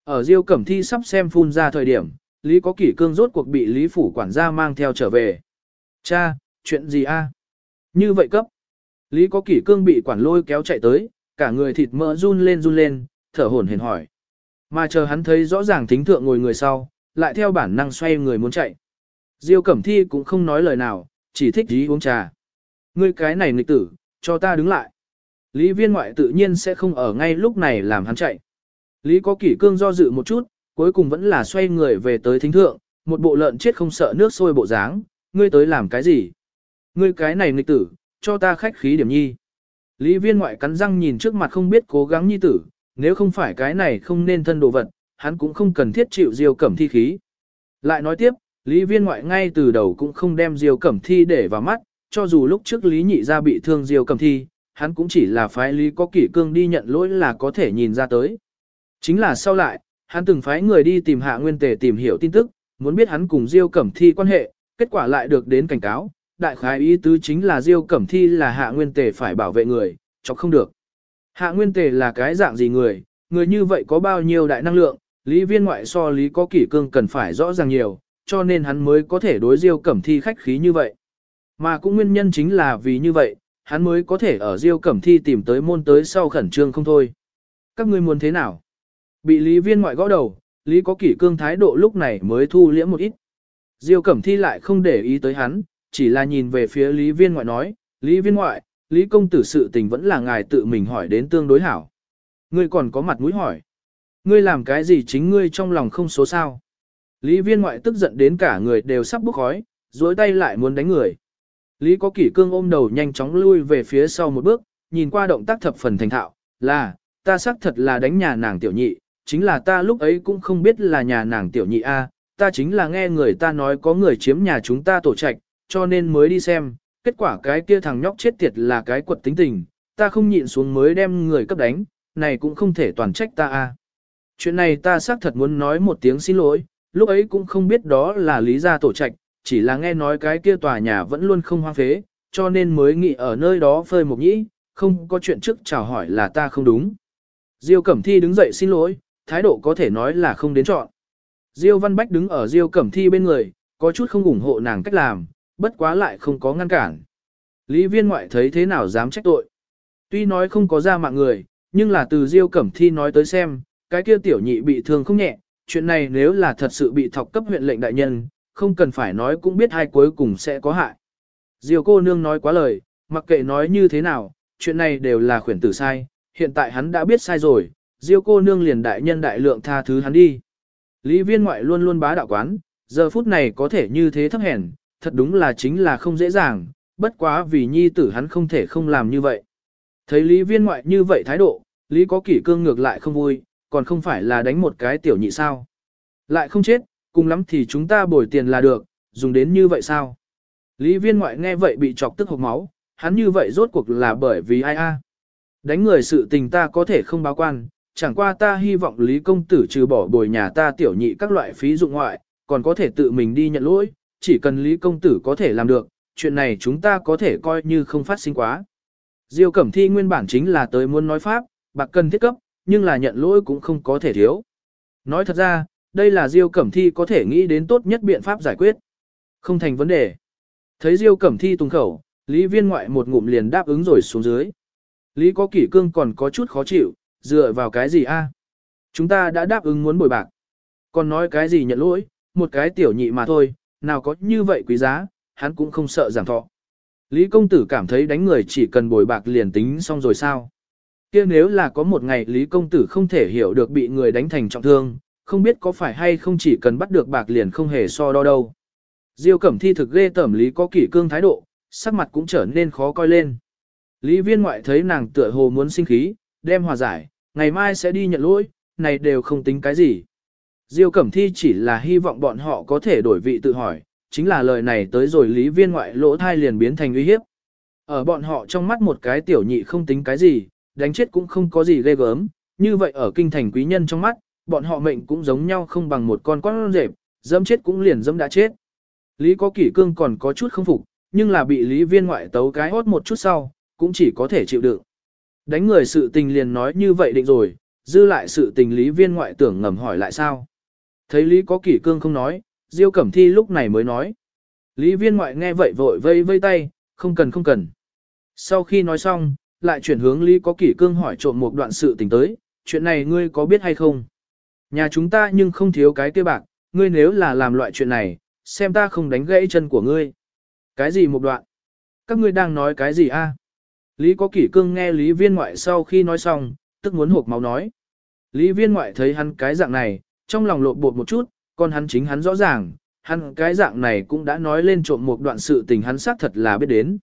Ở Diêu Cẩm Thi sắp xem phun ra thời điểm, Lý Có Kỷ Cương rốt cuộc bị Lý Phủ quản gia mang theo trở về. Cha, chuyện gì a? Như vậy cấp. Lý Có Kỷ Cương bị quản lôi kéo chạy tới, cả người thịt mỡ run lên run lên, thở hổn hển hỏi. Mà chờ hắn thấy rõ ràng thính thượng ngồi người sau, lại theo bản năng xoay người muốn chạy. Diêu Cẩm Thi cũng không nói lời nào, chỉ thích dí uống trà. Ngươi cái này nghịch tử, cho ta đứng lại. Lý viên ngoại tự nhiên sẽ không ở ngay lúc này làm hắn chạy. Lý có kỷ cương do dự một chút, cuối cùng vẫn là xoay người về tới thính thượng, một bộ lợn chết không sợ nước sôi bộ dáng, ngươi tới làm cái gì? Ngươi cái này nghịch tử, cho ta khách khí điểm nhi. Lý viên ngoại cắn răng nhìn trước mặt không biết cố gắng nhi tử, nếu không phải cái này không nên thân đồ vật, hắn cũng không cần thiết chịu diêu cẩm thi khí. Lại nói tiếp, Lý viên ngoại ngay từ đầu cũng không đem diêu cẩm thi để vào mắt, cho dù lúc trước Lý Nhị ra bị thương Diêu Cẩm Thi, hắn cũng chỉ là phái Lý có kỷ cương đi nhận lỗi là có thể nhìn ra tới. Chính là sau lại, hắn từng phái người đi tìm hạ nguyên tề tìm hiểu tin tức, muốn biết hắn cùng Diêu Cẩm Thi quan hệ, kết quả lại được đến cảnh cáo, đại khái ý tứ chính là Diêu Cẩm Thi là hạ nguyên tề phải bảo vệ người, chọc không được. Hạ nguyên tề là cái dạng gì người, người như vậy có bao nhiêu đại năng lượng, lý viên ngoại so lý có kỷ cương cần phải rõ ràng nhiều, cho nên hắn mới có thể đối Diêu Cẩm Thi khách khí như vậy. Mà cũng nguyên nhân chính là vì như vậy, hắn mới có thể ở Diêu Cẩm Thi tìm tới môn tới sau khẩn trương không thôi. Các ngươi muốn thế nào? Bị Lý Viên ngoại gõ đầu, Lý có kỷ cương thái độ lúc này mới thu liễm một ít. Diêu Cẩm Thi lại không để ý tới hắn, chỉ là nhìn về phía Lý Viên ngoại nói, Lý Viên ngoại, Lý công tử sự tình vẫn là ngài tự mình hỏi đến tương đối hảo. Ngươi còn có mặt mũi hỏi. Ngươi làm cái gì chính ngươi trong lòng không số sao. Lý Viên ngoại tức giận đến cả người đều sắp bốc khói, dối tay lại muốn đánh người. Lý có kỷ cương ôm đầu nhanh chóng lui về phía sau một bước, nhìn qua động tác thập phần thành thạo, là, ta xác thật là đánh nhà nàng tiểu nhị, chính là ta lúc ấy cũng không biết là nhà nàng tiểu nhị A, ta chính là nghe người ta nói có người chiếm nhà chúng ta tổ trạch, cho nên mới đi xem, kết quả cái kia thằng nhóc chết tiệt là cái quật tính tình, ta không nhịn xuống mới đem người cấp đánh, này cũng không thể toàn trách ta A. Chuyện này ta xác thật muốn nói một tiếng xin lỗi, lúc ấy cũng không biết đó là lý gia tổ trạch, chỉ là nghe nói cái kia tòa nhà vẫn luôn không hoang phế, cho nên mới nghĩ ở nơi đó phơi một nhĩ, không có chuyện trước chào hỏi là ta không đúng. Diêu Cẩm Thi đứng dậy xin lỗi, thái độ có thể nói là không đến chọn. Diêu Văn Bách đứng ở Diêu Cẩm Thi bên người, có chút không ủng hộ nàng cách làm, bất quá lại không có ngăn cản. Lý viên ngoại thấy thế nào dám trách tội. Tuy nói không có ra mạng người, nhưng là từ Diêu Cẩm Thi nói tới xem, cái kia tiểu nhị bị thương không nhẹ, chuyện này nếu là thật sự bị thọc cấp huyện lệnh đại nhân, không cần phải nói cũng biết hai cuối cùng sẽ có hại. Diêu cô nương nói quá lời, mặc kệ nói như thế nào, chuyện này đều là khuyển tử sai, hiện tại hắn đã biết sai rồi, Diêu cô nương liền đại nhân đại lượng tha thứ hắn đi. Lý viên ngoại luôn luôn bá đạo quán, giờ phút này có thể như thế thấp hèn, thật đúng là chính là không dễ dàng, bất quá vì nhi tử hắn không thể không làm như vậy. Thấy Lý viên ngoại như vậy thái độ, Lý có kỷ cương ngược lại không vui, còn không phải là đánh một cái tiểu nhị sao. Lại không chết, cùng lắm thì chúng ta bồi tiền là được, dùng đến như vậy sao? Lý viên ngoại nghe vậy bị chọc tức hộc máu, hắn như vậy rốt cuộc là bởi vì ai a? Đánh người sự tình ta có thể không báo quan, chẳng qua ta hy vọng Lý công tử trừ bỏ bồi nhà ta tiểu nhị các loại phí dụng ngoại, còn có thể tự mình đi nhận lỗi, chỉ cần Lý công tử có thể làm được, chuyện này chúng ta có thể coi như không phát sinh quá. Diêu Cẩm Thi nguyên bản chính là tới muốn nói pháp, bạc cần thiết cấp, nhưng là nhận lỗi cũng không có thể thiếu. Nói thật ra, đây là Diêu Cẩm Thi có thể nghĩ đến tốt nhất biện pháp giải quyết. Không thành vấn đề. Thấy Diêu Cẩm Thi tung khẩu, Lý Viên ngoại một ngụm liền đáp ứng rồi xuống dưới. Lý có kỷ cương còn có chút khó chịu, dựa vào cái gì a? Chúng ta đã đáp ứng muốn bồi bạc. Còn nói cái gì nhận lỗi, một cái tiểu nhị mà thôi, nào có như vậy quý giá, hắn cũng không sợ giảm thọ. Lý công tử cảm thấy đánh người chỉ cần bồi bạc liền tính xong rồi sao? kia nếu là có một ngày Lý công tử không thể hiểu được bị người đánh thành trọng thương, không biết có phải hay không chỉ cần bắt được bạc liền không hề so đo đâu. Diêu Cẩm Thi thực ghê tẩm Lý có kỷ cương thái độ, sắc mặt cũng trở nên khó coi lên. Lý viên ngoại thấy nàng tựa hồ muốn sinh khí, đem hòa giải, ngày mai sẽ đi nhận lỗi, này đều không tính cái gì. Diêu Cẩm Thi chỉ là hy vọng bọn họ có thể đổi vị tự hỏi, chính là lời này tới rồi lý viên ngoại lỗ thai liền biến thành uy hiếp. Ở bọn họ trong mắt một cái tiểu nhị không tính cái gì, đánh chết cũng không có gì ghê gớm, như vậy ở kinh thành quý nhân trong mắt, bọn họ mệnh cũng giống nhau không bằng một con con rệp, dẫm chết cũng liền dẫm đã chết. Lý có kỷ cương còn có chút không phục, nhưng là bị lý viên ngoại tấu cái hốt một chút sau, cũng chỉ có thể chịu đựng. Đánh người sự tình liền nói như vậy định rồi, dư lại sự tình lý viên ngoại tưởng ngầm hỏi lại sao. Thấy lý có kỷ cương không nói, diêu cẩm thi lúc này mới nói. Lý viên ngoại nghe vậy vội vây vây tay, không cần không cần. Sau khi nói xong, lại chuyển hướng lý có kỷ cương hỏi trộm một đoạn sự tình tới, chuyện này ngươi có biết hay không? Nhà chúng ta nhưng không thiếu cái kia bạc, ngươi nếu là làm loại chuyện này, xem ta không đánh gãy chân của ngươi. Cái gì một đoạn? Các ngươi đang nói cái gì a? Lý có kỷ cương nghe Lý viên ngoại sau khi nói xong, tức muốn hộp máu nói. Lý viên ngoại thấy hắn cái dạng này, trong lòng lộn bột một chút, còn hắn chính hắn rõ ràng, hắn cái dạng này cũng đã nói lên trộm một đoạn sự tình hắn xác thật là biết đến.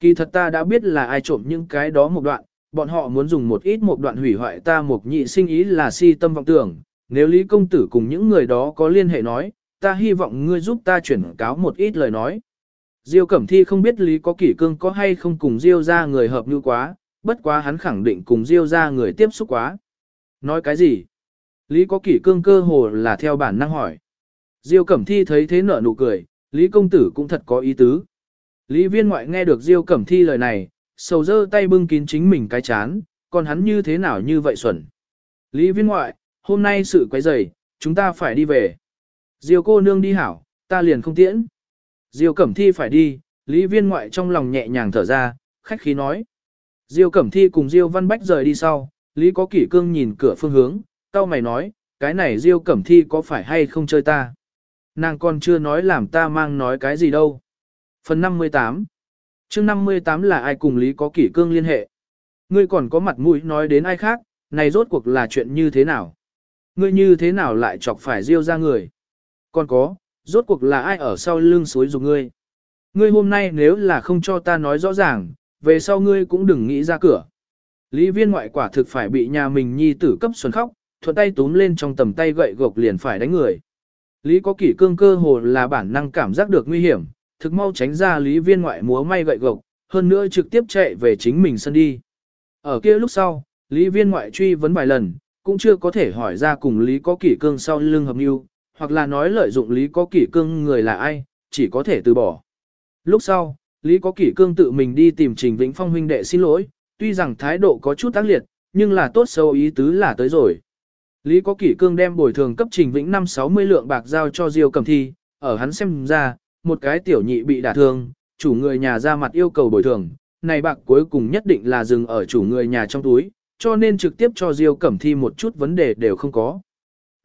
Kỳ thật ta đã biết là ai trộm những cái đó một đoạn, bọn họ muốn dùng một ít một đoạn hủy hoại ta một nhị sinh ý là si tâm vọng tưởng, nếu Lý Công Tử cùng những người đó có liên hệ nói, ta hy vọng ngươi giúp ta chuyển cáo một ít lời nói. Diêu Cẩm Thi không biết Lý có kỷ cương có hay không cùng Diêu ra người hợp như quá, bất quá hắn khẳng định cùng Diêu ra người tiếp xúc quá. Nói cái gì? Lý có kỷ cương cơ hồ là theo bản năng hỏi. Diêu Cẩm Thi thấy thế nở nụ cười, Lý công tử cũng thật có ý tứ. Lý viên ngoại nghe được Diêu Cẩm Thi lời này, sầu dơ tay bưng kín chính mình cái chán, còn hắn như thế nào như vậy xuẩn. Lý viên ngoại, hôm nay sự quấy rầy, chúng ta phải đi về. Diêu cô nương đi hảo, ta liền không tiễn. Diêu Cẩm Thi phải đi, Lý viên ngoại trong lòng nhẹ nhàng thở ra, khách khí nói. Diêu Cẩm Thi cùng Diêu Văn Bách rời đi sau, Lý có kỷ cương nhìn cửa phương hướng, tao mày nói, cái này Diêu Cẩm Thi có phải hay không chơi ta? Nàng còn chưa nói làm ta mang nói cái gì đâu. Phần 58 chương 58 là ai cùng Lý có kỷ cương liên hệ? Ngươi còn có mặt mũi nói đến ai khác, này rốt cuộc là chuyện như thế nào? Ngươi như thế nào lại chọc phải Diêu ra người? Còn có, rốt cuộc là ai ở sau lưng suối dục ngươi? Ngươi hôm nay nếu là không cho ta nói rõ ràng, về sau ngươi cũng đừng nghĩ ra cửa. Lý viên ngoại quả thực phải bị nhà mình nhi tử cấp xuân khóc, thuận tay túm lên trong tầm tay gậy gộc liền phải đánh người. Lý có kỷ cương cơ hồ là bản năng cảm giác được nguy hiểm, thực mau tránh ra lý viên ngoại múa may gậy gộc, hơn nữa trực tiếp chạy về chính mình sân đi. Ở kia lúc sau, lý viên ngoại truy vấn vài lần, cũng chưa có thể hỏi ra cùng lý có kỷ cương sau lưng hợp mưu, hoặc là nói lợi dụng lý có kỷ cương người là ai, chỉ có thể từ bỏ. Lúc sau, lý có kỷ cương tự mình đi tìm trình vĩnh phong huynh đệ xin lỗi, tuy rằng thái độ có chút tác liệt, nhưng là tốt sâu ý tứ là tới rồi. Lý có kỷ cương đem bồi thường cấp trình vĩnh năm 60 lượng bạc giao cho Diêu Cẩm Thi, ở hắn xem ra, một cái tiểu nhị bị đả thương, chủ người nhà ra mặt yêu cầu bồi thường, này bạc cuối cùng nhất định là dừng ở chủ người nhà trong túi, cho nên trực tiếp cho Diêu Cẩm Thi một chút vấn đề đều không có.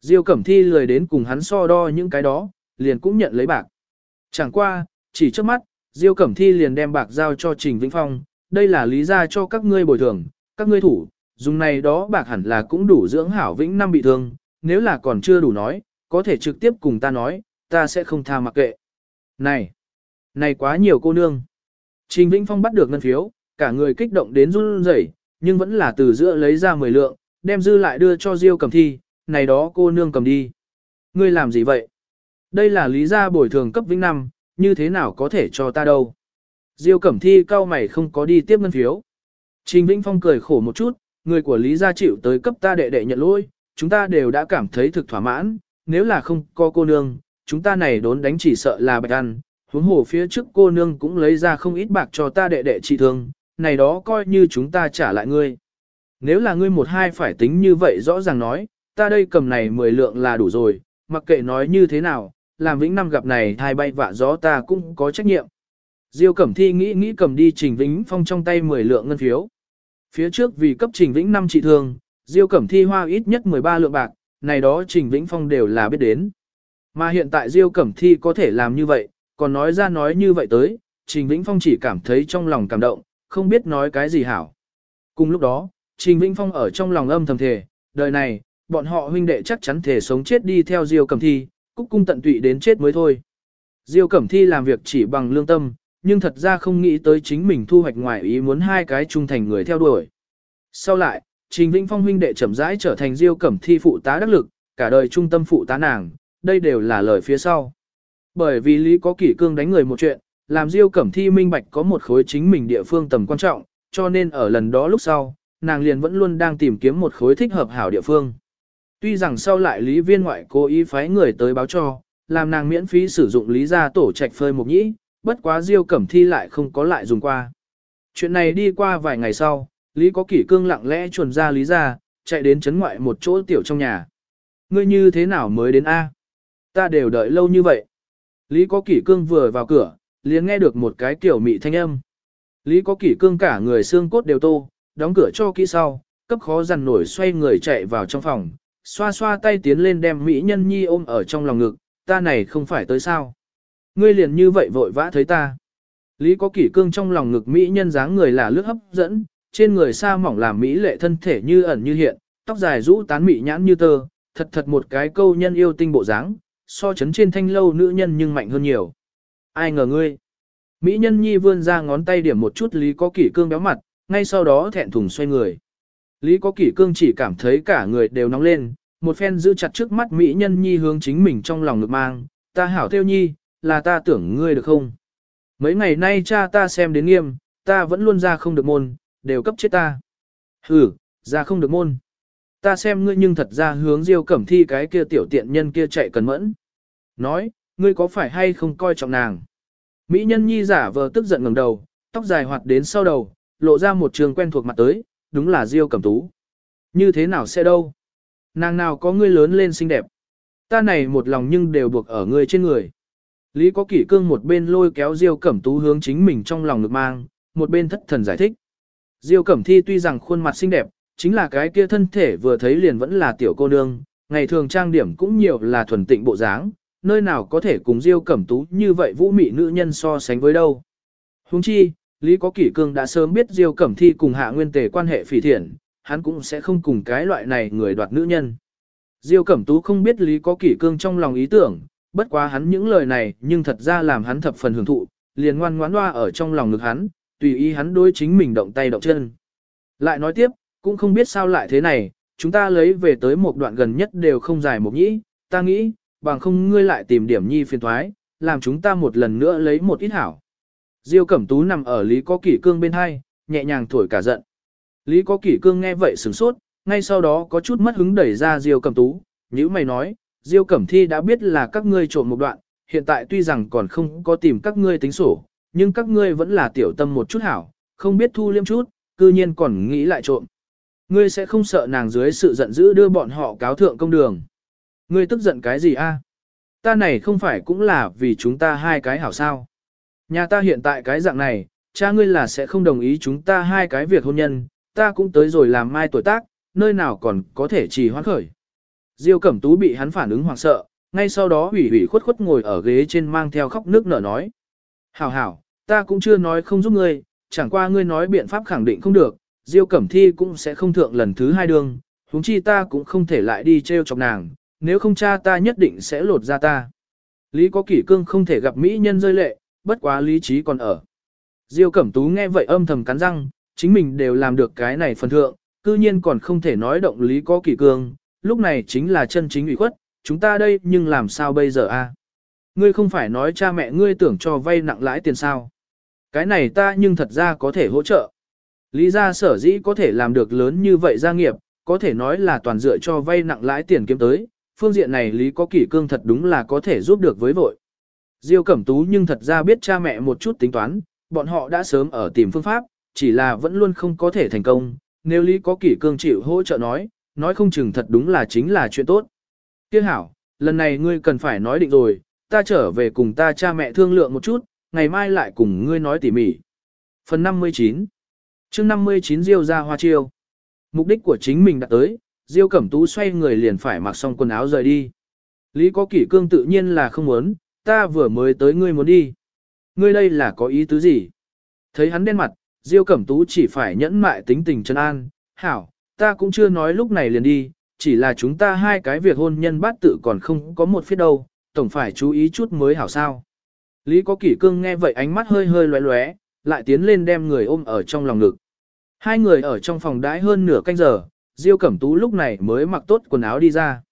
Diêu Cẩm Thi lười đến cùng hắn so đo những cái đó, liền cũng nhận lấy bạc. Chẳng qua, chỉ trước mắt, Diêu Cẩm Thi liền đem bạc giao cho Trình Vĩnh Phong, đây là lý ra cho các ngươi bồi thường, các ngươi thủ, dùng này đó bạc hẳn là cũng đủ dưỡng hảo Vĩnh năm bị thương, nếu là còn chưa đủ nói, có thể trực tiếp cùng ta nói, ta sẽ không tha mặc kệ. Này, này quá nhiều cô nương. Trình Vĩnh Phong bắt được ngân phiếu, cả người kích động đến run rẩy, nhưng vẫn là từ giữa lấy ra 10 lượng, đem dư lại đưa cho Diêu cầm thi, này đó cô nương cầm đi. Ngươi làm gì vậy? Đây là lý gia bồi thường cấp Vĩnh năm, như thế nào có thể cho ta đâu? Diêu Cẩm Thi cao mày không có đi tiếp ngân phiếu. Trình Vĩnh Phong cười khổ một chút, người của Lý gia chịu tới cấp ta đệ đệ nhận lỗi, chúng ta đều đã cảm thấy thực thỏa mãn, nếu là không có cô nương, chúng ta này đốn đánh chỉ sợ là bạch ăn, huống hồ phía trước cô nương cũng lấy ra không ít bạc cho ta đệ đệ trị thương, này đó coi như chúng ta trả lại ngươi. Nếu là ngươi một hai phải tính như vậy rõ ràng nói, ta đây cầm này 10 lượng là đủ rồi, mặc kệ nói như thế nào, làm vĩnh năm gặp này hai bay vạ gió ta cũng có trách nhiệm. Diêu Cẩm Thi nghĩ nghĩ cầm đi Trình Vĩnh Phong trong tay 10 lượng ngân phiếu. Phía trước vì cấp Trình Vĩnh năm trị thương, Diêu Cẩm Thi hoa ít nhất 13 lượng bạc, này đó Trình Vĩnh Phong đều là biết đến. Mà hiện tại Diêu Cẩm Thi có thể làm như vậy, còn nói ra nói như vậy tới, Trình Vĩnh Phong chỉ cảm thấy trong lòng cảm động, không biết nói cái gì hảo. Cùng lúc đó, Trình Vĩnh Phong ở trong lòng âm thầm thề, đời này, bọn họ huynh đệ chắc chắn thể sống chết đi theo Diêu Cẩm Thi, cúc cung tận tụy đến chết mới thôi. Diêu Cẩm Thi làm việc chỉ bằng lương tâm, nhưng thật ra không nghĩ tới chính mình thu hoạch ngoài ý muốn hai cái trung thành người theo đuổi. Sau lại, Trình Vĩnh Phong huynh đệ chậm rãi trở thành Diêu Cẩm Thi phụ tá đắc lực, cả đời trung tâm phụ tá nàng, đây đều là lời phía sau. Bởi vì Lý có kỷ cương đánh người một chuyện, làm Diêu Cẩm Thi minh bạch có một khối chính mình địa phương tầm quan trọng, cho nên ở lần đó lúc sau, nàng liền vẫn luôn đang tìm kiếm một khối thích hợp hảo địa phương. Tuy rằng sau lại Lý Viên ngoại cố ý phái người tới báo cho, làm nàng miễn phí sử dụng Lý gia tổ trạch phơi một nhĩ, bất quá Diêu Cẩm Thi lại không có lại dùng qua. Chuyện này đi qua vài ngày sau, Lý có kỷ cương lặng lẽ chuồn ra Lý gia, chạy đến chấn ngoại một chỗ tiểu trong nhà. Ngươi như thế nào mới đến A? Ta đều đợi lâu như vậy. Lý có kỷ cương vừa vào cửa, liền nghe được một cái tiểu mị thanh âm. Lý có kỷ cương cả người xương cốt đều tô, đóng cửa cho kỹ sau, cấp khó dằn nổi xoay người chạy vào trong phòng, xoa xoa tay tiến lên đem mỹ nhân nhi ôm ở trong lòng ngực, ta này không phải tới sao. Ngươi liền như vậy vội vã thấy ta. Lý có kỷ cương trong lòng ngực mỹ nhân dáng người là lướt hấp dẫn, trên người xa mỏng làm mỹ lệ thân thể như ẩn như hiện, tóc dài rũ tán mỹ nhãn như tơ, thật thật một cái câu nhân yêu tinh bộ dáng, so chấn trên thanh lâu nữ nhân nhưng mạnh hơn nhiều. Ai ngờ ngươi? Mỹ nhân nhi vươn ra ngón tay điểm một chút Lý có kỷ cương béo mặt, ngay sau đó thẹn thùng xoay người. Lý có kỷ cương chỉ cảm thấy cả người đều nóng lên, một phen giữ chặt trước mắt Mỹ nhân nhi hướng chính mình trong lòng ngực mang, ta hảo theo nhi, là ta tưởng ngươi được không? Mấy ngày nay cha ta xem đến nghiêm, ta vẫn luôn ra không được môn, đều cấp chết ta. Ừ, ra không được môn. Ta xem ngươi nhưng thật ra hướng diêu cẩm thi cái kia tiểu tiện nhân kia chạy cần mẫn. Nói, ngươi có phải hay không coi trọng nàng? Mỹ nhân nhi giả vờ tức giận ngẩng đầu, tóc dài hoạt đến sau đầu, lộ ra một trường quen thuộc mặt tới, đúng là diêu cẩm tú. Như thế nào sẽ đâu? Nàng nào có ngươi lớn lên xinh đẹp. Ta này một lòng nhưng đều buộc ở ngươi trên người. Lý có kỷ cương một bên lôi kéo Diêu Cẩm Tú hướng chính mình trong lòng ngực mang, một bên thất thần giải thích. Diêu Cẩm Thi tuy rằng khuôn mặt xinh đẹp, chính là cái kia thân thể vừa thấy liền vẫn là tiểu cô nương, ngày thường trang điểm cũng nhiều là thuần tịnh bộ dáng, nơi nào có thể cùng Diêu Cẩm Tú như vậy vũ mị nữ nhân so sánh với đâu. Huống chi, Lý Có Kỷ Cương đã sớm biết Diêu Cẩm Thi cùng Hạ Nguyên Tề quan hệ phỉ thiện, hắn cũng sẽ không cùng cái loại này người đoạt nữ nhân. Diêu Cẩm Tú không biết Lý Có Kỷ Cương trong lòng ý tưởng, bất quá hắn những lời này nhưng thật ra làm hắn thập phần hưởng thụ, liền ngoan ngoãn loa ở trong lòng ngực hắn, tùy ý hắn đối chính mình động tay động chân. Lại nói tiếp, cũng không biết sao lại thế này, chúng ta lấy về tới một đoạn gần nhất đều không dài một nhĩ, ta nghĩ, bằng không ngươi lại tìm điểm nhi phiền thoái, làm chúng ta một lần nữa lấy một ít hảo. Diêu Cẩm Tú nằm ở Lý Có Kỷ Cương bên hai, nhẹ nhàng thổi cả giận. Lý Có Kỷ Cương nghe vậy sửng sốt, ngay sau đó có chút mất hứng đẩy ra Diêu Cẩm Tú, nhíu mày nói, Diêu Cẩm Thi đã biết là các ngươi trộm một đoạn, hiện tại tuy rằng còn không có tìm các ngươi tính sổ, nhưng các ngươi vẫn là tiểu tâm một chút hảo, không biết thu liêm chút, cư nhiên còn nghĩ lại trộm. Ngươi sẽ không sợ nàng dưới sự giận dữ đưa bọn họ cáo thượng công đường. Ngươi tức giận cái gì a? Ta này không phải cũng là vì chúng ta hai cái hảo sao. Nhà ta hiện tại cái dạng này, cha ngươi là sẽ không đồng ý chúng ta hai cái việc hôn nhân, ta cũng tới rồi làm mai tuổi tác, nơi nào còn có thể trì hoãn khởi. Diêu Cẩm Tú bị hắn phản ứng hoảng sợ, ngay sau đó hủy hủy khuất khuất ngồi ở ghế trên mang theo khóc nước nở nói. Hảo hảo, ta cũng chưa nói không giúp ngươi, chẳng qua ngươi nói biện pháp khẳng định không được, Diêu Cẩm Thi cũng sẽ không thượng lần thứ hai đường, huống chi ta cũng không thể lại đi treo chọc nàng, nếu không cha ta nhất định sẽ lột ra ta. Lý có kỷ cương không thể gặp mỹ nhân rơi lệ, bất quá lý trí còn ở. Diêu Cẩm Tú nghe vậy âm thầm cắn răng, chính mình đều làm được cái này phần thượng, cư nhiên còn không thể nói động lý có kỷ cương, lúc này chính là chân chính ủy khuất, chúng ta đây nhưng làm sao bây giờ a? Ngươi không phải nói cha mẹ ngươi tưởng cho vay nặng lãi tiền sao? Cái này ta nhưng thật ra có thể hỗ trợ. Lý gia sở dĩ có thể làm được lớn như vậy gia nghiệp, có thể nói là toàn dựa cho vay nặng lãi tiền kiếm tới, phương diện này Lý có kỷ cương thật đúng là có thể giúp được với vội. Diêu Cẩm Tú nhưng thật ra biết cha mẹ một chút tính toán, bọn họ đã sớm ở tìm phương pháp, chỉ là vẫn luôn không có thể thành công, nếu Lý có kỷ cương chịu hỗ trợ nói, nói không chừng thật đúng là chính là chuyện tốt. Tiếc hảo, lần này ngươi cần phải nói định rồi, ta trở về cùng ta cha mẹ thương lượng một chút, ngày mai lại cùng ngươi nói tỉ mỉ. Phần 59 chương 59 Diêu ra hoa chiêu. Mục đích của chính mình đã tới, Diêu Cẩm Tú xoay người liền phải mặc xong quần áo rời đi. Lý có kỷ cương tự nhiên là không muốn, ta vừa mới tới ngươi muốn đi. Ngươi đây là có ý tứ gì? Thấy hắn đen mặt, Diêu Cẩm Tú chỉ phải nhẫn mại tính tình chân an, hảo, ta cũng chưa nói lúc này liền đi, chỉ là chúng ta hai cái việc hôn nhân bát tự còn không có một phía đâu, tổng phải chú ý chút mới hảo sao. Lý có kỷ cương nghe vậy ánh mắt hơi hơi lóe lóe, lại tiến lên đem người ôm ở trong lòng ngực. Hai người ở trong phòng đãi hơn nửa canh giờ, Diêu Cẩm Tú lúc này mới mặc tốt quần áo đi ra.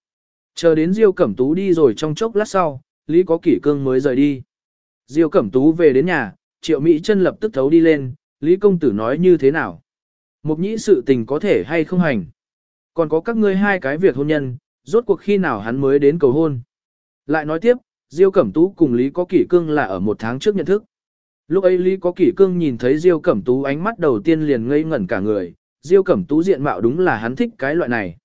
Chờ đến Diêu Cẩm Tú đi rồi trong chốc lát sau, Lý có kỷ cương mới rời đi. Diêu Cẩm Tú về đến nhà, Triệu Mỹ chân lập tức thấu đi lên, Lý công tử nói như thế nào? Mục nhĩ sự tình có thể hay không hành. Còn có các ngươi hai cái việc hôn nhân, rốt cuộc khi nào hắn mới đến cầu hôn. Lại nói tiếp, Diêu Cẩm Tú cùng Lý Có Kỷ Cương là ở một tháng trước nhận thức. Lúc ấy Lý Có Kỷ Cương nhìn thấy Diêu Cẩm Tú ánh mắt đầu tiên liền ngây ngẩn cả người, Diêu Cẩm Tú diện mạo đúng là hắn thích cái loại này.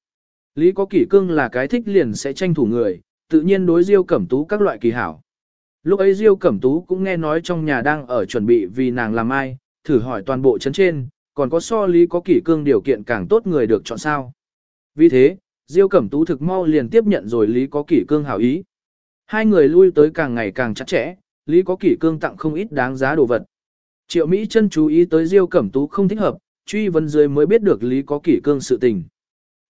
Lý Có Kỷ Cương là cái thích liền sẽ tranh thủ người, tự nhiên đối Diêu Cẩm Tú các loại kỳ hảo. Lúc ấy Diêu Cẩm Tú cũng nghe nói trong nhà đang ở chuẩn bị vì nàng làm ai, thử hỏi toàn bộ chấn trên, còn có so lý có kỷ cương điều kiện càng tốt người được chọn sao. Vì thế, Diêu Cẩm Tú thực mau liền tiếp nhận rồi Lý Có Kỷ Cương hảo ý. Hai người lui tới càng ngày càng chặt chẽ, Lý Có Kỷ Cương tặng không ít đáng giá đồ vật. Triệu Mỹ chân chú ý tới Diêu Cẩm Tú không thích hợp, truy vấn dưới mới biết được Lý Có Kỷ Cương sự tình.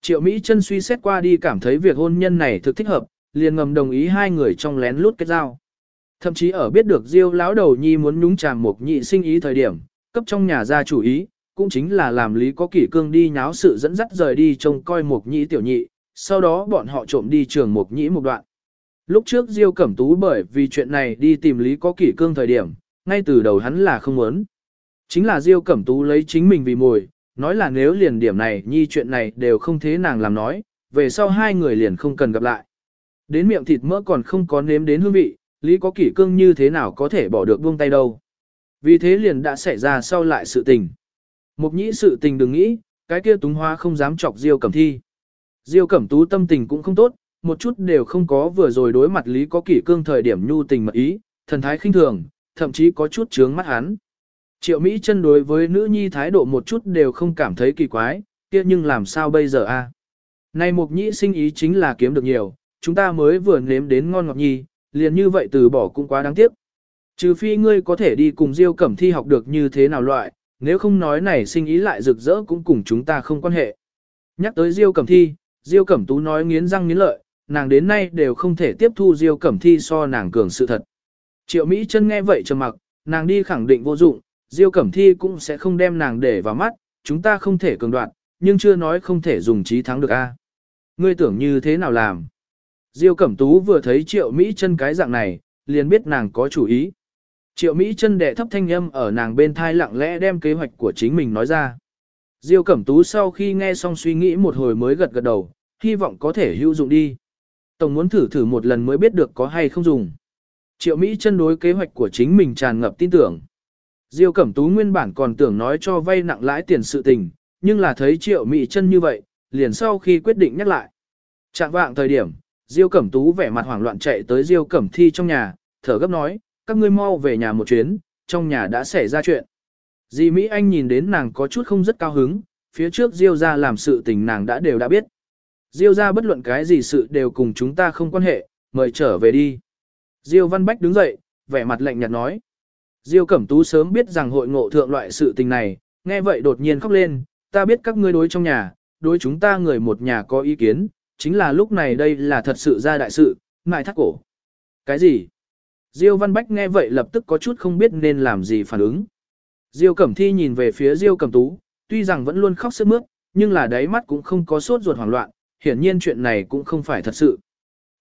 Triệu Mỹ chân suy xét qua đi cảm thấy việc hôn nhân này thực thích hợp, liền ngầm đồng ý hai người trong lén lút kết giao. Thậm chí ở biết được Diêu lão đầu nhi muốn nhúng chàm một nhị sinh ý thời điểm, cấp trong nhà ra chủ ý, cũng chính là làm Lý Có Kỷ Cương đi nháo sự dẫn dắt rời đi trông coi Mục Nhĩ tiểu nhị, sau đó bọn họ trộm đi trường Mục Nhĩ một đoạn. Lúc trước Diêu Cẩm Tú bởi vì chuyện này đi tìm Lý Có Kỷ Cương thời điểm, ngay từ đầu hắn là không muốn. Chính là Diêu Cẩm Tú lấy chính mình vì mồi, nói là nếu liền điểm này nhi chuyện này đều không thế nàng làm nói, về sau hai người liền không cần gặp lại. Đến miệng thịt mỡ còn không có nếm đến hương vị, Lý có kỷ cương như thế nào có thể bỏ được buông tay đâu. Vì thế liền đã xảy ra sau lại sự tình. Mục nhĩ sự tình đừng nghĩ, cái kia túng hoa không dám chọc Diêu Cẩm Thi. Diêu Cẩm Tú tâm tình cũng không tốt, một chút đều không có vừa rồi đối mặt Lý có kỷ cương thời điểm nhu tình mật ý, thần thái khinh thường, thậm chí có chút trướng mắt hắn. Triệu Mỹ chân đối với nữ nhi thái độ một chút đều không cảm thấy kỳ quái, kia nhưng làm sao bây giờ a? Này mục nhĩ sinh ý chính là kiếm được nhiều, chúng ta mới vừa nếm đến ngon ngọt nhi, liền như vậy từ bỏ cũng quá đáng tiếc. Trừ phi ngươi có thể đi cùng Diêu Cẩm Thi học được như thế nào loại, nếu không nói này sinh ý lại rực rỡ cũng cùng chúng ta không quan hệ. Nhắc tới Diêu Cẩm Thi, Diêu Cẩm Tú nói nghiến răng nghiến lợi, nàng đến nay đều không thể tiếp thu Diêu Cẩm Thi so nàng cường sự thật. Triệu Mỹ chân nghe vậy trầm mặc, nàng đi khẳng định vô dụng, Diêu Cẩm Thi cũng sẽ không đem nàng để vào mắt, chúng ta không thể cường đoạn, nhưng chưa nói không thể dùng trí thắng được a. Ngươi tưởng như thế nào làm? Diêu Cẩm Tú vừa thấy Triệu Mỹ chân cái dạng này, liền biết nàng có chủ ý. Triệu Mỹ chân đệ thấp thanh âm ở nàng bên thai lặng lẽ đem kế hoạch của chính mình nói ra. Diêu Cẩm Tú sau khi nghe xong suy nghĩ một hồi mới gật gật đầu, hy vọng có thể hữu dụng đi. Tổng muốn thử thử một lần mới biết được có hay không dùng. Triệu Mỹ chân đối kế hoạch của chính mình tràn ngập tin tưởng. Diêu Cẩm Tú nguyên bản còn tưởng nói cho vay nặng lãi tiền sự tình, nhưng là thấy Triệu Mỹ chân như vậy, liền sau khi quyết định nhắc lại. Trạng vạng thời điểm, Diêu Cẩm Tú vẻ mặt hoảng loạn chạy tới Diêu Cẩm Thi trong nhà, thở gấp nói, các ngươi mau về nhà một chuyến, trong nhà đã xảy ra chuyện. Dì Mỹ Anh nhìn đến nàng có chút không rất cao hứng, phía trước Diêu ra làm sự tình nàng đã đều đã biết. Diêu ra bất luận cái gì sự đều cùng chúng ta không quan hệ, mời trở về đi. Diêu Văn Bách đứng dậy, vẻ mặt lạnh nhạt nói. Diêu Cẩm Tú sớm biết rằng hội ngộ thượng loại sự tình này, nghe vậy đột nhiên khóc lên, ta biết các ngươi đối trong nhà, đối chúng ta người một nhà có ý kiến, chính là lúc này đây là thật sự ra đại sự, ngại thắt cổ. Cái gì? Diêu Văn Bách nghe vậy lập tức có chút không biết nên làm gì phản ứng. Diêu Cẩm Thi nhìn về phía Diêu Cẩm Tú, tuy rằng vẫn luôn khóc sướt mướt, nhưng là đáy mắt cũng không có sốt ruột hoảng loạn, hiển nhiên chuyện này cũng không phải thật sự.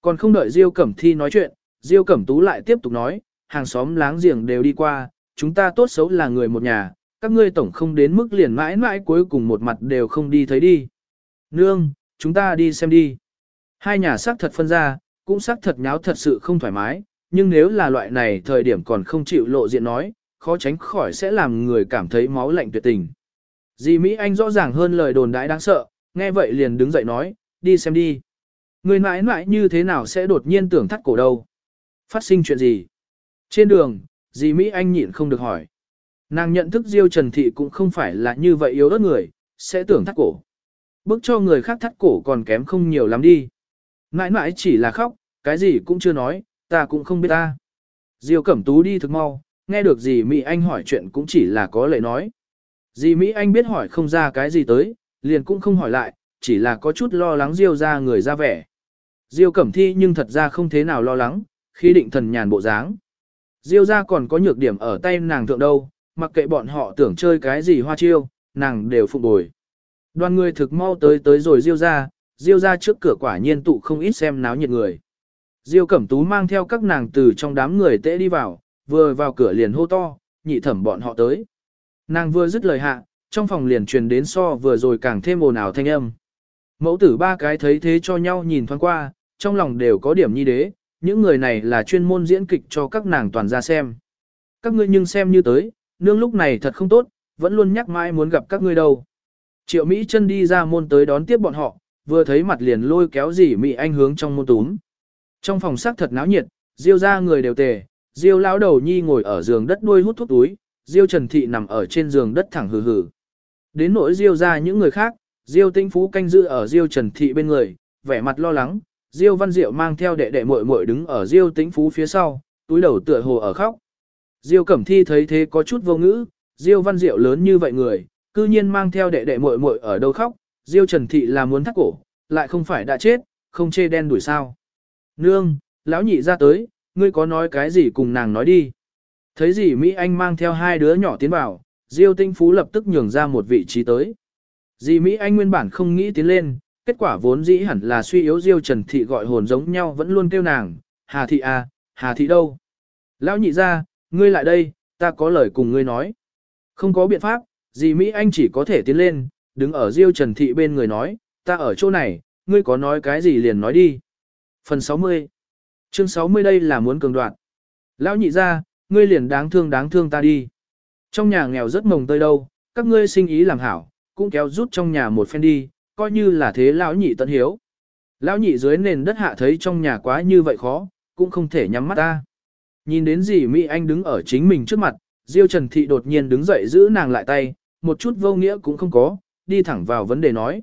Còn không đợi Diêu Cẩm Thi nói chuyện, Diêu Cẩm Tú lại tiếp tục nói, hàng xóm láng giềng đều đi qua, chúng ta tốt xấu là người một nhà, các ngươi tổng không đến mức liền mãi mãi cuối cùng một mặt đều không đi thấy đi. Nương, chúng ta đi xem đi. Hai nhà xác thật phân ra, cũng xác thật nháo thật sự không thoải mái, nhưng nếu là loại này thời điểm còn không chịu lộ diện nói, khó tránh khỏi sẽ làm người cảm thấy máu lạnh tuyệt tình. Dì Mỹ Anh rõ ràng hơn lời đồn đãi đáng sợ, nghe vậy liền đứng dậy nói, đi xem đi. Người mãi mãi như thế nào sẽ đột nhiên tưởng thắt cổ đâu? Phát sinh chuyện gì? Trên đường, dì Mỹ Anh nhịn không được hỏi. Nàng nhận thức Diêu Trần Thị cũng không phải là như vậy yếu ớt người, sẽ tưởng thắt cổ. Bước cho người khác thắt cổ còn kém không nhiều lắm đi. Mãi mãi chỉ là khóc, cái gì cũng chưa nói, ta cũng không biết ta. Diêu Cẩm Tú đi thực mau, nghe được gì Mỹ Anh hỏi chuyện cũng chỉ là có lệ nói. Dì Mỹ Anh biết hỏi không ra cái gì tới, liền cũng không hỏi lại, chỉ là có chút lo lắng Diêu ra người ra vẻ. Diêu Cẩm Thi nhưng thật ra không thế nào lo lắng, khi định thần nhàn bộ dáng. Diêu ra còn có nhược điểm ở tay nàng thượng đâu, mặc kệ bọn họ tưởng chơi cái gì hoa chiêu, nàng đều phục bồi. Đoàn người thực mau tới tới rồi Diêu ra, Diêu ra trước cửa quả nhiên tụ không ít xem náo nhiệt người. Diêu Cẩm Tú mang theo các nàng từ trong đám người tễ đi vào, vừa vào cửa liền hô to, nhị thẩm bọn họ tới. Nàng vừa dứt lời hạ, trong phòng liền truyền đến so vừa rồi càng thêm ồn ào thanh âm. Mẫu tử ba cái thấy thế cho nhau nhìn thoáng qua, trong lòng đều có điểm nhi đế, những người này là chuyên môn diễn kịch cho các nàng toàn ra xem. Các ngươi nhưng xem như tới, nương lúc này thật không tốt, vẫn luôn nhắc mãi muốn gặp các ngươi đâu. Triệu Mỹ chân đi ra môn tới đón tiếp bọn họ, vừa thấy mặt liền lôi kéo dì Mỹ Anh hướng trong môn túm. Trong phòng sắc thật náo nhiệt, Diêu ra người đều tề, Diêu lão đầu nhi ngồi ở giường đất đuôi hút thuốc túi, Diêu Trần Thị nằm ở trên giường đất thẳng hừ hừ. Đến nỗi Diêu ra những người khác, Diêu Tinh Phú canh giữ ở Diêu Trần Thị bên người, vẻ mặt lo lắng, Diêu Văn Diệu mang theo đệ đệ muội muội đứng ở Diêu Tĩnh Phú phía sau, túi đầu tựa hồ ở khóc. Diêu Cẩm Thi thấy thế có chút vô ngữ, Diêu Văn Diệu lớn như vậy người, cư nhiên mang theo đệ đệ muội muội ở đâu khóc, Diêu Trần Thị là muốn thắt cổ, lại không phải đã chết, không chê đen đuổi sao. Nương, lão nhị ra tới, ngươi có nói cái gì cùng nàng nói đi. Thấy gì Mỹ Anh mang theo hai đứa nhỏ tiến vào, Diêu Tinh Phú lập tức nhường ra một vị trí tới. Dì Mỹ Anh nguyên bản không nghĩ tiến lên, kết quả vốn dĩ hẳn là suy yếu Diêu Trần Thị gọi hồn giống nhau vẫn luôn kêu nàng, Hà Thị à, Hà Thị đâu? Lão nhị ra, ngươi lại đây, ta có lời cùng ngươi nói. Không có biện pháp, dì Mỹ Anh chỉ có thể tiến lên, đứng ở Diêu Trần Thị bên người nói, ta ở chỗ này, ngươi có nói cái gì liền nói đi. Phần 60 Chương 60 đây là muốn cường đoạn. Lão nhị ra, ngươi liền đáng thương đáng thương ta đi. Trong nhà nghèo rất mồng tơi đâu, các ngươi sinh ý làm hảo, cũng kéo rút trong nhà một phen đi, coi như là thế lão nhị tận hiếu. Lão nhị dưới nền đất hạ thấy trong nhà quá như vậy khó, cũng không thể nhắm mắt ta. Nhìn đến gì Mỹ Anh đứng ở chính mình trước mặt, Diêu Trần Thị đột nhiên đứng dậy giữ nàng lại tay, một chút vô nghĩa cũng không có, đi thẳng vào vấn đề nói.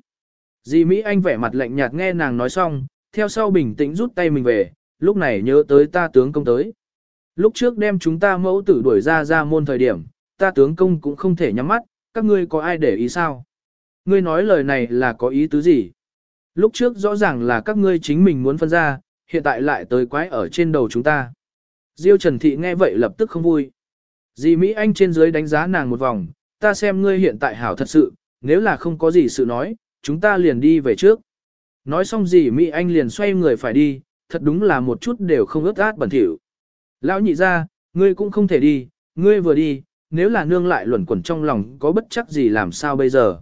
Dì Mỹ Anh vẻ mặt lạnh nhạt nghe nàng nói xong, theo sau bình tĩnh rút tay mình về, lúc này nhớ tới ta tướng công tới. Lúc trước đem chúng ta mẫu tử đuổi ra ra môn thời điểm, ta tướng công cũng không thể nhắm mắt, các ngươi có ai để ý sao? Ngươi nói lời này là có ý tứ gì? Lúc trước rõ ràng là các ngươi chính mình muốn phân ra, hiện tại lại tới quái ở trên đầu chúng ta. Diêu Trần Thị nghe vậy lập tức không vui. Dì Mỹ Anh trên dưới đánh giá nàng một vòng, ta xem ngươi hiện tại hảo thật sự, nếu là không có gì sự nói, chúng ta liền đi về trước. Nói xong gì Mỹ Anh liền xoay người phải đi, thật đúng là một chút đều không ướt át bẩn thỉu. Lão nhị ra, ngươi cũng không thể đi, ngươi vừa đi, nếu là nương lại luẩn quẩn trong lòng có bất chắc gì làm sao bây giờ.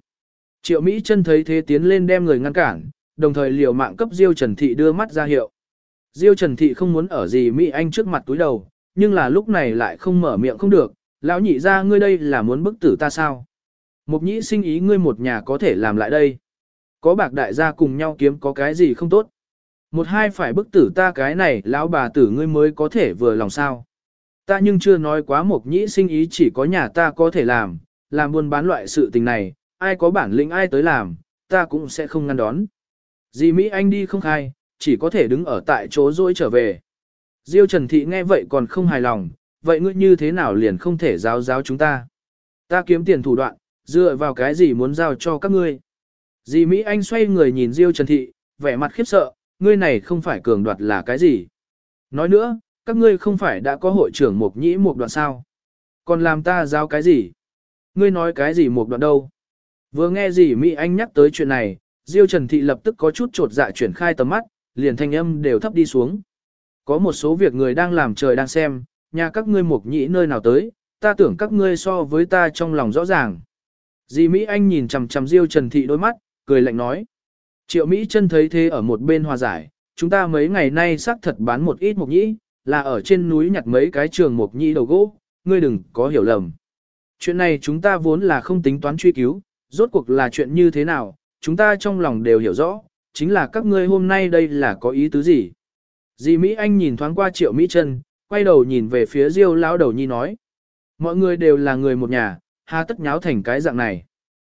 Triệu Mỹ chân thấy thế tiến lên đem người ngăn cản, đồng thời liều mạng cấp Diêu Trần Thị đưa mắt ra hiệu. Diêu Trần Thị không muốn ở gì Mỹ Anh trước mặt túi đầu, nhưng là lúc này lại không mở miệng không được, lão nhị ra ngươi đây là muốn bức tử ta sao? Mục nhĩ sinh ý ngươi một nhà có thể làm lại đây. Có bạc đại gia cùng nhau kiếm có cái gì không tốt. Một hai phải bức tử ta cái này lão bà tử ngươi mới có thể vừa lòng sao. Ta nhưng chưa nói quá một nhĩ sinh ý chỉ có nhà ta có thể làm, làm buôn bán loại sự tình này, ai có bản lĩnh ai tới làm, ta cũng sẽ không ngăn đón. Dì Mỹ Anh đi không khai, chỉ có thể đứng ở tại chỗ dỗi trở về. Diêu Trần Thị nghe vậy còn không hài lòng, vậy ngươi như thế nào liền không thể giáo giáo chúng ta? Ta kiếm tiền thủ đoạn, dựa vào cái gì muốn giao cho các ngươi? Dì Mỹ Anh xoay người nhìn Diêu Trần Thị, vẻ mặt khiếp sợ, ngươi này không phải cường đoạt là cái gì? Nói nữa, các ngươi không phải đã có hội trưởng một nhĩ một đoạn sao? Còn làm ta giao cái gì? Ngươi nói cái gì một đoạn đâu? Vừa nghe dì Mỹ Anh nhắc tới chuyện này, Diêu Trần Thị lập tức có chút trột dạ chuyển khai tầm mắt, liền thanh âm đều thấp đi xuống. Có một số việc người đang làm trời đang xem, nhà các ngươi Mộc nhĩ nơi nào tới, ta tưởng các ngươi so với ta trong lòng rõ ràng. Dì Mỹ Anh nhìn chằm chằm Diêu Trần Thị đôi mắt, cười lạnh nói. Triệu Mỹ chân thấy thế ở một bên hòa giải, chúng ta mấy ngày nay xác thật bán một ít mộc nhĩ, là ở trên núi nhặt mấy cái trường mộc nhĩ đầu gỗ, ngươi đừng có hiểu lầm. Chuyện này chúng ta vốn là không tính toán truy cứu, rốt cuộc là chuyện như thế nào, chúng ta trong lòng đều hiểu rõ, chính là các ngươi hôm nay đây là có ý tứ gì. Dì Mỹ Anh nhìn thoáng qua triệu Mỹ chân, quay đầu nhìn về phía Diêu lão đầu nhi nói. Mọi người đều là người một nhà, hà tất nháo thành cái dạng này.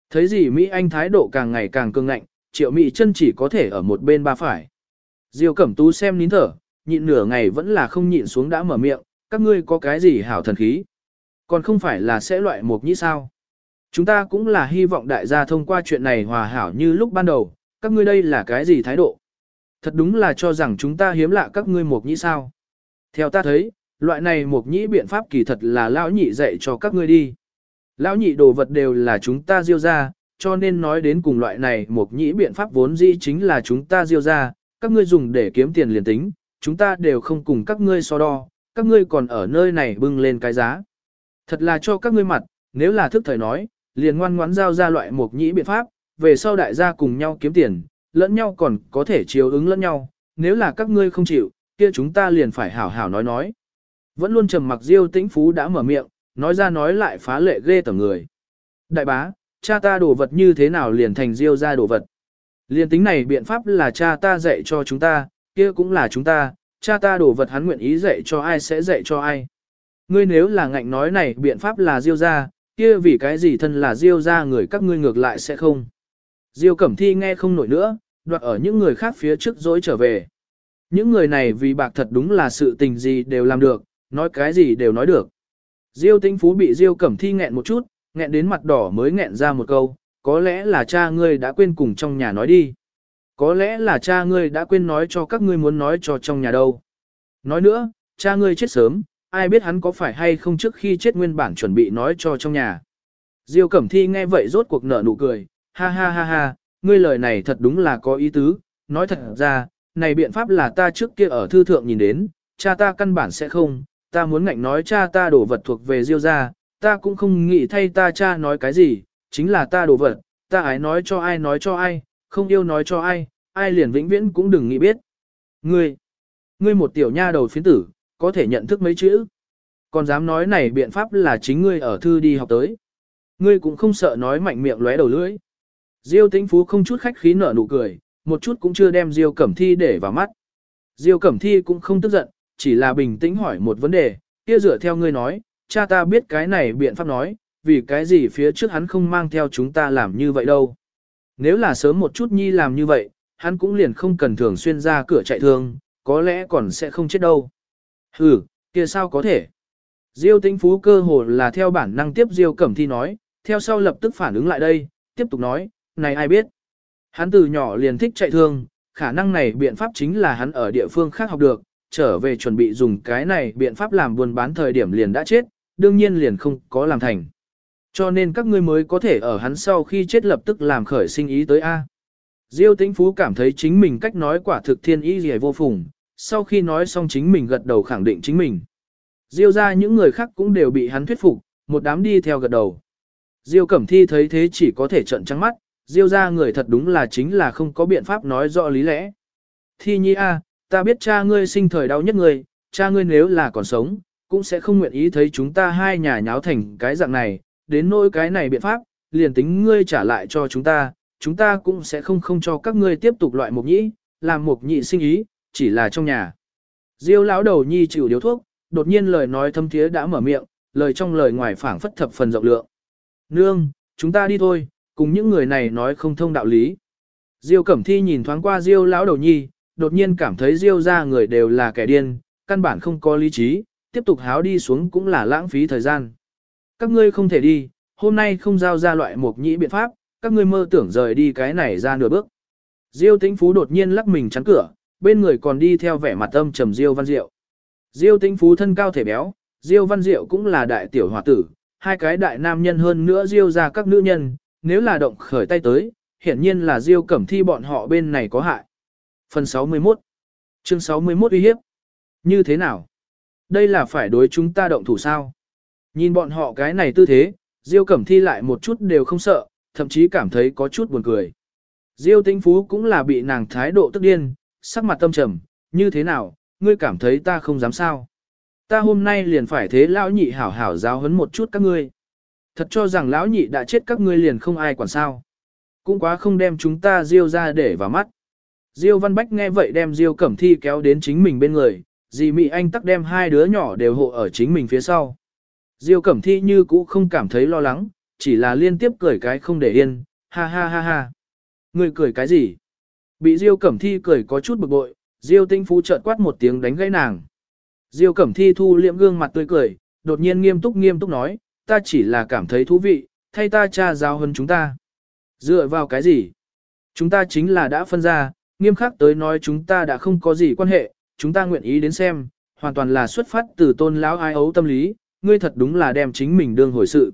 Thấy gì Mỹ Anh thái độ càng ngày càng cương ngạnh, triệu Mỹ chân chỉ có thể ở một bên ba phải. Diêu Cẩm Tú xem nín thở, nhịn nửa ngày vẫn là không nhịn xuống đã mở miệng, các ngươi có cái gì hảo thần khí. Còn không phải là sẽ loại một nhĩ sao. Chúng ta cũng là hy vọng đại gia thông qua chuyện này hòa hảo như lúc ban đầu, các ngươi đây là cái gì thái độ? Thật đúng là cho rằng chúng ta hiếm lạ các ngươi một nhĩ sao. Theo ta thấy, loại này một nhĩ biện pháp kỳ thật là lão nhị dạy cho các ngươi đi. Lão nhị đồ vật đều là chúng ta diêu ra, cho nên nói đến cùng loại này một nhĩ biện pháp vốn dĩ chính là chúng ta diêu ra, các ngươi dùng để kiếm tiền liền tính, chúng ta đều không cùng các ngươi so đo, các ngươi còn ở nơi này bưng lên cái giá. Thật là cho các ngươi mặt, nếu là thức thời nói, liền ngoan ngoãn giao ra loại một nhĩ biện pháp, về sau đại gia cùng nhau kiếm tiền, lẫn nhau còn có thể chiếu ứng lẫn nhau, nếu là các ngươi không chịu, kia chúng ta liền phải hảo hảo nói nói. Vẫn luôn trầm mặc Diêu Tĩnh Phú đã mở miệng, nói ra nói lại phá lệ ghê tởm người. Đại bá, cha ta đồ vật như thế nào liền thành Diêu ra đồ vật. liền tính này biện pháp là cha ta dạy cho chúng ta, kia cũng là chúng ta, cha ta đồ vật hắn nguyện ý dạy cho ai sẽ dạy cho ai. Ngươi nếu là ngạnh nói này biện pháp là Diêu ra, kia vì cái gì thân là Diêu ra người các ngươi ngược lại sẽ không. Diêu Cẩm Thi nghe không nổi nữa, đoạt ở những người khác phía trước dối trở về. Những người này vì bạc thật đúng là sự tình gì đều làm được, nói cái gì đều nói được. Diêu Tinh Phú bị Diêu Cẩm Thi nghẹn một chút, nghẹn đến mặt đỏ mới nghẹn ra một câu, có lẽ là cha ngươi đã quên cùng trong nhà nói đi. Có lẽ là cha ngươi đã quên nói cho các ngươi muốn nói cho trong nhà đâu. Nói nữa, cha ngươi chết sớm, ai biết hắn có phải hay không trước khi chết nguyên bản chuẩn bị nói cho trong nhà. Diêu Cẩm Thi nghe vậy rốt cuộc nở nụ cười, ha ha ha ha, ngươi lời này thật đúng là có ý tứ, nói thật ra, này biện pháp là ta trước kia ở thư thượng nhìn đến, cha ta căn bản sẽ không, ta muốn ngạnh nói cha ta đổ vật thuộc về Diêu gia, ta cũng không nghĩ thay ta cha nói cái gì, chính là ta đổ vật, ta ái nói cho ai nói cho ai, không yêu nói cho ai, ai liền vĩnh viễn cũng đừng nghĩ biết. Ngươi, ngươi một tiểu nha đầu phiến tử, có thể nhận thức mấy chữ. Còn dám nói này biện pháp là chính ngươi ở thư đi học tới. Ngươi cũng không sợ nói mạnh miệng lóe đầu lưỡi. Diêu tĩnh phú không chút khách khí nở nụ cười, một chút cũng chưa đem Diêu Cẩm Thi để vào mắt. Diêu Cẩm Thi cũng không tức giận, chỉ là bình tĩnh hỏi một vấn đề, kia dựa theo ngươi nói, cha ta biết cái này biện pháp nói, vì cái gì phía trước hắn không mang theo chúng ta làm như vậy đâu. Nếu là sớm một chút nhi làm như vậy, hắn cũng liền không cần thường xuyên ra cửa chạy thương, có lẽ còn sẽ không chết đâu. Ừ, kia sao có thể? Diêu Tĩnh Phú cơ hồ là theo bản năng tiếp Diêu Cẩm Thi nói, theo sau lập tức phản ứng lại đây, tiếp tục nói, này ai biết? Hắn từ nhỏ liền thích chạy thương, khả năng này biện pháp chính là hắn ở địa phương khác học được, trở về chuẩn bị dùng cái này biện pháp làm buôn bán thời điểm liền đã chết, đương nhiên liền không có làm thành. Cho nên các ngươi mới có thể ở hắn sau khi chết lập tức làm khởi sinh ý tới A. Diêu Tĩnh Phú cảm thấy chính mình cách nói quả thực thiên ý gì vô phùng, sau khi nói xong chính mình gật đầu khẳng định chính mình. Diêu ra những người khác cũng đều bị hắn thuyết phục, một đám đi theo gật đầu. Diêu Cẩm Thi thấy thế chỉ có thể trợn trắng mắt, Diêu ra người thật đúng là chính là không có biện pháp nói rõ lý lẽ. Thi nhi a, ta biết cha ngươi sinh thời đau nhất người, cha ngươi nếu là còn sống, cũng sẽ không nguyện ý thấy chúng ta hai nhà nháo thành cái dạng này, đến nỗi cái này biện pháp, liền tính ngươi trả lại cho chúng ta, chúng ta cũng sẽ không không cho các ngươi tiếp tục loại mục nhĩ, làm mục nhị sinh ý, chỉ là trong nhà. Diêu lão đầu nhi chịu điếu thuốc, đột nhiên lời nói thâm thiế đã mở miệng, lời trong lời ngoài phảng phất thập phần rộng lượng. Nương, chúng ta đi thôi, cùng những người này nói không thông đạo lý. Diêu Cẩm Thi nhìn thoáng qua Diêu lão đầu nhi, đột nhiên cảm thấy Diêu ra người đều là kẻ điên, căn bản không có lý trí, tiếp tục háo đi xuống cũng là lãng phí thời gian. Các ngươi không thể đi, hôm nay không giao ra loại mục nhĩ biện pháp, các ngươi mơ tưởng rời đi cái này ra nửa bước. Diêu Tĩnh Phú đột nhiên lắc mình chắn cửa, bên người còn đi theo vẻ mặt âm trầm Diêu Văn Diệu. Diêu Tĩnh Phú thân cao thể béo, Diêu Văn Diệu cũng là đại tiểu hòa tử, hai cái đại nam nhân hơn nữa Diêu ra các nữ nhân, nếu là động khởi tay tới, hiển nhiên là Diêu Cẩm Thi bọn họ bên này có hại. Phần 61 Chương 61 uy hiếp Như thế nào? Đây là phải đối chúng ta động thủ sao? Nhìn bọn họ cái này tư thế, Diêu Cẩm Thi lại một chút đều không sợ, thậm chí cảm thấy có chút buồn cười. Diêu Tĩnh Phú cũng là bị nàng thái độ tức điên, sắc mặt tâm trầm, như thế nào, ngươi cảm thấy ta không dám sao? Ta hôm nay liền phải thế lão nhị hảo hảo giáo huấn một chút các ngươi. Thật cho rằng lão nhị đã chết các ngươi liền không ai quản sao. Cũng quá không đem chúng ta Diêu ra để vào mắt. Diêu Văn Bách nghe vậy đem Diêu Cẩm Thi kéo đến chính mình bên người, dì Mị Anh tắc đem hai đứa nhỏ đều hộ ở chính mình phía sau. Diêu Cẩm Thi như cũ không cảm thấy lo lắng, chỉ là liên tiếp cười cái không để yên, ha ha ha ha. Người cười cái gì? Bị Diêu Cẩm Thi cười có chút bực bội, Diêu Tinh Phú chợt quát một tiếng đánh gãy nàng. Diêu Cẩm Thi thu liệm gương mặt tươi cười, đột nhiên nghiêm túc nghiêm túc nói, ta chỉ là cảm thấy thú vị, thay ta cha giáo hơn chúng ta. Dựa vào cái gì? Chúng ta chính là đã phân ra, nghiêm khắc tới nói chúng ta đã không có gì quan hệ, chúng ta nguyện ý đến xem, hoàn toàn là xuất phát từ tôn lão ai ấu tâm lý, ngươi thật đúng là đem chính mình đương hồi sự.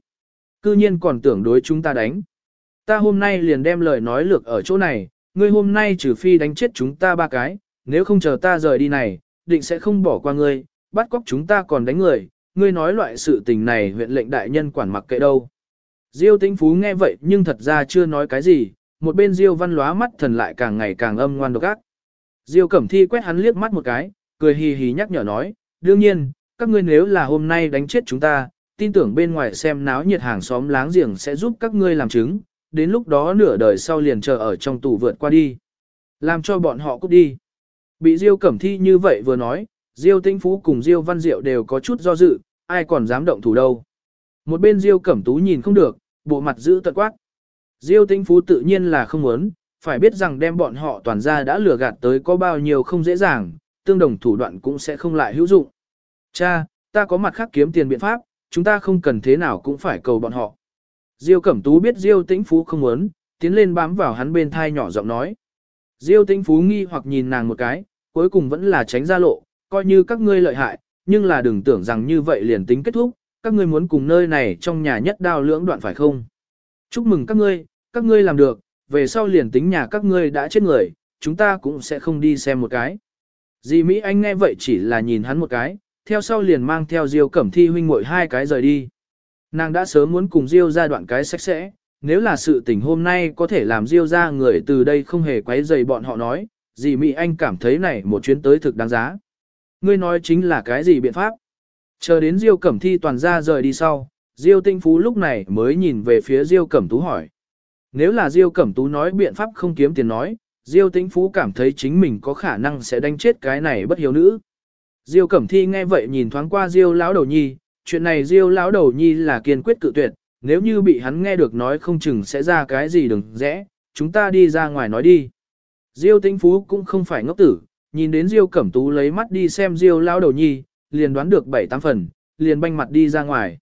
Cư nhiên còn tưởng đối chúng ta đánh. Ta hôm nay liền đem lời nói lược ở chỗ này, ngươi hôm nay trừ phi đánh chết chúng ta ba cái, nếu không chờ ta rời đi này, định sẽ không bỏ qua ngươi, bắt cóc chúng ta còn đánh người, ngươi nói loại sự tình này huyện lệnh đại nhân quản mặc kệ đâu. Diêu Tĩnh Phú nghe vậy nhưng thật ra chưa nói cái gì, một bên Diêu Văn lóa mắt thần lại càng ngày càng âm ngoan độc ác. Diêu Cẩm Thi quét hắn liếc mắt một cái, cười hì hì nhắc nhở nói, đương nhiên, các ngươi nếu là hôm nay đánh chết chúng ta, tin tưởng bên ngoài xem náo nhiệt hàng xóm láng giềng sẽ giúp các ngươi làm chứng, đến lúc đó nửa đời sau liền chờ ở trong tù vượt qua đi. Làm cho bọn họ cút đi. Bị Diêu Cẩm Thi như vậy vừa nói, Diêu Tinh Phú cùng Diêu Văn Diệu đều có chút do dự, ai còn dám động thủ đâu. Một bên Diêu Cẩm Tú nhìn không được, bộ mặt giữ tận quát. Diêu Tinh Phú tự nhiên là không muốn, phải biết rằng đem bọn họ toàn ra đã lừa gạt tới có bao nhiêu không dễ dàng, tương đồng thủ đoạn cũng sẽ không lại hữu dụng. Cha, ta có mặt khác kiếm tiền biện pháp, chúng ta không cần thế nào cũng phải cầu bọn họ. Diêu Cẩm Tú biết Diêu Tĩnh Phú không muốn, tiến lên bám vào hắn bên thai nhỏ giọng nói. Diêu Tĩnh Phú nghi hoặc nhìn nàng một cái, cuối cùng vẫn là tránh ra lộ, coi như các ngươi lợi hại, nhưng là đừng tưởng rằng như vậy liền tính kết thúc, các ngươi muốn cùng nơi này trong nhà nhất đao lưỡng đoạn phải không? Chúc mừng các ngươi, các ngươi làm được, về sau liền tính nhà các ngươi đã chết người, chúng ta cũng sẽ không đi xem một cái. Dì Mỹ Anh nghe vậy chỉ là nhìn hắn một cái, theo sau liền mang theo Diêu Cẩm Thi huynh muội hai cái rời đi. Nàng đã sớm muốn cùng Diêu ra đoạn cái sạch sẽ, nếu là sự tình hôm nay có thể làm Diêu ra người từ đây không hề quấy rầy bọn họ nói, gì Mỹ Anh cảm thấy này một chuyến tới thực đáng giá. Ngươi nói chính là cái gì biện pháp? Chờ đến Diêu Cẩm Thi toàn ra rời đi sau, Diêu Tinh Phú lúc này mới nhìn về phía Diêu Cẩm Tú hỏi. Nếu là Diêu Cẩm Tú nói biện pháp không kiếm tiền nói, Diêu Tinh Phú cảm thấy chính mình có khả năng sẽ đánh chết cái này bất hiếu nữ. Diêu Cẩm Thi nghe vậy nhìn thoáng qua Diêu lão đầu nhi, chuyện này Diêu lão đầu nhi là kiên quyết cự tuyệt, nếu như bị hắn nghe được nói không chừng sẽ ra cái gì đừng rẽ, chúng ta đi ra ngoài nói đi. Diêu Tinh Phú cũng không phải ngốc tử, nhìn đến Diêu Cẩm Tú lấy mắt đi xem Diêu lão đầu nhi, liền đoán được bảy tám phần, liền banh mặt đi ra ngoài.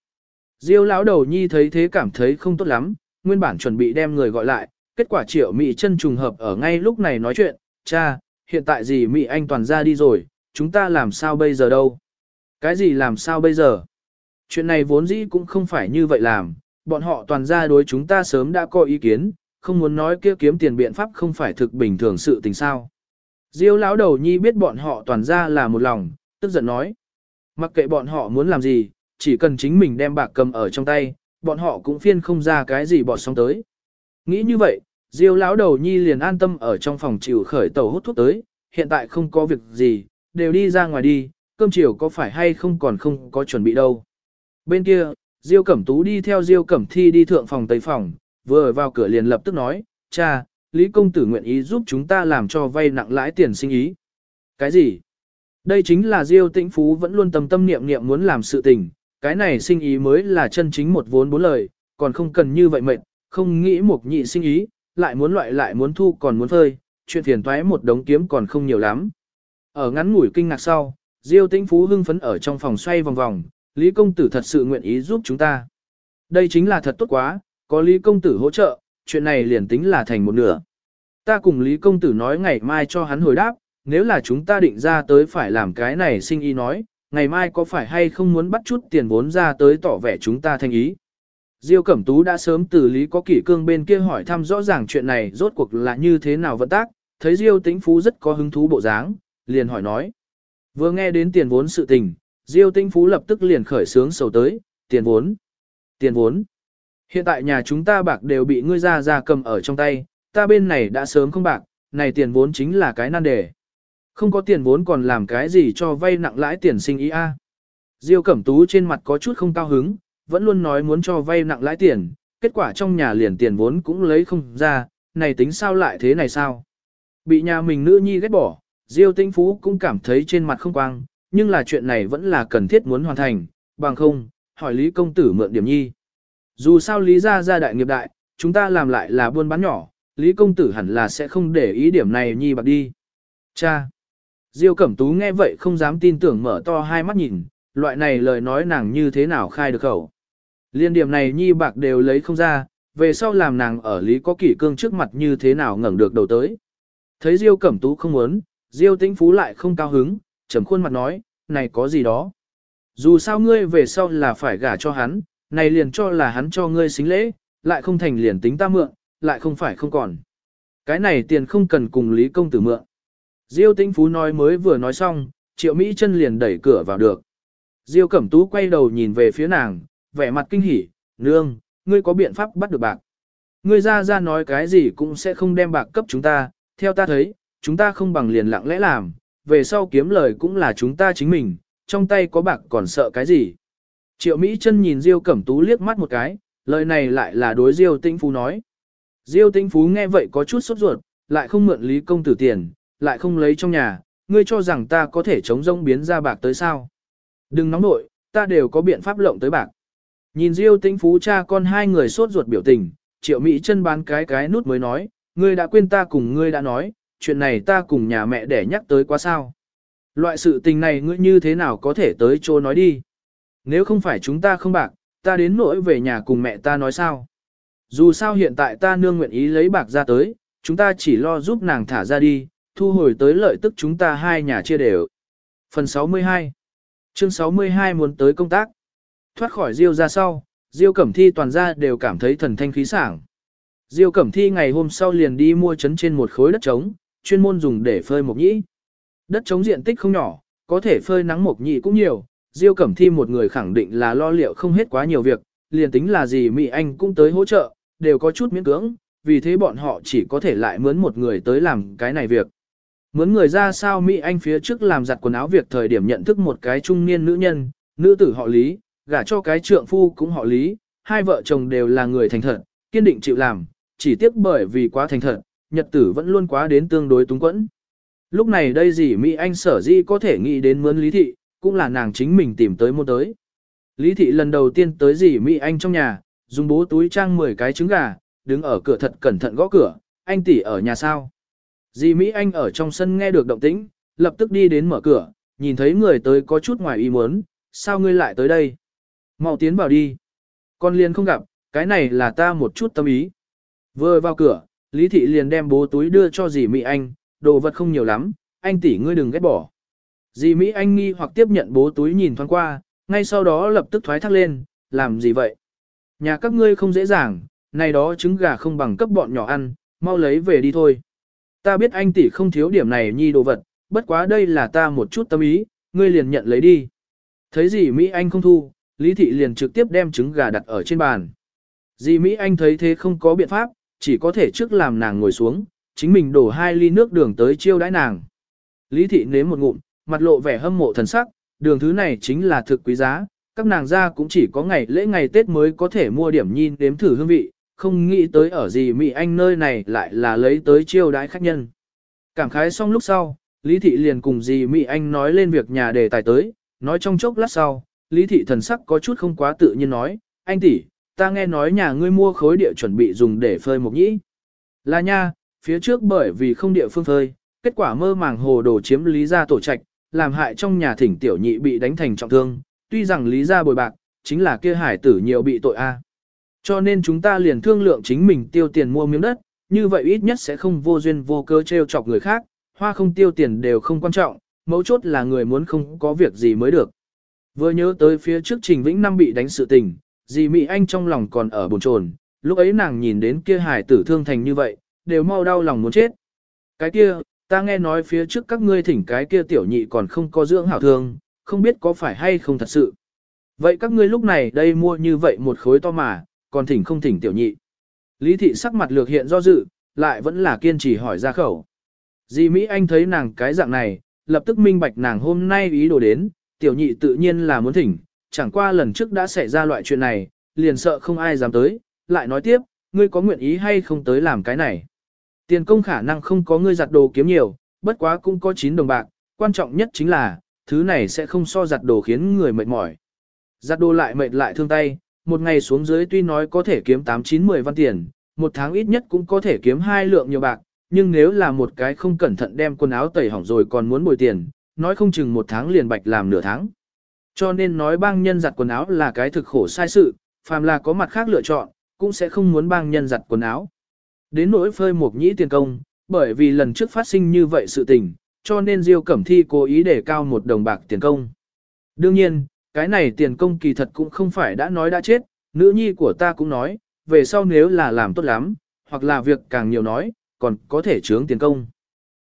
Diêu lão đầu nhi thấy thế cảm thấy không tốt lắm, nguyên bản chuẩn bị đem người gọi lại, kết quả triệu Mị chân trùng hợp ở ngay lúc này nói chuyện, cha, hiện tại gì Mị anh toàn ra đi rồi, chúng ta làm sao bây giờ đâu? Cái gì làm sao bây giờ? Chuyện này vốn dĩ cũng không phải như vậy làm, bọn họ toàn ra đối chúng ta sớm đã có ý kiến, không muốn nói kia kiếm tiền biện pháp không phải thực bình thường sự tình sao. Diêu lão đầu nhi biết bọn họ toàn ra là một lòng, tức giận nói. Mặc kệ bọn họ muốn làm gì, chỉ cần chính mình đem bạc cầm ở trong tay, bọn họ cũng phiên không ra cái gì bọt sóng tới. Nghĩ như vậy, Diêu lão đầu nhi liền an tâm ở trong phòng chịu khởi tẩu hút thuốc tới, hiện tại không có việc gì, đều đi ra ngoài đi, cơm chiều có phải hay không còn không có chuẩn bị đâu. Bên kia, Diêu Cẩm Tú đi theo Diêu Cẩm Thi đi thượng phòng tây phòng, vừa vào cửa liền lập tức nói, cha, Lý Công Tử nguyện ý giúp chúng ta làm cho vay nặng lãi tiền sinh ý. Cái gì? Đây chính là Diêu Tĩnh Phú vẫn luôn tâm tâm niệm niệm muốn làm sự tình, cái này sinh ý mới là chân chính một vốn bốn lời, còn không cần như vậy mệt, không nghĩ một nhị sinh ý, lại muốn loại lại muốn thu còn muốn phơi, chuyện phiền toái một đống kiếm còn không nhiều lắm. Ở ngắn ngủi kinh ngạc sau, Diêu Tĩnh Phú hưng phấn ở trong phòng xoay vòng vòng, Lý Công Tử thật sự nguyện ý giúp chúng ta. Đây chính là thật tốt quá, có Lý Công Tử hỗ trợ, chuyện này liền tính là thành một nửa. Ta cùng Lý Công Tử nói ngày mai cho hắn hồi đáp, nếu là chúng ta định ra tới phải làm cái này sinh ý nói, ngày mai có phải hay không muốn bắt chút tiền vốn ra tới tỏ vẻ chúng ta thành ý. Diêu Cẩm Tú đã sớm từ Lý Có Kỷ Cương bên kia hỏi thăm rõ ràng chuyện này rốt cuộc là như thế nào vận tác, thấy Diêu Tĩnh Phú rất có hứng thú bộ dáng, liền hỏi nói. Vừa nghe đến tiền vốn sự tình, Diêu Tĩnh Phú lập tức liền khởi sướng sầu tới, tiền vốn, tiền vốn. Hiện tại nhà chúng ta bạc đều bị ngươi ra ra cầm ở trong tay, ta bên này đã sớm không bạc, này tiền vốn chính là cái nan đề. Không có tiền vốn còn làm cái gì cho vay nặng lãi tiền sinh ý a? Diêu Cẩm Tú trên mặt có chút không cao hứng, vẫn luôn nói muốn cho vay nặng lãi tiền, kết quả trong nhà liền tiền vốn cũng lấy không ra, này tính sao lại thế này sao? Bị nhà mình nữ nhi ghét bỏ, Diêu Tĩnh Phú cũng cảm thấy trên mặt không quang, nhưng là chuyện này vẫn là cần thiết muốn hoàn thành, bằng không, hỏi Lý Công Tử mượn điểm nhi. Dù sao Lý gia gia đại nghiệp đại, chúng ta làm lại là buôn bán nhỏ, Lý Công Tử hẳn là sẽ không để ý điểm này nhi bạc đi. Cha! Diêu Cẩm Tú nghe vậy không dám tin tưởng mở to hai mắt nhìn, loại này lời nói nàng như thế nào khai được khẩu. Liên điểm này nhi bạc đều lấy không ra, về sau làm nàng ở Lý có kỷ cương trước mặt như thế nào ngẩng được đầu tới. Thấy Diêu Cẩm Tú không muốn, Diêu Tĩnh Phú lại không cao hứng, trầm khuôn mặt nói, này có gì đó. Dù sao ngươi về sau là phải gả cho hắn, này liền cho là hắn cho ngươi xính lễ, lại không thành liền tính ta mượn, lại không phải không còn. Cái này tiền không cần cùng Lý Công Tử mượn. Diêu Tĩnh Phú nói mới vừa nói xong, Triệu Mỹ chân liền đẩy cửa vào được. Diêu Cẩm Tú quay đầu nhìn về phía nàng, vẻ mặt kinh hỉ, nương, ngươi có biện pháp bắt được bạc. Ngươi ra ra nói cái gì cũng sẽ không đem bạc cấp chúng ta, theo ta thấy, chúng ta không bằng liền lặng lẽ làm, về sau kiếm lời cũng là chúng ta chính mình, trong tay có bạc còn sợ cái gì. Triệu Mỹ chân nhìn Diêu Cẩm Tú liếc mắt một cái, lời này lại là đối Diêu Tĩnh Phú nói. Diêu Tĩnh Phú nghe vậy có chút sốt ruột, lại không mượn Lý Công Tử tiền, lại không lấy trong nhà, ngươi cho rằng ta có thể chống rông biến ra bạc tới sao. Đừng nóng nội, ta đều có biện pháp lộng tới bạc. Nhìn Diêu Tĩnh Phú cha con hai người sốt ruột biểu tình, Triệu Mỹ chân bán cái cái nút mới nói, ngươi đã quên ta cùng ngươi đã nói, chuyện này ta cùng nhà mẹ để nhắc tới quá sao. Loại sự tình này ngươi như thế nào có thể tới chỗ nói đi. Nếu không phải chúng ta không bạc, ta đến nỗi về nhà cùng mẹ ta nói sao. Dù sao hiện tại ta nương nguyện ý lấy bạc ra tới, chúng ta chỉ lo giúp nàng thả ra đi, thu hồi tới lợi tức chúng ta hai nhà chia đều. Phần 62 Chương 62 muốn tới công tác. Thoát khỏi Diêu ra sau, Diêu Cẩm Thi toàn ra đều cảm thấy thần thanh khí sảng. Diêu Cẩm Thi ngày hôm sau liền đi mua chấn trên một khối đất trống, chuyên môn dùng để phơi mộc nhĩ. Đất trống diện tích không nhỏ, có thể phơi nắng mộc nhĩ cũng nhiều, Diêu Cẩm Thi một người khẳng định là lo liệu không hết quá nhiều việc, liền tính là gì Mỹ Anh cũng tới hỗ trợ, đều có chút miễn cưỡng, vì thế bọn họ chỉ có thể lại mướn một người tới làm cái này việc. Mướn người ra sao Mỹ Anh phía trước làm giặt quần áo việc thời điểm nhận thức một cái trung niên nữ nhân, nữ tử họ Lý, gả cho cái trượng phu cũng họ Lý, hai vợ chồng đều là người thành thật, kiên định chịu làm, chỉ tiếc bởi vì quá thành thật, nhật tử vẫn luôn quá đến tương đối túng quẫn. Lúc này đây gì Mỹ Anh sở di có thể nghĩ đến mướn Lý Thị, cũng là nàng chính mình tìm tới mua tới. Lý Thị lần đầu tiên tới gì Mỹ Anh trong nhà, dùng bố túi trang 10 cái trứng gà, đứng ở cửa thật cẩn thận gõ cửa, anh tỷ ở nhà sao. Dì Mỹ Anh ở trong sân nghe được động tĩnh, lập tức đi đến mở cửa, nhìn thấy người tới có chút ngoài ý muốn, sao ngươi lại tới đây? Mau tiến vào đi. Con liền không gặp, cái này là ta một chút tâm ý. Vừa vào cửa, Lý Thị liền đem bố túi đưa cho dì Mỹ Anh, đồ vật không nhiều lắm, anh tỷ ngươi đừng ghét bỏ. Dì Mỹ Anh nghi hoặc tiếp nhận bố túi nhìn thoáng qua, ngay sau đó lập tức thoái thác lên, làm gì vậy? Nhà các ngươi không dễ dàng, này đó trứng gà không bằng cấp bọn nhỏ ăn, mau lấy về đi thôi. Ta biết anh tỷ không thiếu điểm này nhi đồ vật, bất quá đây là ta một chút tâm ý, ngươi liền nhận lấy đi. Thấy gì Mỹ Anh không thu, Lý Thị liền trực tiếp đem trứng gà đặt ở trên bàn. Dì Mỹ Anh thấy thế không có biện pháp, chỉ có thể trước làm nàng ngồi xuống, chính mình đổ hai ly nước đường tới chiêu đãi nàng. Lý Thị nếm một ngụm, mặt lộ vẻ hâm mộ thần sắc, đường thứ này chính là thực quý giá, các nàng ra cũng chỉ có ngày lễ ngày Tết mới có thể mua điểm nhìn đếm thử hương vị, không nghĩ tới ở gì Mỹ Anh nơi này lại là lấy tới chiêu đãi khách nhân. Cảm khái xong lúc sau, Lý Thị liền cùng dì Mỹ Anh nói lên việc nhà đề tài tới, nói trong chốc lát sau, Lý Thị thần sắc có chút không quá tự nhiên nói, anh tỷ, ta nghe nói nhà ngươi mua khối địa chuẩn bị dùng để phơi mộc nhĩ. Là nha, phía trước bởi vì không địa phương phơi, kết quả mơ màng hồ đồ chiếm lý gia tổ trạch, làm hại trong nhà thỉnh tiểu nhị bị đánh thành trọng thương, tuy rằng lý gia bồi bạc, chính là kia hải tử nhiều bị tội a. Cho nên chúng ta liền thương lượng chính mình tiêu tiền mua miếng đất, như vậy ít nhất sẽ không vô duyên vô cớ trêu chọc người khác, hoa không tiêu tiền đều không quan trọng, mấu chốt là người muốn không có việc gì mới được. Vừa nhớ tới phía trước Trình Vĩnh Năm bị đánh sự tình, dì Mỹ Anh trong lòng còn ở bồn chồn, lúc ấy nàng nhìn đến kia hải tử thương thành như vậy, đều mau đau lòng muốn chết. Cái kia, ta nghe nói phía trước các ngươi thỉnh cái kia tiểu nhị còn không có dưỡng hảo thương, không biết có phải hay không thật sự. Vậy các ngươi lúc này đây mua như vậy một khối to mà, còn thỉnh không thỉnh tiểu nhị. Lý thị sắc mặt lược hiện do dự, lại vẫn là kiên trì hỏi ra khẩu. di Mỹ Anh thấy nàng cái dạng này, lập tức minh bạch nàng hôm nay ý đồ đến, tiểu nhị tự nhiên là muốn thỉnh, chẳng qua lần trước đã xảy ra loại chuyện này, liền sợ không ai dám tới, lại nói tiếp, ngươi có nguyện ý hay không tới làm cái này. Tiền công khả năng không có ngươi giặt đồ kiếm nhiều, bất quá cũng có 9 đồng bạc, quan trọng nhất chính là, thứ này sẽ không so giặt đồ khiến người mệt mỏi. Giặt đồ lại mệt lại thương tay, một ngày xuống dưới tuy nói có thể kiếm 8-9-10 văn tiền, một tháng ít nhất cũng có thể kiếm hai lượng nhiều bạc, nhưng nếu là một cái không cẩn thận đem quần áo tẩy hỏng rồi còn muốn bồi tiền, nói không chừng một tháng liền bạch làm nửa tháng. Cho nên nói bang nhân giặt quần áo là cái thực khổ sai sự, phàm là có mặt khác lựa chọn, cũng sẽ không muốn bang nhân giặt quần áo. Đến nỗi phơi một nhĩ tiền công, bởi vì lần trước phát sinh như vậy sự tình, cho nên Diêu Cẩm Thi cố ý để cao một đồng bạc tiền công. Đương nhiên, cái này tiền công kỳ thật cũng không phải đã nói đã chết, nữ nhi của ta cũng nói, về sau nếu là làm tốt lắm, hoặc là việc càng nhiều nói, còn có thể trướng tiền công.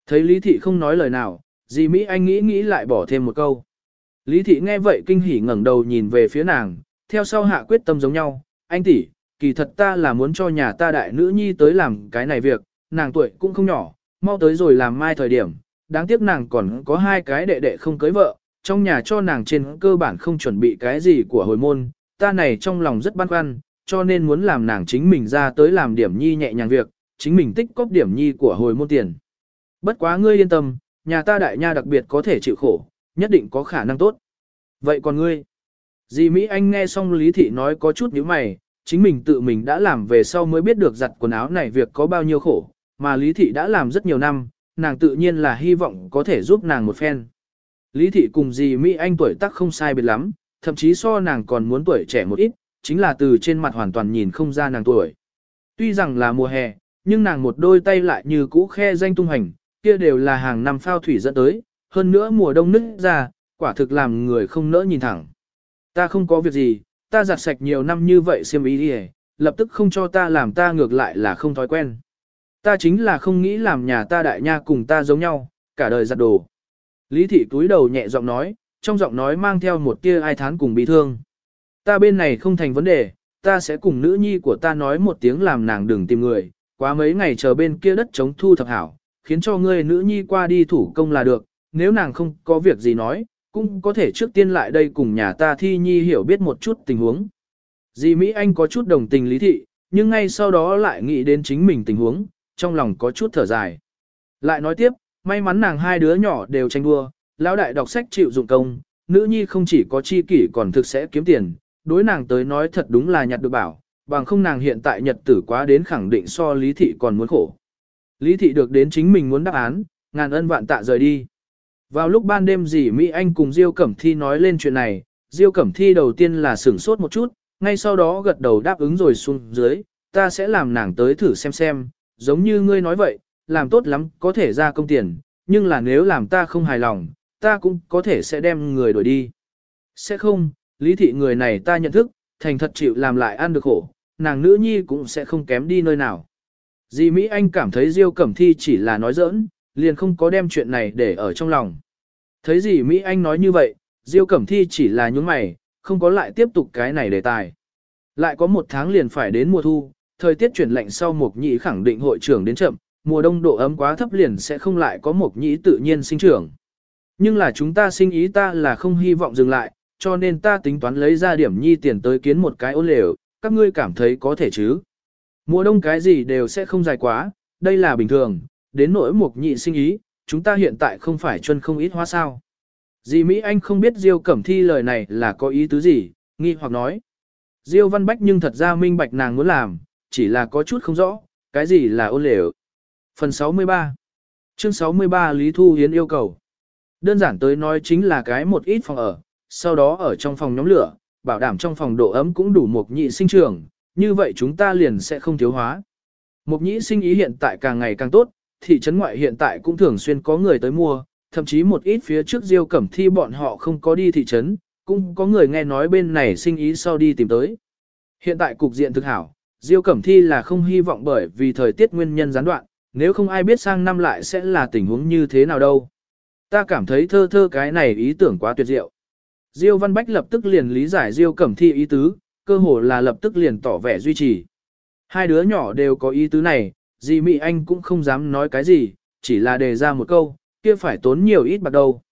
Thấy Lý Thị không nói lời nào, dì Mỹ Anh nghĩ nghĩ lại bỏ thêm một câu. Lý Thị nghe vậy kinh hỉ ngẩng đầu nhìn về phía nàng, theo sau hạ quyết tâm giống nhau, anh tỷ, kỳ thật ta là muốn cho nhà ta đại nữ nhi tới làm cái này việc, nàng tuổi cũng không nhỏ, mau tới rồi làm mai thời điểm, đáng tiếc nàng còn có hai cái đệ đệ không cưới vợ, trong nhà cho nàng trên cơ bản không chuẩn bị cái gì của hồi môn, ta này trong lòng rất băn khoăn, cho nên muốn làm nàng chính mình ra tới làm điểm nhi nhẹ nhàng việc, chính mình tích cóp điểm nhi của hồi môn tiền. Bất quá ngươi yên tâm, nhà ta đại nha đặc biệt có thể chịu khổ, nhất định có khả năng tốt. Vậy còn ngươi? Dì Mỹ Anh nghe xong Lý Thị nói có chút nhíu mày, chính mình tự mình đã làm về sau mới biết được giặt quần áo này việc có bao nhiêu khổ, mà Lý Thị đã làm rất nhiều năm, nàng tự nhiên là hy vọng có thể giúp nàng một phen. Lý Thị cùng dì Mỹ Anh tuổi tác không sai biệt lắm, thậm chí so nàng còn muốn tuổi trẻ một ít, chính là từ trên mặt hoàn toàn nhìn không ra nàng tuổi. Tuy rằng là mùa hè, nhưng nàng một đôi tay lại như cũ khe danh tung hành, kia đều là hàng năm phao thủy dẫn tới, hơn nữa mùa đông nứt ra, quả thực làm người không nỡ nhìn thẳng. Ta không có việc gì, ta giặt sạch nhiều năm như vậy xiêm ý đi lập tức không cho ta làm ta ngược lại là không thói quen. Ta chính là không nghĩ làm nhà ta đại nha cùng ta giống nhau, cả đời giặt đồ. Lý thị túi đầu nhẹ giọng nói, trong giọng nói mang theo một tia ai thán cùng bị thương. Ta bên này không thành vấn đề, ta sẽ cùng nữ nhi của ta nói một tiếng làm nàng đừng tìm người, quá mấy ngày chờ bên kia đất chống thu thập hảo, khiến cho ngươi nữ nhi qua đi thủ công là được, nếu nàng không có việc gì nói, cũng có thể trước tiên lại đây cùng nhà ta thi nhi hiểu biết một chút tình huống. Dì Mỹ Anh có chút đồng tình lý thị, nhưng ngay sau đó lại nghĩ đến chính mình tình huống, trong lòng có chút thở dài. Lại nói tiếp, may mắn nàng hai đứa nhỏ đều tranh đua, lão đại đọc sách chịu dụng công, nữ nhi không chỉ có chi kỷ còn thực sẽ kiếm tiền, đối nàng tới nói thật đúng là nhặt được bảo, bằng không nàng hiện tại nhật tử quá đến khẳng định so lý thị còn muốn khổ. Lý thị được đến chính mình muốn đáp án, ngàn ân vạn tạ rời đi. Vào lúc ban đêm dì Mỹ Anh cùng Diêu Cẩm Thi nói lên chuyện này, Diêu Cẩm Thi đầu tiên là sửng sốt một chút, ngay sau đó gật đầu đáp ứng rồi xuống dưới, ta sẽ làm nàng tới thử xem xem, giống như ngươi nói vậy, làm tốt lắm có thể ra công tiền, nhưng là nếu làm ta không hài lòng, ta cũng có thể sẽ đem người đổi đi. Sẽ không, lý thị người này ta nhận thức, thành thật chịu làm lại ăn được khổ, nàng nữ nhi cũng sẽ không kém đi nơi nào. Dì Mỹ Anh cảm thấy Diêu Cẩm Thi chỉ là nói giỡn, liền không có đem chuyện này để ở trong lòng. Thấy dì Mỹ Anh nói như vậy, Diêu Cẩm Thi chỉ là nhúng mày, không có lại tiếp tục cái này đề tài. Lại có một tháng liền phải đến mùa thu, thời tiết chuyển lạnh sau một nhị khẳng định hội trưởng đến chậm, mùa đông độ ấm quá thấp liền sẽ không lại có mộc nhĩ tự nhiên sinh trưởng. Nhưng là chúng ta sinh ý ta là không hy vọng dừng lại, cho nên ta tính toán lấy ra điểm nhi tiền tới kiến một cái ôn lều, các ngươi cảm thấy có thể chứ. Mùa đông cái gì đều sẽ không dài quá, đây là bình thường, đến nỗi mộc nhị sinh ý, chúng ta hiện tại không phải chân không ít hóa sao. Dì Mỹ Anh không biết Diêu Cẩm Thi lời này là có ý tứ gì, nghi hoặc nói. Diêu Văn Bách nhưng thật ra minh bạch nàng muốn làm, chỉ là có chút không rõ, cái gì là ôn lều. Phần 63 Chương 63 Lý Thu Hiến yêu cầu Đơn giản tới nói chính là cái một ít phòng ở, sau đó ở trong phòng nhóm lửa, bảo đảm trong phòng độ ấm cũng đủ một nhị sinh trường, như vậy chúng ta liền sẽ không thiếu hóa. Một nhị sinh ý hiện tại càng ngày càng tốt, thị trấn ngoại hiện tại cũng thường xuyên có người tới mua, thậm chí một ít phía trước Diêu Cẩm Thi bọn họ không có đi thị trấn, cũng có người nghe nói bên này sinh ý sau đi tìm tới. Hiện tại cục diện thực hảo, Diêu Cẩm Thi là không hy vọng bởi vì thời tiết nguyên nhân gián đoạn, nếu không ai biết sang năm lại sẽ là tình huống như thế nào đâu. Ta cảm thấy thơ thơ cái này ý tưởng quá tuyệt diệu. Diêu Văn Bách lập tức liền lý giải Diêu Cẩm Thi ý tứ, cơ hồ là lập tức liền tỏ vẻ duy trì. Hai đứa nhỏ đều có ý tứ này, dì Mỹ Anh cũng không dám nói cái gì, chỉ là đề ra một câu, kia phải tốn nhiều ít bạc đâu.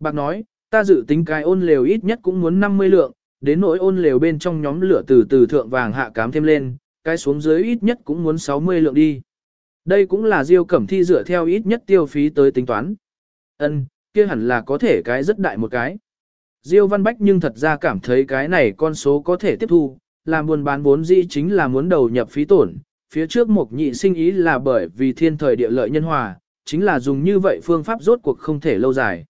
Bạc nói, ta dự tính cái ôn lều ít nhất cũng muốn 50 lượng, đến nỗi ôn lều bên trong nhóm lửa từ từ thượng vàng hạ cám thêm lên, cái xuống dưới ít nhất cũng muốn 60 lượng đi. Đây cũng là Diêu Cẩm Thi dựa theo ít nhất tiêu phí tới tính toán. Ân, kia hẳn là có thể cái rất đại một cái. Diêu Văn Bách nhưng thật ra cảm thấy cái này con số có thể tiếp thu, làm buôn bán vốn dĩ chính là muốn đầu nhập phí tổn, phía trước một nhị sinh ý là bởi vì thiên thời địa lợi nhân hòa, chính là dùng như vậy phương pháp rốt cuộc không thể lâu dài.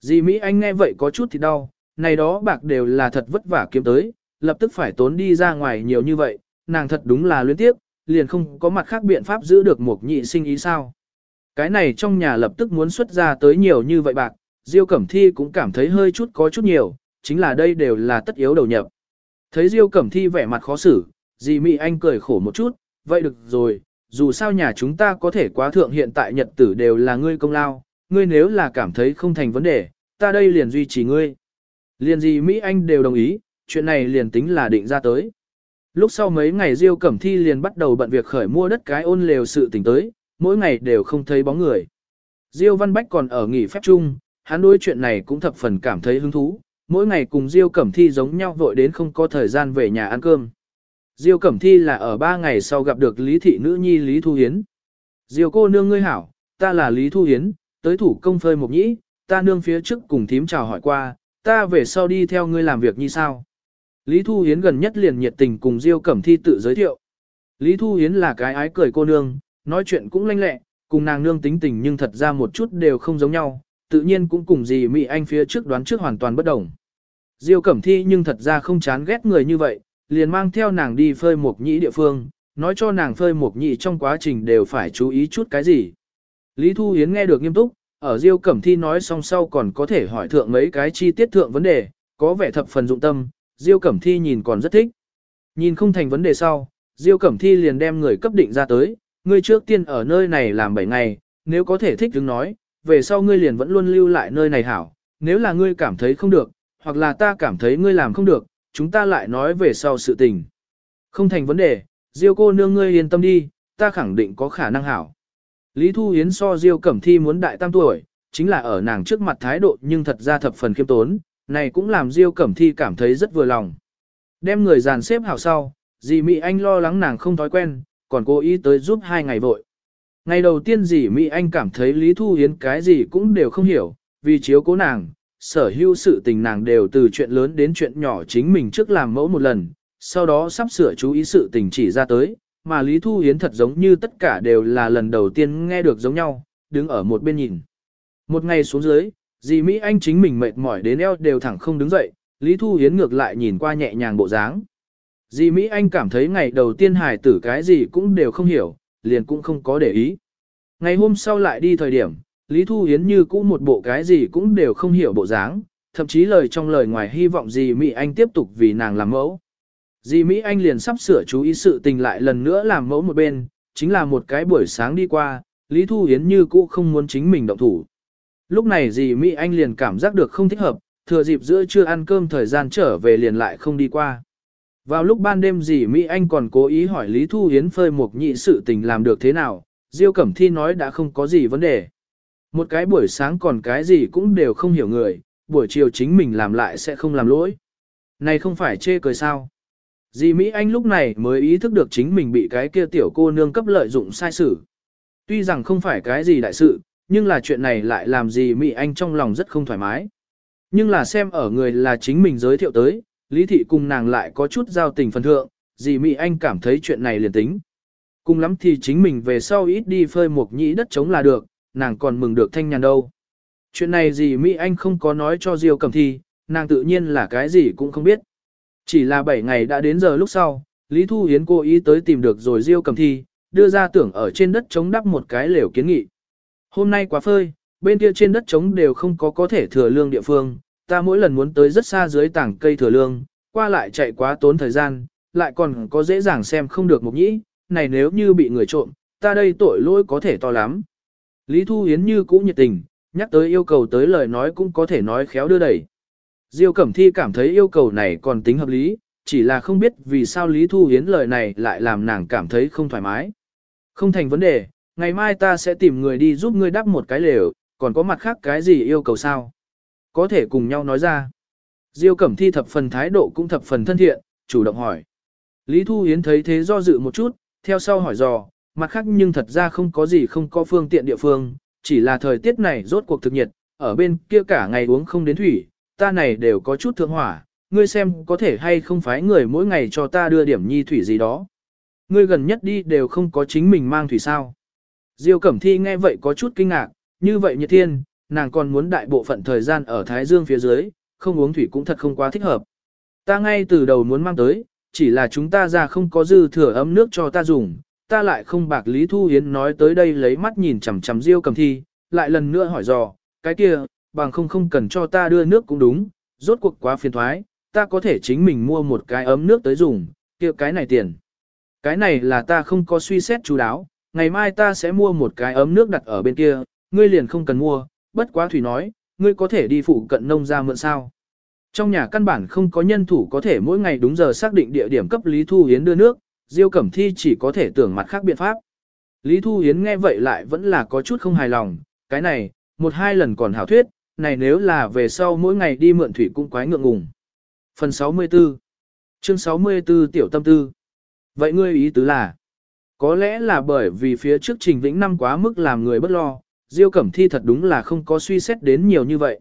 Dì Mỹ Anh nghe vậy có chút thì đau, này đó bạc đều là thật vất vả kiếm tới, lập tức phải tốn đi ra ngoài nhiều như vậy, nàng thật đúng là luyến tiếp, liền không có mặt khác biện pháp giữ được một nhị sinh ý sao. Cái này trong nhà lập tức muốn xuất ra tới nhiều như vậy bạc, Diêu Cẩm Thi cũng cảm thấy hơi chút có chút nhiều, chính là đây đều là tất yếu đầu nhập. Thấy Diêu Cẩm Thi vẻ mặt khó xử, dì Mỹ Anh cười khổ một chút, vậy được rồi, dù sao nhà chúng ta có thể quá thượng hiện tại nhật tử đều là ngươi công lao, ngươi nếu là cảm thấy không thành vấn đề, ta đây liền duy trì ngươi. Liền gì Mỹ Anh đều đồng ý, chuyện này liền tính là định ra tới. Lúc sau mấy ngày Diêu Cẩm Thi liền bắt đầu bận việc khởi mua đất cái ôn lều sự tình tới, mỗi ngày đều không thấy bóng người. Diêu Văn Bách còn ở nghỉ phép chung, hắn đối chuyện này cũng thập phần cảm thấy hứng thú, mỗi ngày cùng Diêu Cẩm Thi giống nhau vội đến không có thời gian về nhà ăn cơm. Diêu Cẩm Thi là ở ba ngày sau gặp được Lý Thị Nữ Nhi Lý Thu Hiến. Diêu cô nương ngươi hảo, ta là Lý Thu Hiến, tới thủ công phơi mộc nhĩ, ta nương phía trước cùng thím chào hỏi qua, ta về sau đi theo ngươi làm việc như sao. Lý Thu Hiến gần nhất liền nhiệt tình cùng Diêu Cẩm Thi tự giới thiệu. Lý Thu Hiến là cái ái cười cô nương, nói chuyện cũng lanh lẹ, cùng nàng nương tính tình nhưng thật ra một chút đều không giống nhau, tự nhiên cũng cùng gì Mỹ Anh phía trước đoán trước hoàn toàn bất đồng. Diêu Cẩm Thi nhưng thật ra không chán ghét người như vậy, liền mang theo nàng đi phơi mộc nhĩ địa phương, nói cho nàng phơi mộc nhĩ trong quá trình đều phải chú ý chút cái gì. Lý Thu Hiến nghe được nghiêm túc, ở Diêu Cẩm Thi nói xong sau còn có thể hỏi thượng mấy cái chi tiết thượng vấn đề, có vẻ thập phần dụng tâm, Diêu Cẩm Thi nhìn còn rất thích. Nhìn không thành vấn đề sau, Diêu Cẩm Thi liền đem người cấp định ra tới, ngươi trước tiên ở nơi này làm 7 ngày, nếu có thể thích đứng nói, về sau ngươi liền vẫn luôn lưu lại nơi này hảo, nếu là ngươi cảm thấy không được, hoặc là ta cảm thấy ngươi làm không được, chúng ta lại nói về sau sự tình. Không thành vấn đề, Diêu cô nương ngươi yên tâm đi, ta khẳng định có khả năng hảo. Lý Thu Yến so Diêu Cẩm Thi muốn đại tam tuổi, chính là ở nàng trước mặt thái độ nhưng thật ra thập phần khiêm tốn, này cũng làm Diêu Cẩm Thi cảm thấy rất vừa lòng. Đem người dàn xếp hảo sau, dì Mỹ Anh lo lắng nàng không thói quen, còn cố ý tới giúp hai ngày vội. Ngày đầu tiên dì Mỹ Anh cảm thấy Lý Thu Hiến cái gì cũng đều không hiểu, vì chiếu cố nàng, sở hữu sự tình nàng đều từ chuyện lớn đến chuyện nhỏ chính mình trước làm mẫu một lần, sau đó sắp sửa chú ý sự tình chỉ ra tới, mà Lý Thu Hiến thật giống như tất cả đều là lần đầu tiên nghe được giống nhau, đứng ở một bên nhìn. Một ngày xuống dưới, dì Mỹ Anh chính mình mệt mỏi đến eo đều thẳng không đứng dậy, Lý Thu Yến ngược lại nhìn qua nhẹ nhàng bộ dáng. Dì Mỹ Anh cảm thấy ngày đầu tiên hài tử cái gì cũng đều không hiểu, liền cũng không có để ý. Ngày hôm sau lại đi thời điểm, Lý Thu Yến như cũ một bộ cái gì cũng đều không hiểu bộ dáng, thậm chí lời trong lời ngoài hy vọng dì Mỹ Anh tiếp tục vì nàng làm mẫu. Dì Mỹ Anh liền sắp sửa chú ý sự tình lại lần nữa làm mẫu một bên, chính là một cái buổi sáng đi qua, Lý Thu Yến như cũ không muốn chính mình động thủ. Lúc này dì Mỹ Anh liền cảm giác được không thích hợp, thừa dịp giữa trưa ăn cơm thời gian trở về liền lại không đi qua. Vào lúc ban đêm dì Mỹ Anh còn cố ý hỏi Lý Thu Hiến phơi một nhị sự tình làm được thế nào, Diêu Cẩm Thi nói đã không có gì vấn đề. Một cái buổi sáng còn cái gì cũng đều không hiểu người, buổi chiều chính mình làm lại sẽ không làm lỗi. Này không phải chê cười sao. Dì Mỹ Anh lúc này mới ý thức được chính mình bị cái kia tiểu cô nương cấp lợi dụng sai sử. Tuy rằng không phải cái gì đại sự, nhưng là chuyện này lại làm gì Mỹ Anh trong lòng rất không thoải mái. Nhưng là xem ở người là chính mình giới thiệu tới, Lý Thị cùng nàng lại có chút giao tình phần thượng, dì Mỹ Anh cảm thấy chuyện này liền tính. Cùng lắm thì chính mình về sau ít đi phơi một nhĩ đất trống là được, nàng còn mừng được thanh nhàn đâu. Chuyện này dì Mỹ Anh không có nói cho Diêu Cẩm Thi, nàng tự nhiên là cái gì cũng không biết. Chỉ là 7 ngày đã đến giờ lúc sau, Lý Thu Hiến cố ý tới tìm được rồi Diêu Cầm Thi, đưa ra tưởng ở trên đất chống đắp một cái lều kiến nghị. Hôm nay quá phơi, bên kia trên đất trống đều không có có thể thừa lương địa phương, ta mỗi lần muốn tới rất xa dưới tảng cây thừa lương, qua lại chạy quá tốn thời gian, lại còn có dễ dàng xem không được một nhĩ, này nếu như bị người trộm, ta đây tội lỗi có thể to lắm. Lý Thu Hiến như cũ nhiệt tình, nhắc tới yêu cầu tới lời nói cũng có thể nói khéo đưa đẩy. Diêu Cẩm Thi cảm thấy yêu cầu này còn tính hợp lý, chỉ là không biết vì sao Lý Thu Hiến lời này lại làm nàng cảm thấy không thoải mái. Không thành vấn đề, ngày mai ta sẽ tìm người đi giúp ngươi đắp một cái lều, còn có mặt khác cái gì yêu cầu sao? Có thể cùng nhau nói ra. Diêu Cẩm Thi thập phần thái độ cũng thập phần thân thiện, chủ động hỏi. Lý Thu Hiến thấy thế do dự một chút, theo sau hỏi dò, mặt khác nhưng thật ra không có gì không có phương tiện địa phương, chỉ là thời tiết này rốt cuộc thực nhiệt, ở bên kia cả ngày uống không đến thủy, ta này đều có chút thượng hỏa, ngươi xem có thể hay không phái người mỗi ngày cho ta đưa điểm nhi thủy gì đó. Ngươi gần nhất đi đều không có chính mình mang thủy sao. Diêu Cẩm Thi nghe vậy có chút kinh ngạc, như vậy nhiệt thiên, nàng còn muốn đại bộ phận thời gian ở Thái Dương phía dưới, không uống thủy cũng thật không quá thích hợp. Ta ngay từ đầu muốn mang tới, chỉ là chúng ta ra không có dư thừa ấm nước cho ta dùng, ta lại không bạc Lý Thu Hiến nói tới đây lấy mắt nhìn chằm chằm Diêu Cẩm Thi, lại lần nữa hỏi dò, cái kia, bằng không không cần cho ta đưa nước cũng đúng, rốt cuộc quá phiền thoái, ta có thể chính mình mua một cái ấm nước tới dùng, kia cái này tiền. Cái này là ta không có suy xét chú đáo, ngày mai ta sẽ mua một cái ấm nước đặt ở bên kia, ngươi liền không cần mua, bất quá Thủy nói, ngươi có thể đi phụ cận nông ra mượn sao. Trong nhà căn bản không có nhân thủ có thể mỗi ngày đúng giờ xác định địa điểm cấp Lý Thu Hiến đưa nước, Diêu Cẩm Thi chỉ có thể tưởng mặt khác biện pháp. Lý Thu Hiến nghe vậy lại vẫn là có chút không hài lòng, cái này, một hai lần còn hảo thuyết, này nếu là về sau mỗi ngày đi mượn thủy cũng quái ngượng ngùng. Phần 64 Chương 64 Tiểu Tâm Tư Vậy ngươi ý tứ là có lẽ là bởi vì phía trước Trình Vĩnh năm quá mức làm người bất lo, Diêu Cẩm Thi thật đúng là không có suy xét đến nhiều như vậy.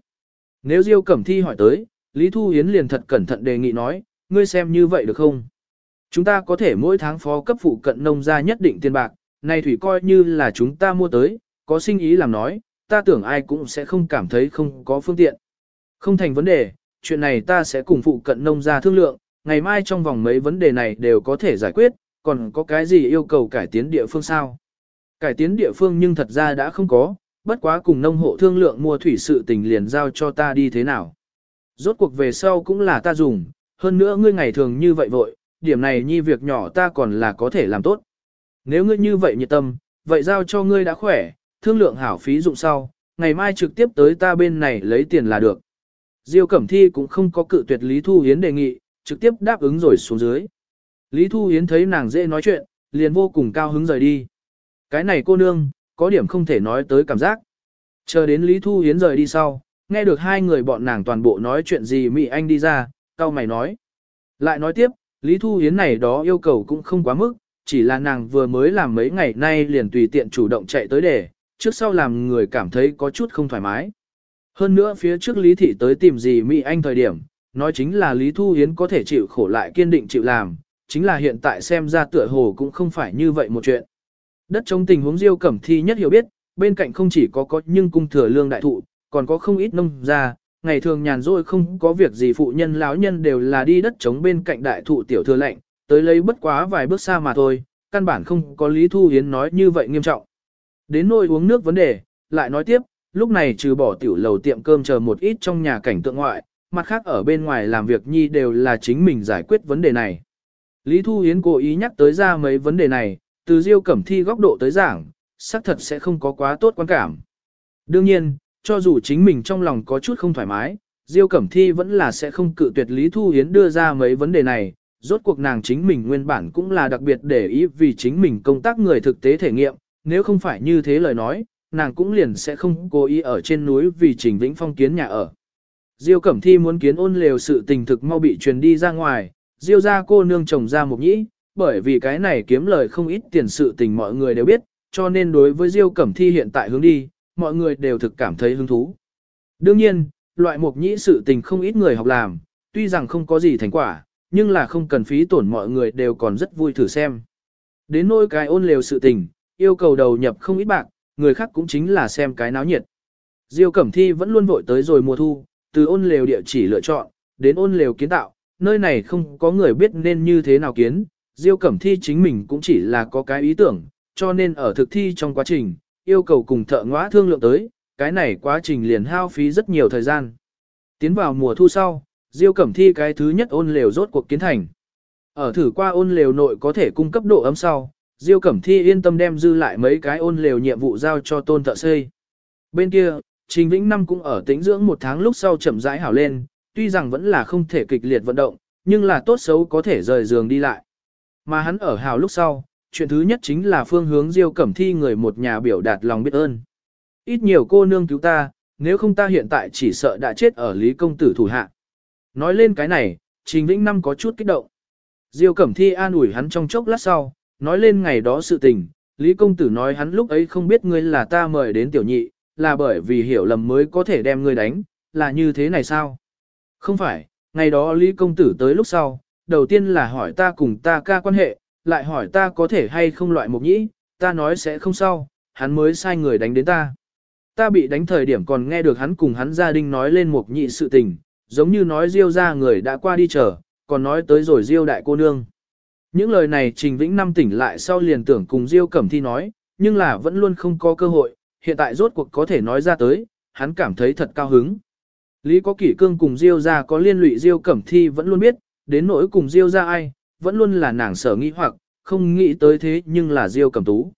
Nếu Diêu Cẩm Thi hỏi tới, Lý Thu Hiến liền thật cẩn thận đề nghị nói, ngươi xem như vậy được không? Chúng ta có thể mỗi tháng phó cấp phụ cận nông ra nhất định tiền bạc, này thủy coi như là chúng ta mua tới, có sinh ý làm nói, ta tưởng ai cũng sẽ không cảm thấy không có phương tiện. Không thành vấn đề, chuyện này ta sẽ cùng phụ cận nông gia thương lượng, ngày mai trong vòng mấy vấn đề này đều có thể giải quyết, còn có cái gì yêu cầu cải tiến địa phương sao? Cải tiến địa phương nhưng thật ra đã không có, bất quá cùng nông hộ thương lượng mua thủy sự tình liền giao cho ta đi thế nào. Rốt cuộc về sau cũng là ta dùng, hơn nữa ngươi ngày thường như vậy vội, điểm này nhi việc nhỏ ta còn là có thể làm tốt. Nếu ngươi như vậy nhiệt tâm, vậy giao cho ngươi đã khỏe, thương lượng hảo phí dụng sau, ngày mai trực tiếp tới ta bên này lấy tiền là được. Diêu Cẩm Thi cũng không có cự tuyệt Lý Thu Hiến đề nghị, trực tiếp đáp ứng rồi xuống dưới. Lý Thu Yến thấy nàng dễ nói chuyện, liền vô cùng cao hứng rời đi. Cái này cô nương, có điểm không thể nói tới cảm giác. Chờ đến Lý Thu Yến rời đi sau, nghe được hai người bọn nàng toàn bộ nói chuyện gì Mỹ Anh đi ra, cao mày nói. Lại nói tiếp, Lý Thu Yến này đó yêu cầu cũng không quá mức, chỉ là nàng vừa mới làm mấy ngày nay liền tùy tiện chủ động chạy tới để, trước sau làm người cảm thấy có chút không thoải mái. Hơn nữa phía trước Lý Thị tới tìm gì Mỹ Anh thời điểm, nói chính là Lý Thu Yến có thể chịu khổ lại kiên định chịu làm, chính là hiện tại xem ra tựa hồ cũng không phải như vậy một chuyện. Đất chống tình huống Diêu Cẩm Thi nhất hiểu biết, bên cạnh không chỉ có có nhưng cung thừa lương đại thụ, còn có không ít nông gia, ngày thường nhàn rỗi không có việc gì phụ nhân lão nhân đều là đi đất chống bên cạnh đại thụ tiểu thừa lệnh, tới lấy bất quá vài bước xa mà thôi, căn bản không có Lý Thu Hiến nói như vậy nghiêm trọng. Đến nôi uống nước vấn đề, lại nói tiếp, lúc này trừ bỏ tiểu lầu tiệm cơm chờ một ít trong nhà cảnh tượng ngoại, mặt khác ở bên ngoài làm việc nhi đều là chính mình giải quyết vấn đề này. Lý Thu Yến cố ý nhắc tới ra mấy vấn đề này, từ Diêu Cẩm Thi góc độ tới giảng, xác thật sẽ không có quá tốt quan cảm. Đương nhiên, cho dù chính mình trong lòng có chút không thoải mái, Diêu Cẩm Thi vẫn là sẽ không cự tuyệt Lý Thu Yến đưa ra mấy vấn đề này, rốt cuộc nàng chính mình nguyên bản cũng là đặc biệt để ý vì chính mình công tác người thực tế thể nghiệm, nếu không phải như thế lời nói, nàng cũng liền sẽ không cố ý ở trên núi vì Trình Vĩnh Phong kiến nhà ở. Diêu Cẩm Thi muốn kiến ôn lều sự tình thực mau bị truyền đi ra ngoài, Diêu ra cô nương chồng ra một nhĩ, bởi vì cái này kiếm lời không ít tiền sự tình mọi người đều biết, cho nên đối với Diêu Cẩm Thi hiện tại hướng đi, mọi người đều thực cảm thấy hứng thú. Đương nhiên, loại mục nhĩ sự tình không ít người học làm, tuy rằng không có gì thành quả, nhưng là không cần phí tổn mọi người đều còn rất vui thử xem. Đến nỗi cái ôn lều sự tình, yêu cầu đầu nhập không ít bạc, người khác cũng chính là xem cái náo nhiệt. Diêu Cẩm Thi vẫn luôn vội tới rồi mùa thu, từ ôn lều địa chỉ lựa chọn, đến ôn lều kiến tạo, nơi này không có người biết nên như thế nào kiến, Diêu Cẩm Thi chính mình cũng chỉ là có cái ý tưởng, cho nên ở thực thi trong quá trình, yêu cầu cùng thợ ngõa thương lượng tới, cái này quá trình liền hao phí rất nhiều thời gian. Tiến vào mùa thu sau, Diêu Cẩm Thi cái thứ nhất ôn lều rốt cuộc kiến thành. Ở thử qua ôn lều nội có thể cung cấp độ ấm sau, Diêu Cẩm Thi yên tâm đem dư lại mấy cái ôn lều nhiệm vụ giao cho tôn thợ xây. Bên kia, Trình Vĩnh Năm cũng ở tĩnh dưỡng một tháng lúc sau chậm rãi hảo lên, tuy rằng vẫn là không thể kịch liệt vận động, nhưng là tốt xấu có thể rời giường đi lại. Mà hắn ở hào lúc sau, chuyện thứ nhất chính là phương hướng Diêu Cẩm Thi người một nhà biểu đạt lòng biết ơn. Ít nhiều cô nương cứu ta, nếu không ta hiện tại chỉ sợ đã chết ở Lý Công Tử thủ hạ. Nói lên cái này, Trình Vĩnh Năm có chút kích động. Diêu Cẩm Thi an ủi hắn trong chốc lát sau, nói lên ngày đó sự tình, Lý Công Tử nói hắn lúc ấy không biết ngươi là ta mời đến tiểu nhị, là bởi vì hiểu lầm mới có thể đem ngươi đánh, là như thế này sao? Không phải, ngày đó Lý Công Tử tới lúc sau, đầu tiên là hỏi ta cùng ta ca quan hệ, lại hỏi ta có thể hay không loại mục nhĩ, ta nói sẽ không sao, hắn mới sai người đánh đến ta. Ta bị đánh thời điểm còn nghe được hắn cùng hắn gia đình nói lên mục nhị sự tình, giống như nói Diêu ra người đã qua đi chờ, còn nói tới rồi Diêu đại cô nương. Những lời này Trình Vĩnh năm tỉnh lại sau liền tưởng cùng Diêu Cẩm Thi nói, nhưng là vẫn luôn không có cơ hội, hiện tại rốt cuộc có thể nói ra tới, hắn cảm thấy thật cao hứng. Lý có kỷ cương cùng Diêu ra có liên lụy Diêu Cẩm Thi vẫn luôn biết, đến nỗi cùng Diêu ra ai, vẫn luôn là nàng sở nghĩ hoặc, không nghĩ tới thế nhưng là Diêu Cẩm Tú.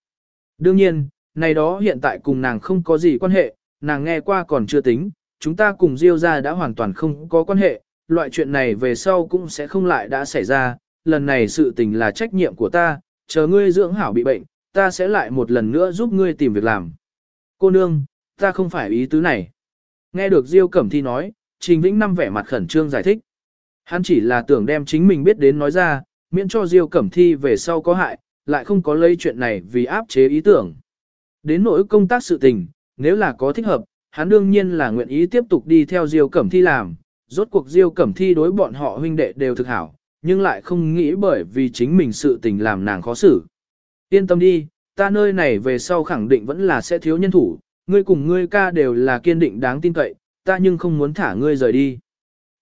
Đương nhiên, này đó hiện tại cùng nàng không có gì quan hệ, nàng nghe qua còn chưa tính, chúng ta cùng Diêu ra đã hoàn toàn không có quan hệ, loại chuyện này về sau cũng sẽ không lại đã xảy ra, lần này sự tình là trách nhiệm của ta, chờ ngươi dưỡng hảo bị bệnh, ta sẽ lại một lần nữa giúp ngươi tìm việc làm. Cô nương, ta không phải ý tứ này. Nghe được Diêu Cẩm Thi nói, Trình Vĩnh Năm vẻ mặt khẩn trương giải thích. Hắn chỉ là tưởng đem chính mình biết đến nói ra, miễn cho Diêu Cẩm Thi về sau có hại, lại không có lấy chuyện này vì áp chế ý tưởng. Đến nỗi công tác sự tình, nếu là có thích hợp, hắn đương nhiên là nguyện ý tiếp tục đi theo Diêu Cẩm Thi làm, rốt cuộc Diêu Cẩm Thi đối bọn họ huynh đệ đều thực hảo, nhưng lại không nghĩ bởi vì chính mình sự tình làm nàng khó xử. Yên tâm đi, ta nơi này về sau khẳng định vẫn là sẽ thiếu nhân thủ, ngươi cùng ngươi ca đều là kiên định đáng tin cậy, ta nhưng không muốn thả ngươi rời đi.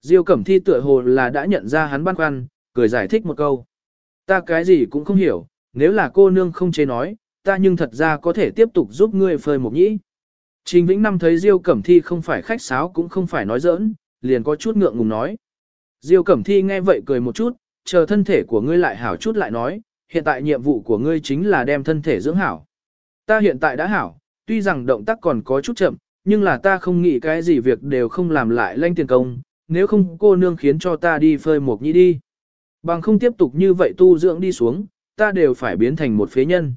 Diêu Cẩm Thi tựa hồ là đã nhận ra hắn băn khoăn, cười giải thích một câu. Ta cái gì cũng không hiểu, nếu là cô nương không chế nói, ta nhưng thật ra có thể tiếp tục giúp ngươi phơi một nhĩ. Trình Vĩnh Năm thấy Diêu Cẩm Thi không phải khách sáo cũng không phải nói giỡn, liền có chút ngượng ngùng nói. Diêu Cẩm Thi nghe vậy cười một chút, chờ thân thể của ngươi lại hảo chút lại nói, hiện tại nhiệm vụ của ngươi chính là đem thân thể dưỡng hảo. Ta hiện tại đã hảo, tuy rằng động tác còn có chút chậm, nhưng là ta không nghĩ cái gì việc đều không làm lại lanh tiền công, nếu không cô nương khiến cho ta đi phơi một nhĩ đi. Bằng không tiếp tục như vậy tu dưỡng đi xuống, ta đều phải biến thành một phế nhân.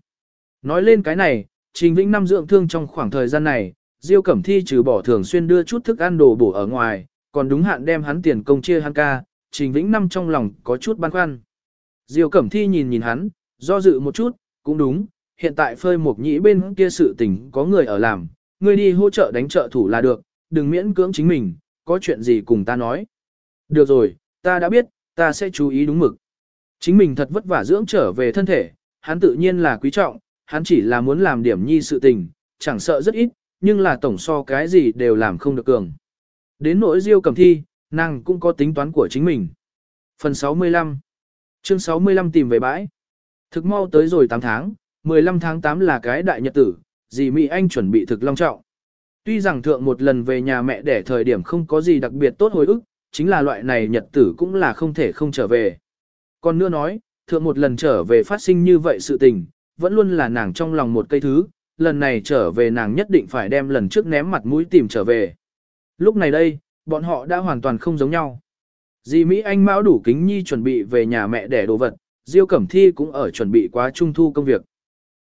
Nói lên cái này, Trình Vĩnh năm dưỡng thương trong khoảng thời gian này, Diêu Cẩm Thi trừ bỏ thường xuyên đưa chút thức ăn đồ bổ ở ngoài, còn đúng hạn đem hắn tiền công chia hắn ca, Trình Vĩnh năm trong lòng có chút băn khoăn. Diêu Cẩm Thi nhìn nhìn hắn, do dự một chút, cũng đúng, hiện tại phơi một nhĩ bên kia sự tình có người ở làm, ngươi đi hỗ trợ đánh trợ thủ là được, đừng miễn cưỡng chính mình, có chuyện gì cùng ta nói. Được rồi, ta đã biết, ta sẽ chú ý đúng mực. Chính mình thật vất vả dưỡng trở về thân thể, hắn tự nhiên là quý trọng, hắn chỉ là muốn làm điểm nhi sự tình, chẳng sợ rất ít, nhưng là tổng so cái gì đều làm không được cường. Đến nỗi diêu cầm thi, nàng cũng có tính toán của chính mình. Phần 65 Chương 65 tìm về bãi. Thực mau tới rồi 8 tháng, 15 tháng 8 là cái đại nhật tử, dì Mỹ Anh chuẩn bị thực long trọng. Tuy rằng thượng một lần về nhà mẹ để thời điểm không có gì đặc biệt tốt hồi ức, chính là loại này nhật tử cũng là không thể không trở về. Còn nữa nói, thượng một lần trở về phát sinh như vậy sự tình, vẫn luôn là nàng trong lòng một cây thứ, lần này trở về nàng nhất định phải đem lần trước ném mặt mũi tìm trở về. Lúc này đây, bọn họ đã hoàn toàn không giống nhau. Dì Mỹ Anh Mão đủ kính nhi chuẩn bị về nhà mẹ để đồ vật, Diêu Cẩm Thi cũng ở chuẩn bị quá trung thu công việc.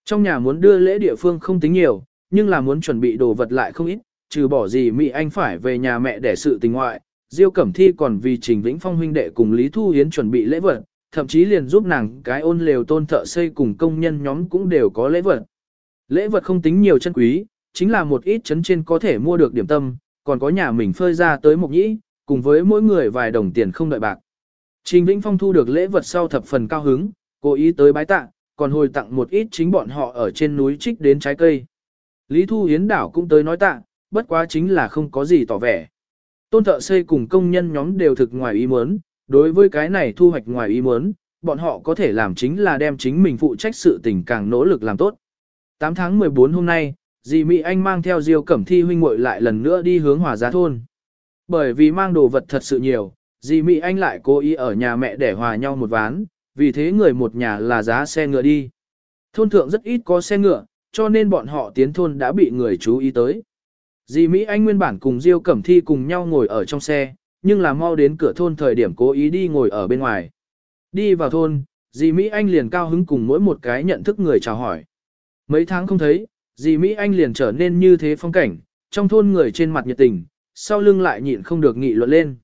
Trong nhà muốn đưa lễ địa phương không tính nhiều, nhưng là muốn chuẩn bị đồ vật lại không ít, trừ bỏ gì Mỹ Anh phải về nhà mẹ để sự tình ngoại. Diêu Cẩm Thi còn vì Trình Vĩnh Phong huynh đệ cùng Lý Thu Hiến chuẩn bị lễ vật, thậm chí liền giúp nàng cái ôn lều tôn thợ xây cùng công nhân nhóm cũng đều có lễ vật. Lễ vật không tính nhiều chân quý, chính là một ít chấn trên có thể mua được điểm tâm, còn có nhà mình phơi ra tới một nhĩ, cùng với mỗi người vài đồng tiền không đợi bạc. Trình Vĩnh Phong thu được lễ vật sau thập phần cao hứng, cố ý tới bái tạ, còn hồi tặng một ít chính bọn họ ở trên núi trích đến trái cây. Lý Thu Hiến đảo cũng tới nói tạ, bất quá chính là không có gì tỏ vẻ. Tôn thợ xây cùng công nhân nhóm đều thực ngoài ý muốn, đối với cái này thu hoạch ngoài ý muốn, bọn họ có thể làm chính là đem chính mình phụ trách sự tình càng nỗ lực làm tốt. 8 tháng 14 hôm nay, dì Mỹ Anh mang theo Diêu Cẩm Thi huynh muội lại lần nữa đi hướng Hòa Giá thôn. Bởi vì mang đồ vật thật sự nhiều, dì Mỹ Anh lại cố ý ở nhà mẹ để hòa nhau một ván, vì thế người một nhà là giá xe ngựa đi. Thôn thượng rất ít có xe ngựa, cho nên bọn họ tiến thôn đã bị người chú ý tới. Dì Mỹ Anh nguyên bản cùng Diêu Cẩm Thi cùng nhau ngồi ở trong xe, nhưng là mau đến cửa thôn thời điểm cố ý đi ngồi ở bên ngoài. Đi vào thôn, dì Mỹ Anh liền cao hứng cùng mỗi một cái nhận thức người chào hỏi. Mấy tháng không thấy, dì Mỹ Anh liền trở nên như thế phong cảnh, trong thôn người trên mặt nhiệt tình, sau lưng lại nhịn không được nghị luận lên.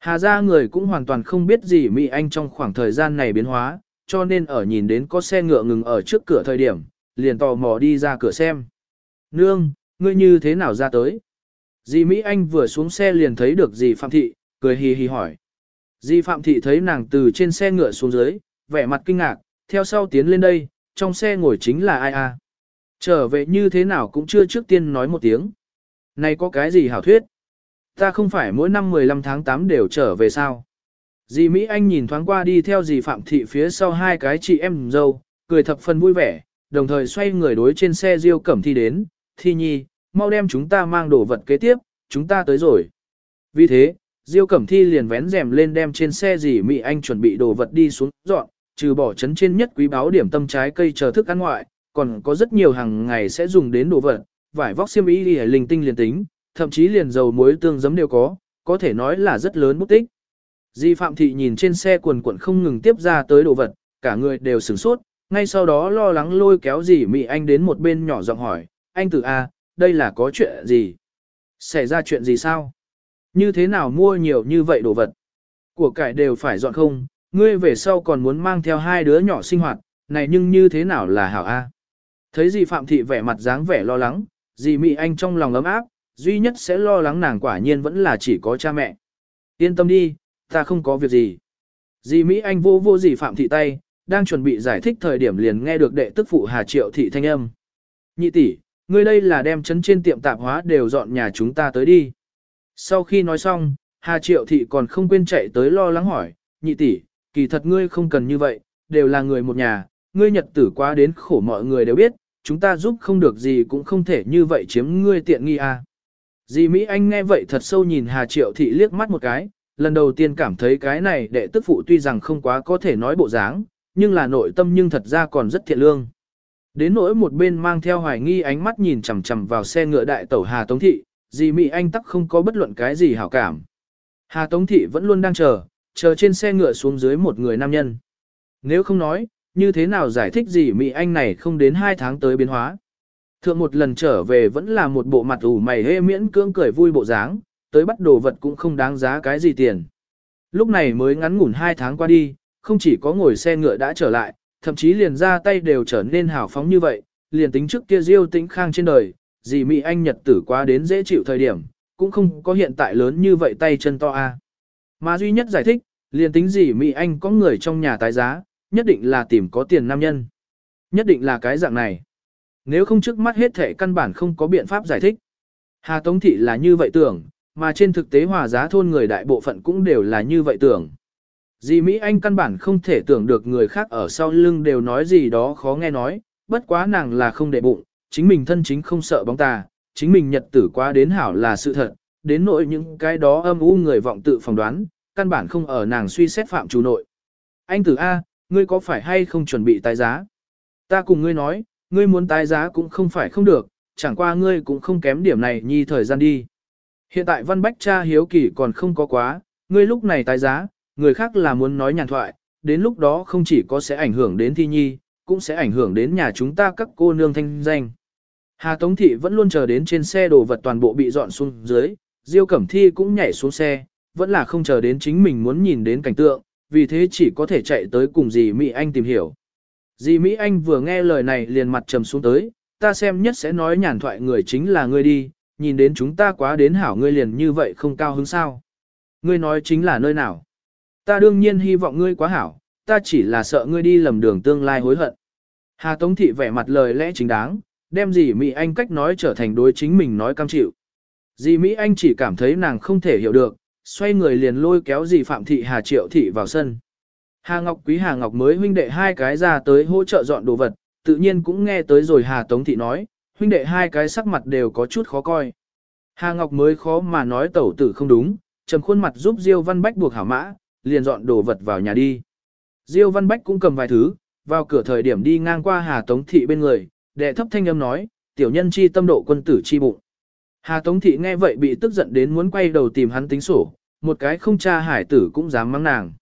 Hà ra người cũng hoàn toàn không biết gì Mỹ Anh trong khoảng thời gian này biến hóa, cho nên ở nhìn đến có xe ngựa ngừng ở trước cửa thời điểm, liền tò mò đi ra cửa xem. Nương, ngươi như thế nào ra tới? Dì Mỹ Anh vừa xuống xe liền thấy được dì Phạm Thị, cười hì hì hỏi. Dì Phạm Thị thấy nàng từ trên xe ngựa xuống dưới, vẻ mặt kinh ngạc, theo sau tiến lên đây, trong xe ngồi chính là ai à? Trở về như thế nào cũng chưa trước tiên nói một tiếng. Này có cái gì hảo thuyết? Ta không phải mỗi năm 15 tháng 8 đều trở về sao? Dì Mỹ Anh nhìn thoáng qua đi theo dì Phạm Thị phía sau hai cái chị em dâu, cười thập phần vui vẻ, đồng thời xoay người đối trên xe Diêu Cẩm Thi đến, Thi Nhi, mau đem chúng ta mang đồ vật kế tiếp, chúng ta tới rồi. Vì thế, Diêu Cẩm Thi liền vén rèm lên đem trên xe dì Mỹ Anh chuẩn bị đồ vật đi xuống dọn, trừ bỏ chấn trên nhất quý báo điểm tâm trái cây chờ thức ăn ngoại, còn có rất nhiều hàng ngày sẽ dùng đến đồ vật, vải vóc xiêm y đi linh tinh liền tính, thậm chí liền dầu muối tương giấm đều có, có thể nói là rất lớn bút tích. Di Phạm Thị nhìn trên xe quần quần không ngừng tiếp ra tới đồ vật, cả người đều sửng sốt, ngay sau đó lo lắng lôi kéo dì Mỹ Anh đến một bên nhỏ giọng hỏi, anh tử A, đây là có chuyện gì? Xảy ra chuyện gì sao? Như thế nào mua nhiều như vậy đồ vật? Của cải đều phải dọn không, ngươi về sau còn muốn mang theo hai đứa nhỏ sinh hoạt, này nhưng như thế nào là hảo A? Thấy dì Phạm Thị vẻ mặt dáng vẻ lo lắng, dì Mỹ Anh trong lòng ấm áp, duy nhất sẽ lo lắng nàng quả nhiên vẫn là chỉ có cha mẹ. Yên tâm đi, ta không có việc gì. Dì Mỹ Anh vô vô dì Phạm Thị tay, đang chuẩn bị giải thích thời điểm liền nghe được đệ tức phụ Hà Triệu Thị thanh âm. Nhị tỷ, ngươi đây là đem chấn trên tiệm tạp hóa đều dọn nhà chúng ta tới đi. Sau khi nói xong, Hà Triệu Thị còn không quên chạy tới lo lắng hỏi, nhị tỷ, kỳ thật ngươi không cần như vậy, đều là người một nhà, ngươi nhật tử quá đến khổ mọi người đều biết, chúng ta giúp không được gì cũng không thể như vậy chiếm ngươi tiện nghi à. Dì Mỹ Anh nghe vậy thật sâu nhìn Hà Triệu Thị liếc mắt một cái, lần đầu tiên cảm thấy cái này đệ tức phụ tuy rằng không quá có thể nói bộ dáng, nhưng là nội tâm nhưng thật ra còn rất thiện lương. Đến nỗi một bên mang theo hoài nghi ánh mắt nhìn chằm chằm vào xe ngựa đại tẩu Hà Tống Thị, dì Mỹ Anh tắc không có bất luận cái gì hảo cảm. Hà Tống Thị vẫn luôn đang chờ, chờ trên xe ngựa xuống dưới một người nam nhân. Nếu không nói, như thế nào giải thích gì Mỹ Anh này không đến 2 tháng tới biến hóa. Thượng một lần trở về vẫn là một bộ mặt ủ mày hê miễn cưỡng cười vui bộ dáng, tới bắt đồ vật cũng không đáng giá cái gì tiền. Lúc này mới ngắn ngủn hai tháng qua đi, không chỉ có ngồi xe ngựa đã trở lại, thậm chí liền ra tay đều trở nên hào phóng như vậy, liền tính trước kia diêu tĩnh khang trên đời, dì Mỹ Anh nhật tử quá đến dễ chịu thời điểm, cũng không có hiện tại lớn như vậy tay chân to a. Mà duy nhất giải thích, liền tính dì Mỹ Anh có người trong nhà tái giá, nhất định là tìm có tiền nam nhân. Nhất định là cái dạng này. Nếu không trước mắt hết thể căn bản không có biện pháp giải thích. Hà Tống Thị là như vậy tưởng, mà trên thực tế hòa giá thôn người đại bộ phận cũng đều là như vậy tưởng. Dì Mỹ Anh căn bản không thể tưởng được người khác ở sau lưng đều nói gì đó khó nghe nói, bất quá nàng là không để bụng, chính mình thân chính không sợ bóng tà, chính mình nhật tử quá đến hảo là sự thật, đến nỗi những cái đó âm u người vọng tự phỏng đoán, căn bản không ở nàng suy xét phạm chủ nội. Anh tử A, ngươi có phải hay không chuẩn bị tái giá? Ta cùng ngươi nói, ngươi muốn tái giá cũng không phải không được, chẳng qua ngươi cũng không kém điểm này nhi thời gian đi. Hiện tại văn bách cha hiếu kỳ còn không có quá, ngươi lúc này tái giá, người khác là muốn nói nhàn thoại, đến lúc đó không chỉ có sẽ ảnh hưởng đến thi nhi, cũng sẽ ảnh hưởng đến nhà chúng ta các cô nương thanh danh. Hà Tống Thị vẫn luôn chờ đến trên xe đồ vật toàn bộ bị dọn xuống dưới, Diêu Cẩm Thi cũng nhảy xuống xe, vẫn là không chờ đến chính mình muốn nhìn đến cảnh tượng, vì thế chỉ có thể chạy tới cùng dì Mỹ Anh tìm hiểu. Dì Mỹ Anh vừa nghe lời này liền mặt trầm xuống tới, ta xem nhất sẽ nói nhàn thoại người chính là ngươi đi, nhìn đến chúng ta quá đến hảo ngươi liền như vậy không cao hứng sao. Ngươi nói chính là nơi nào. Ta đương nhiên hy vọng ngươi quá hảo, ta chỉ là sợ ngươi đi lầm đường tương lai hối hận. Hà Tống Thị vẻ mặt lời lẽ chính đáng, đem dì Mỹ Anh cách nói trở thành đối chính mình nói cam chịu. Dì Mỹ Anh chỉ cảm thấy nàng không thể hiểu được, xoay người liền lôi kéo dì Phạm Thị Hà Triệu Thị vào sân. Hà Ngọc Quý Hà Ngọc mới huynh đệ hai cái ra tới hỗ trợ dọn đồ vật, tự nhiên cũng nghe tới rồi Hà Tống Thị nói, huynh đệ hai cái sắc mặt đều có chút khó coi. Hà Ngọc mới khó mà nói tẩu tử không đúng, trầm khuôn mặt giúp Diêu Văn Bách buộc hảo mã, liền dọn đồ vật vào nhà đi. Diêu Văn Bách cũng cầm vài thứ, vào cửa thời điểm đi ngang qua Hà Tống Thị bên người, đệ thấp thanh âm nói, tiểu nhân chi tâm độ quân tử chi bụng. Hà Tống Thị nghe vậy bị tức giận đến muốn quay đầu tìm hắn tính sổ, một cái không cha hải tử cũng dám mắng nàng.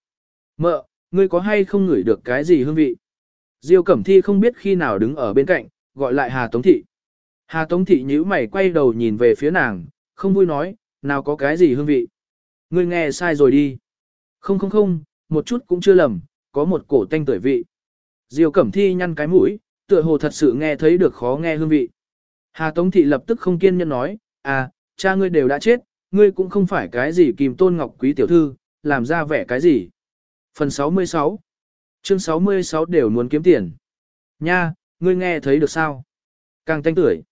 Mợ, ngươi có hay không ngửi được cái gì hương vị? Diêu Cẩm Thi không biết khi nào đứng ở bên cạnh, gọi lại Hà Tống Thị. Hà Tống Thị nhíu mày quay đầu nhìn về phía nàng, không vui nói, nào có cái gì hương vị. Ngươi nghe sai rồi đi. Không không không, một chút cũng chưa lầm, có một cổ tanh tuổi vị. Diêu Cẩm Thi nhăn cái mũi, tựa hồ thật sự nghe thấy được khó nghe hương vị. Hà Tống Thị lập tức không kiên nhẫn nói, à, cha ngươi đều đã chết, ngươi cũng không phải cái gì kìm tôn ngọc quý tiểu thư, làm ra vẻ cái gì. Phần 66 Chương 66 đều muốn kiếm tiền. Nha, ngươi nghe thấy được sao? Càng thanh tuổi.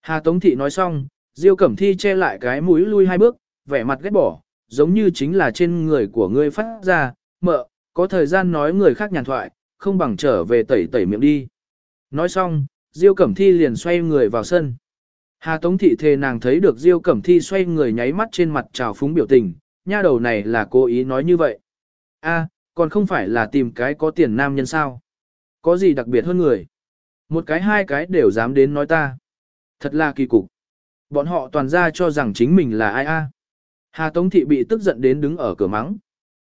Hà Tống Thị nói xong, Diêu Cẩm Thi che lại cái mũi lui hai bước, vẻ mặt ghét bỏ, giống như chính là trên người của ngươi phát ra, mợ, có thời gian nói người khác nhàn thoại, không bằng trở về tẩy tẩy miệng đi. Nói xong, Diêu Cẩm Thi liền xoay người vào sân. Hà Tống Thị thề nàng thấy được Diêu Cẩm Thi xoay người nháy mắt trên mặt trào phúng biểu tình, nha đầu này là cố ý nói như vậy. a còn không phải là tìm cái có tiền nam nhân sao. Có gì đặc biệt hơn người. Một cái hai cái đều dám đến nói ta. Thật là kỳ cục. Bọn họ toàn ra cho rằng chính mình là ai a. Hà Tống Thị bị tức giận đến đứng ở cửa mắng.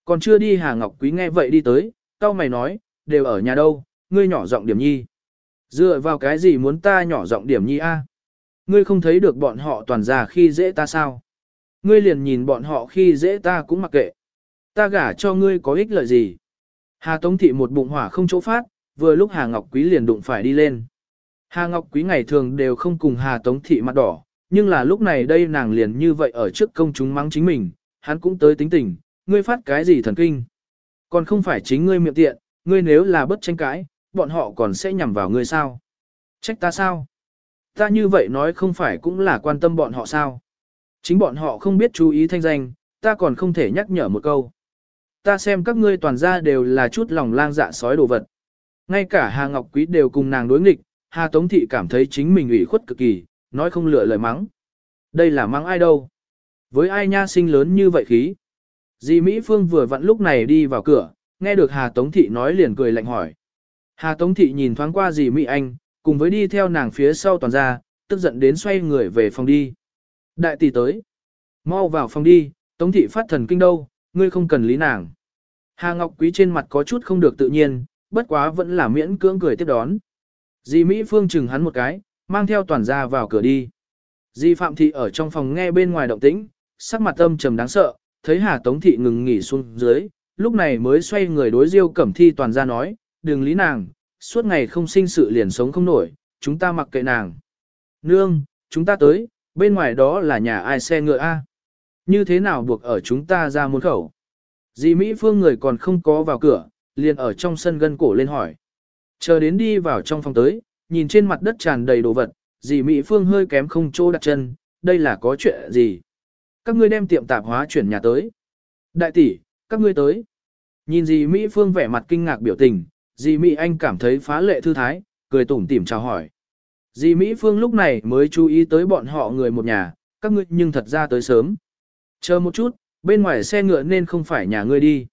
Còn chưa đi Hà Ngọc Quý nghe vậy đi tới, tao mày nói, đều ở nhà đâu, ngươi nhỏ giọng điểm nhi. Dựa vào cái gì muốn ta nhỏ giọng điểm nhi a? Ngươi không thấy được bọn họ toàn ra khi dễ ta sao? Ngươi liền nhìn bọn họ khi dễ ta cũng mặc kệ. Ta gả cho ngươi có ích lợi gì? Hà Tống Thị một bụng hỏa không chỗ phát, vừa lúc Hà Ngọc Quý liền đụng phải đi lên. Hà Ngọc Quý ngày thường đều không cùng Hà Tống Thị mặt đỏ, nhưng là lúc này đây nàng liền như vậy ở trước công chúng mắng chính mình, hắn cũng tới tính tình, ngươi phát cái gì thần kinh. Còn không phải chính ngươi miệng tiện, ngươi nếu là bất tranh cãi, bọn họ còn sẽ nhằm vào ngươi sao? Trách ta sao? Ta như vậy nói không phải cũng là quan tâm bọn họ sao? Chính bọn họ không biết chú ý thanh danh, ta còn không thể nhắc nhở một câu. Ta xem các ngươi toàn ra đều là chút lòng lang dạ sói đồ vật. Ngay cả Hà Ngọc Quý đều cùng nàng đối nghịch, Hà Tống Thị cảm thấy chính mình ủy khuất cực kỳ, nói không lựa lời mắng. Đây là mắng ai đâu? Với ai nha sinh lớn như vậy khí? Dì Mỹ Phương vừa vặn lúc này đi vào cửa, nghe được Hà Tống Thị nói liền cười lạnh hỏi. Hà Tống Thị nhìn thoáng qua dì Mỹ Anh, cùng với đi theo nàng phía sau toàn ra, tức giận đến xoay người về phòng đi. Đại tỷ tới. Mau vào phòng đi, Tống thị phát thần kinh đâu, ngươi không cần lý nàng. Hà Ngọc Quý trên mặt có chút không được tự nhiên, bất quá vẫn là miễn cưỡng cười tiếp đón. Dì Mỹ Phương chừng hắn một cái, mang theo toàn gia vào cửa đi. Dì Phạm Thị ở trong phòng nghe bên ngoài động tĩnh, sắc mặt âm trầm đáng sợ, thấy Hà Tống Thị ngừng nghỉ xuống dưới, lúc này mới xoay người đối Diêu Cẩm Thi toàn gia nói, đừng lý nàng, suốt ngày không sinh sự liền sống không nổi, chúng ta mặc kệ nàng. Nương, chúng ta tới, bên ngoài đó là nhà ai xe ngựa A. Như thế nào buộc ở chúng ta ra môn khẩu? Dì Mỹ Phương người còn không có vào cửa, liền ở trong sân gân cổ lên hỏi. Chờ đến đi vào trong phòng tới, nhìn trên mặt đất tràn đầy đồ vật, dì Mỹ Phương hơi kém không chỗ đặt chân, đây là có chuyện gì? Các ngươi đem tiệm tạp hóa chuyển nhà tới. Đại tỷ, các ngươi tới. Nhìn dì Mỹ Phương vẻ mặt kinh ngạc biểu tình, dì Mỹ Anh cảm thấy phá lệ thư thái, cười tủm tỉm chào hỏi. Dì Mỹ Phương lúc này mới chú ý tới bọn họ người một nhà, các ngươi nhưng thật ra tới sớm. Chờ một chút, bên ngoài xe ngựa nên không phải nhà ngươi đi.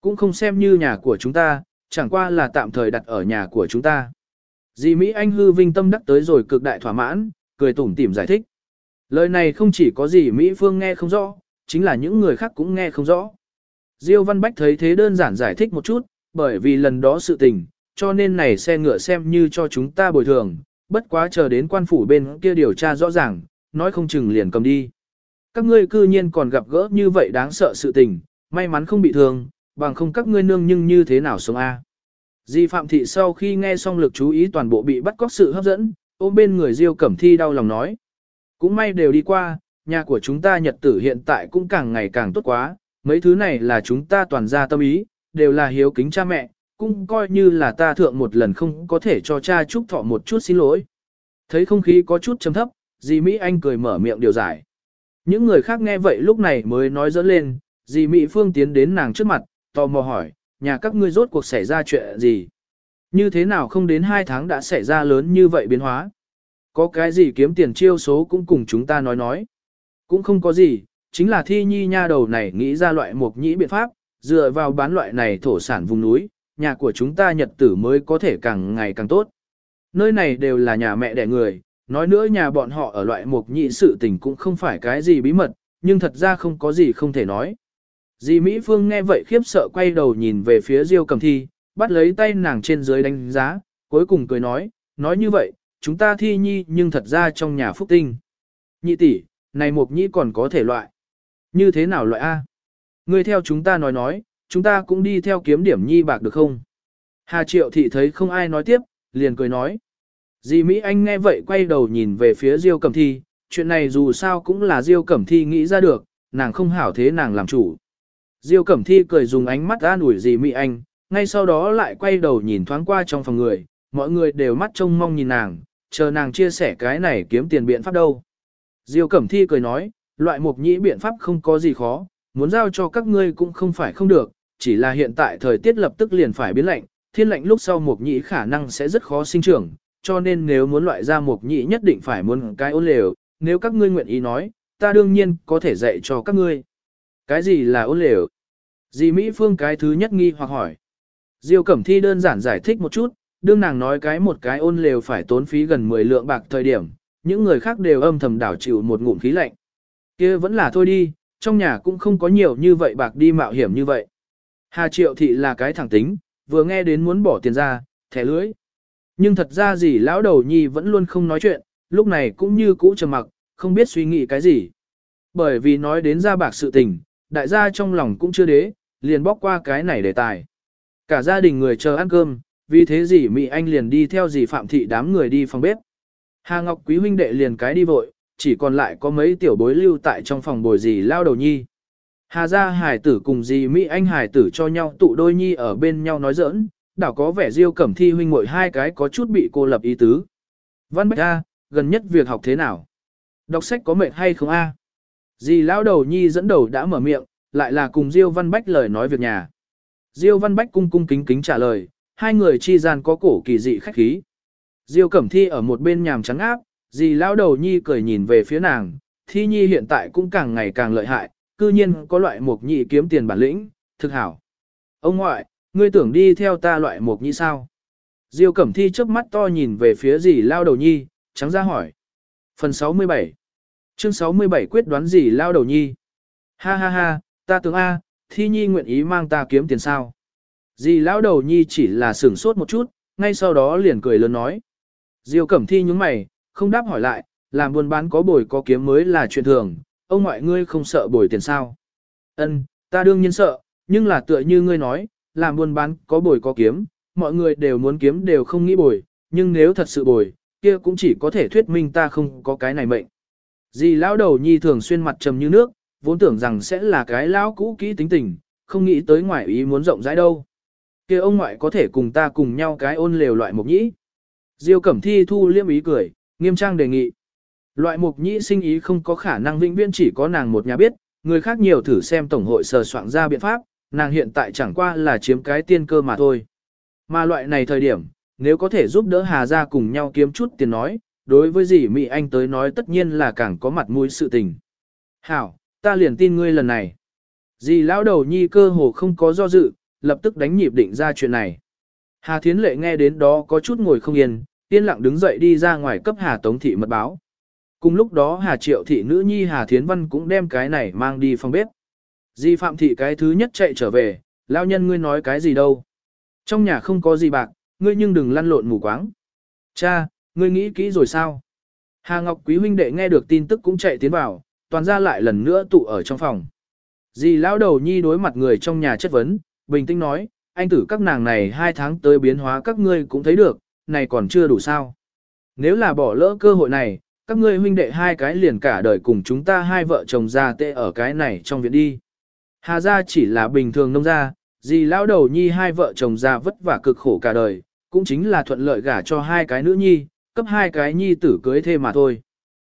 Cũng không xem như nhà của chúng ta, chẳng qua là tạm thời đặt ở nhà của chúng ta. Dì Mỹ Anh hư vinh tâm đắc tới rồi cực đại thỏa mãn, cười tủm tỉm giải thích. Lời này không chỉ có gì Mỹ Phương nghe không rõ, chính là những người khác cũng nghe không rõ. Diêu Văn Bách thấy thế đơn giản giải thích một chút, bởi vì lần đó sự tình, cho nên này xe ngựa xem như cho chúng ta bồi thường, bất quá chờ đến quan phủ bên kia điều tra rõ ràng, nói không chừng liền cầm đi. Các ngươi cư nhiên còn gặp gỡ như vậy đáng sợ sự tình, may mắn không bị thương, bằng không các ngươi nương nhưng như thế nào sống a? Di Phạm Thị sau khi nghe xong lực chú ý toàn bộ bị bắt cóc sự hấp dẫn, ôm bên người Diêu Cẩm Thi đau lòng nói. Cũng may đều đi qua, nhà của chúng ta nhật tử hiện tại cũng càng ngày càng tốt quá, mấy thứ này là chúng ta toàn ra tâm ý, đều là hiếu kính cha mẹ, cũng coi như là ta thượng một lần không có thể cho cha chúc thọ một chút xin lỗi. Thấy không khí có chút chấm thấp, dì Mỹ Anh cười mở miệng điều giải. Những người khác nghe vậy lúc này mới nói dỡ lên, dì Mỹ Phương tiến đến nàng trước mặt, tò mò hỏi, nhà các ngươi rốt cuộc xảy ra chuyện gì? Như thế nào không đến hai tháng đã xảy ra lớn như vậy biến hóa? Có cái gì kiếm tiền chiêu số cũng cùng chúng ta nói nói. Cũng không có gì, chính là thi nhi nha đầu này nghĩ ra loại mục nhĩ biện pháp, dựa vào bán loại này thổ sản vùng núi, nhà của chúng ta nhật tử mới có thể càng ngày càng tốt. Nơi này đều là nhà mẹ đẻ người, nói nữa nhà bọn họ ở loại mục nhị sự tình cũng không phải cái gì bí mật, nhưng thật ra không có gì không thể nói. Dì Mỹ Phương nghe vậy khiếp sợ quay đầu nhìn về phía Diêu Cầm Thi, bắt lấy tay nàng trên dưới đánh giá, cuối cùng cười nói, nói như vậy, chúng ta thi nhi nhưng thật ra trong nhà phúc tinh. Nhị tỷ, này mục nhị còn có thể loại. Như thế nào loại A? Ngươi theo chúng ta nói nói, chúng ta cũng đi theo kiếm điểm nhi bạc được không? Hà Triệu Thị thấy không ai nói tiếp, liền cười nói. Dì Mỹ Anh nghe vậy quay đầu nhìn về phía Diêu Cẩm Thi, chuyện này dù sao cũng là Diêu Cẩm Thi nghĩ ra được, nàng không hảo thế nàng làm chủ. Diêu Cẩm Thi cười dùng ánh mắt an ủi dì Mỹ Anh, ngay sau đó lại quay đầu nhìn thoáng qua trong phòng người, mọi người đều mắt trông mong nhìn nàng, chờ nàng chia sẻ cái này kiếm tiền biện pháp đâu. Diêu Cẩm Thi cười nói, loại mục nhĩ biện pháp không có gì khó, muốn giao cho các ngươi cũng không phải không được, chỉ là hiện tại thời tiết lập tức liền phải biến lạnh, thiên lạnh lúc sau mục nhĩ khả năng sẽ rất khó sinh trưởng, cho nên nếu muốn loại ra mục nhị nhất định phải muốn cái ôn lều, nếu các ngươi nguyện ý nói, ta đương nhiên có thể dạy cho các ngươi. Cái gì là ôn lều? Dì Mỹ Phương cái thứ nhất nghi hoặc hỏi. Diêu Cẩm Thi đơn giản giải thích một chút, đương nàng nói cái một cái ôn lều phải tốn phí gần 10 lượng bạc thời điểm, những người khác đều âm thầm đảo chịu một ngụm khí lạnh. kia vẫn là thôi đi, trong nhà cũng không có nhiều như vậy bạc đi mạo hiểm như vậy. Hà Triệu Thị là cái thẳng tính, vừa nghe đến muốn bỏ tiền ra, thẻ lưới. Nhưng thật ra gì lão đầu nhi vẫn luôn không nói chuyện, lúc này cũng như cũ trầm mặc, không biết suy nghĩ cái gì. Bởi vì nói đến ra bạc sự tình, đại gia trong lòng cũng chưa đế, liền bóc qua cái này đề tài. Cả gia đình người chờ ăn cơm, vì thế gì Mỹ Anh liền đi theo dì Phạm Thị đám người đi phòng bếp. Hà Ngọc Quý huynh đệ liền cái đi vội, chỉ còn lại có mấy tiểu bối lưu tại trong phòng bồi dì lao đầu nhi. Hà gia hải tử cùng dì Mỹ Anh hải tử cho nhau tụ đôi nhi ở bên nhau nói giỡn, đảo có vẻ diêu cẩm thi huynh muội hai cái có chút bị cô lập ý tứ. Văn Bách A, gần nhất việc học thế nào? Đọc sách có mệt hay không A? Dì lão đầu nhi dẫn đầu đã mở miệng, lại là cùng Diêu Văn Bách lời nói việc nhà. Diêu Văn Bách cung cung kính kính trả lời, hai người chi gian có cổ kỳ dị khách khí. Diêu Cẩm Thi ở một bên nhàm trắng áp, dì lão đầu nhi cười nhìn về phía nàng, Thi Nhi hiện tại cũng càng ngày càng lợi hại, cư nhiên có loại mục nhị kiếm tiền bản lĩnh, thực hảo. Ông ngoại, ngươi tưởng đi theo ta loại mục nhị sao? Diêu Cẩm Thi trước mắt to nhìn về phía dì lão đầu nhi, trắng ra hỏi. Phần 67 Chương 67 quyết đoán Dì lao đầu nhi? Ha ha ha, ta tưởng A, thi nhi nguyện ý mang ta kiếm tiền sao? Dì lão đầu nhi chỉ là sửng sốt một chút, ngay sau đó liền cười lớn nói. Diêu cẩm thi nhúng mày, không đáp hỏi lại, làm buôn bán có bồi có kiếm mới là chuyện thường, ông ngoại ngươi không sợ bồi tiền sao? Ân, ta đương nhiên sợ, nhưng là tựa như ngươi nói, làm buôn bán có bồi có kiếm, mọi người đều muốn kiếm đều không nghĩ bồi, nhưng nếu thật sự bồi, kia cũng chỉ có thể thuyết minh ta không có cái này mệnh. Dì lão đầu nhi thường xuyên mặt trầm như nước, vốn tưởng rằng sẽ là cái lão cũ kỹ tính tình, không nghĩ tới ngoại ý muốn rộng rãi đâu. kia ông ngoại có thể cùng ta cùng nhau cái ôn lều loại mục nhĩ. Diêu Cẩm Thi thu liêm ý cười, nghiêm trang đề nghị. Loại mục nhĩ sinh ý không có khả năng vĩnh viễn chỉ có nàng một nhà biết, người khác nhiều thử xem tổng hội sờ soạn ra biện pháp, nàng hiện tại chẳng qua là chiếm cái tiên cơ mà thôi. Mà loại này thời điểm, nếu có thể giúp đỡ Hà gia cùng nhau kiếm chút tiền nói, đối với gì Mỹ Anh tới nói tất nhiên là càng có mặt mũi sự tình. Hảo, ta liền tin ngươi lần này. Dì lão đầu nhi cơ hồ không có do dự, lập tức đánh nhịp định ra chuyện này. Hà Thiến Lệ nghe đến đó có chút ngồi không yên, yên lặng đứng dậy đi ra ngoài cấp Hà Tống Thị mật báo. Cùng lúc đó Hà Triệu Thị nữ nhi Hà Thiến Văn cũng đem cái này mang đi phòng bếp. Di Phạm Thị cái thứ nhất chạy trở về, lão nhân ngươi nói cái gì đâu. Trong nhà không có gì bạc, ngươi nhưng đừng lăn lộn mù quáng. Cha, ngươi nghĩ kỹ rồi sao? Hà Ngọc Quý huynh đệ nghe được tin tức cũng chạy tiến vào, toàn ra lại lần nữa tụ ở trong phòng. Dì lão đầu nhi đối mặt người trong nhà chất vấn, bình tĩnh nói, anh tử các nàng này hai tháng tới biến hóa các ngươi cũng thấy được, này còn chưa đủ sao. Nếu là bỏ lỡ cơ hội này, các ngươi huynh đệ hai cái liền cả đời cùng chúng ta hai vợ chồng già tệ ở cái này trong viện đi. Hà gia chỉ là bình thường nông gia, dì lão đầu nhi hai vợ chồng già vất vả cực khổ cả đời, cũng chính là thuận lợi gả cho hai cái nữ nhi, cấp hai cái nhi tử cưới thêm mà thôi.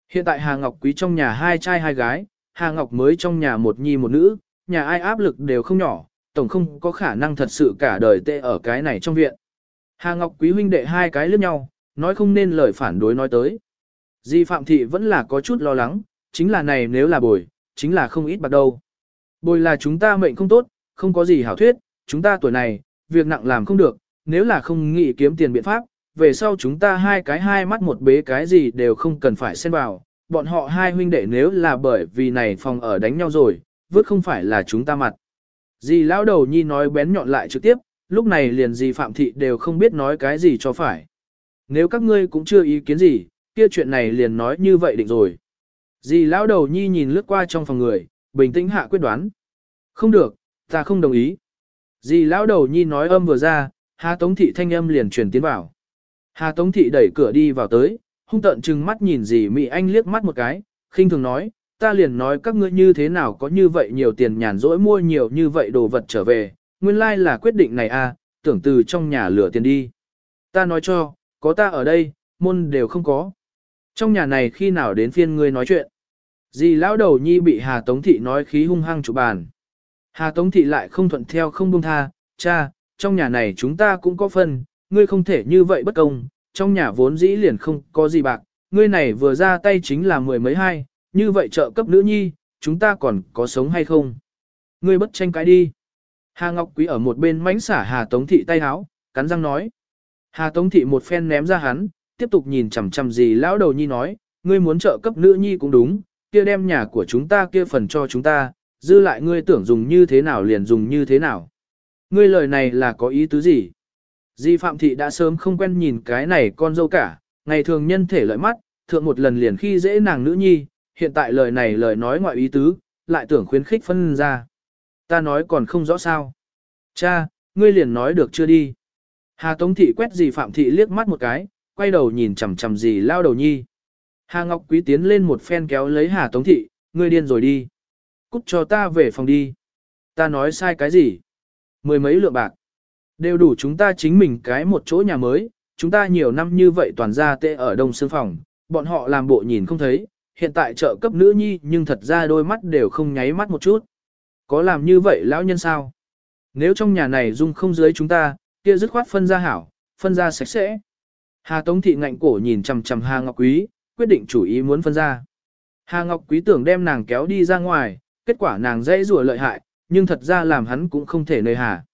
Hiện tại Hà Ngọc Quý trong nhà hai trai hai gái, Hà Ngọc mới trong nhà một nhi một nữ, nhà ai áp lực đều không nhỏ, tổng không có khả năng thật sự cả đời tê ở cái này trong viện. Hà Ngọc Quý huynh đệ hai cái lướt nhau, nói không nên lời phản đối nói tới. Di Phạm Thị vẫn là có chút lo lắng, chính là này nếu là bồi, chính là không ít bạc đâu. Bồi là chúng ta mệnh không tốt, không có gì hảo thuyết, chúng ta tuổi này, việc nặng làm không được, nếu là không nghĩ kiếm tiền biện pháp, về sau chúng ta hai cái hai mắt một bế cái gì đều không cần phải xen vào, bọn họ hai huynh đệ nếu là bởi vì này phòng ở đánh nhau rồi, vứt không phải là chúng ta mặt. Dì lão đầu nhi nói bén nhọn lại trực tiếp, lúc này liền dì Phạm Thị đều không biết nói cái gì cho phải. Nếu các ngươi cũng chưa ý kiến gì, kia chuyện này liền nói như vậy định rồi. Dì lão đầu nhi nhìn lướt qua trong phòng người, bình tĩnh hạ quyết đoán. Không được, ta không đồng ý. Dì lão đầu nhi nói âm vừa ra, Hà Tống Thị thanh âm liền truyền tiến vào. Hà Tống Thị đẩy cửa đi vào tới, hung tận trừng mắt nhìn dì Mỹ Anh liếc mắt một cái, khinh thường nói, ta liền nói các ngươi như thế nào có như vậy nhiều tiền nhàn rỗi mua nhiều như vậy đồ vật trở về, nguyên lai like là quyết định này à, tưởng từ trong nhà lửa tiền đi. Ta nói cho, có ta ở đây, môn đều không có. Trong nhà này khi nào đến phiên ngươi nói chuyện. Dì lão đầu nhi bị Hà Tống Thị nói khí hung hăng chụp bàn. Hà Tống Thị lại không thuận theo không buông tha, cha, trong nhà này chúng ta cũng có phần, ngươi không thể như vậy bất công, trong nhà vốn dĩ liền không có gì bạc, ngươi này vừa ra tay chính là mười mấy hai, như vậy trợ cấp nữ nhi, chúng ta còn có sống hay không? Ngươi bất tranh cãi đi. Hà Ngọc Quý ở một bên mánh xả Hà Tống Thị tay háo, cắn răng nói. Hà Tống Thị một phen ném ra hắn, tiếp tục nhìn chằm chằm gì lão đầu nhi nói, ngươi muốn trợ cấp nữ nhi cũng đúng, kia đem nhà của chúng ta kia phần cho chúng ta, dư lại ngươi tưởng dùng như thế nào liền dùng như thế nào. Ngươi lời này là có ý tứ gì? Di Phạm Thị đã sớm không quen nhìn cái này con dâu cả, ngày thường nhân thể lợi mắt, thượng một lần liền khi dễ nàng nữ nhi, hiện tại lời này lời nói ngoại ý tứ, lại tưởng khuyến khích phân ra. Ta nói còn không rõ sao. Cha, ngươi liền nói được chưa đi. Hà Tống Thị quét Dì Phạm Thị liếc mắt một cái, quay đầu nhìn chằm chằm gì lao đầu nhi. Hà Ngọc Quý tiến lên một phen kéo lấy Hà Tống Thị, ngươi điên rồi đi. Cút cho ta về phòng đi. Ta nói sai cái gì? Mười mấy lượng bạc. Đều đủ chúng ta chính mình cái một chỗ nhà mới, chúng ta nhiều năm như vậy toàn ra tệ ở đông xương phòng, bọn họ làm bộ nhìn không thấy, hiện tại trợ cấp nữ nhi nhưng thật ra đôi mắt đều không nháy mắt một chút. Có làm như vậy lão nhân sao? Nếu trong nhà này dung không dưới chúng ta, kia dứt khoát phân ra hảo, phân ra sạch sẽ. Hà Tống Thị ngạnh cổ nhìn chằm chằm Hà Ngọc Quý, quyết định chủ ý muốn phân ra. Hà Ngọc Quý tưởng đem nàng kéo đi ra ngoài, kết quả nàng dễ rùa lợi hại, nhưng thật ra làm hắn cũng không thể nơi hà.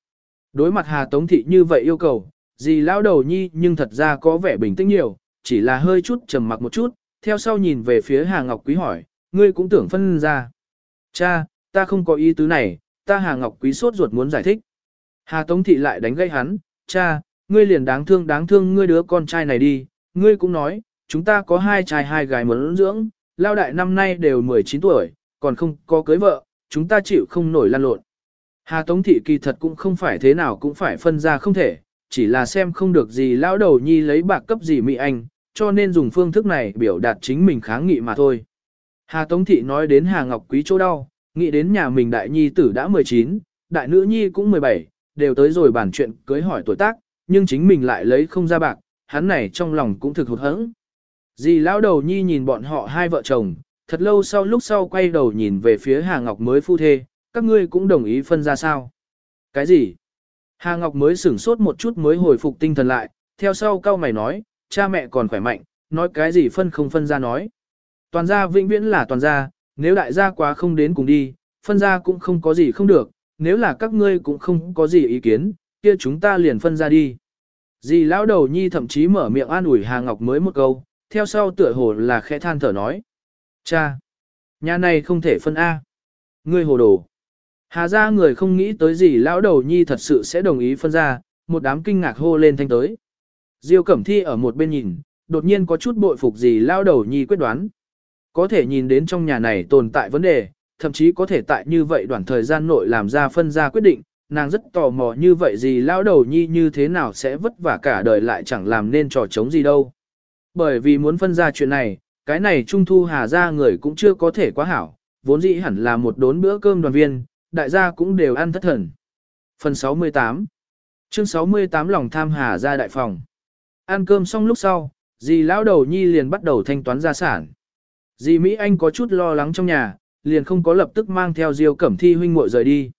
Đối mặt Hà Tống Thị như vậy yêu cầu, gì lão đầu nhi nhưng thật ra có vẻ bình tĩnh nhiều, chỉ là hơi chút trầm mặc một chút, theo sau nhìn về phía Hà Ngọc Quý hỏi, ngươi cũng tưởng phân ra. Cha, ta không có ý tứ này, ta Hà Ngọc Quý sốt ruột muốn giải thích. Hà Tống Thị lại đánh gây hắn, cha, ngươi liền đáng thương đáng thương ngươi đứa con trai này đi, ngươi cũng nói, chúng ta có hai trai hai gái muốn dưỡng, lao đại năm nay đều 19 tuổi, còn không có cưới vợ, chúng ta chịu không nổi lan lộn. Hà Tống Thị kỳ thật cũng không phải thế nào cũng phải phân ra không thể, chỉ là xem không được gì lão đầu nhi lấy bạc cấp gì mỹ anh, cho nên dùng phương thức này biểu đạt chính mình kháng nghị mà thôi. Hà Tống Thị nói đến Hà Ngọc Quý chỗ đau, nghĩ đến nhà mình đại nhi tử đã 19, đại nữ nhi cũng 17, đều tới rồi bàn chuyện cưới hỏi tuổi tác, nhưng chính mình lại lấy không ra bạc, hắn này trong lòng cũng thực hụt hẫng. Dì lão đầu nhi nhìn bọn họ hai vợ chồng, thật lâu sau lúc sau quay đầu nhìn về phía Hà Ngọc mới phu thê, các ngươi cũng đồng ý phân ra sao? Cái gì? Hà Ngọc mới sửng sốt một chút mới hồi phục tinh thần lại, theo sau cao mày nói, cha mẹ còn khỏe mạnh, nói cái gì phân không phân ra nói. Toàn gia vĩnh viễn là toàn gia, nếu đại gia quá không đến cùng đi, phân ra cũng không có gì không được, nếu là các ngươi cũng không có gì ý kiến, kia chúng ta liền phân ra đi. Dì lão đầu nhi thậm chí mở miệng an ủi Hà Ngọc mới một câu, theo sau tựa hồ là khẽ than thở nói. Cha! Nhà này không thể phân A. Ngươi hồ đồ. Hà ra người không nghĩ tới gì lão đầu nhi thật sự sẽ đồng ý phân ra, một đám kinh ngạc hô lên thanh tới. Diêu Cẩm Thi ở một bên nhìn, đột nhiên có chút bội phục gì lão đầu nhi quyết đoán. Có thể nhìn đến trong nhà này tồn tại vấn đề, thậm chí có thể tại như vậy đoạn thời gian nội làm ra phân ra quyết định, nàng rất tò mò như vậy gì lão đầu nhi như thế nào sẽ vất vả cả đời lại chẳng làm nên trò chống gì đâu. Bởi vì muốn phân ra chuyện này, cái này trung thu hà ra người cũng chưa có thể quá hảo, vốn dĩ hẳn là một đốn bữa cơm đoàn viên, đại gia cũng đều ăn thất thần. Phần 68 Chương 68 lòng tham hà ra đại phòng. Ăn cơm xong lúc sau, dì lão đầu nhi liền bắt đầu thanh toán gia sản. Dì Mỹ Anh có chút lo lắng trong nhà, liền không có lập tức mang theo Diêu Cẩm Thi huynh muội rời đi.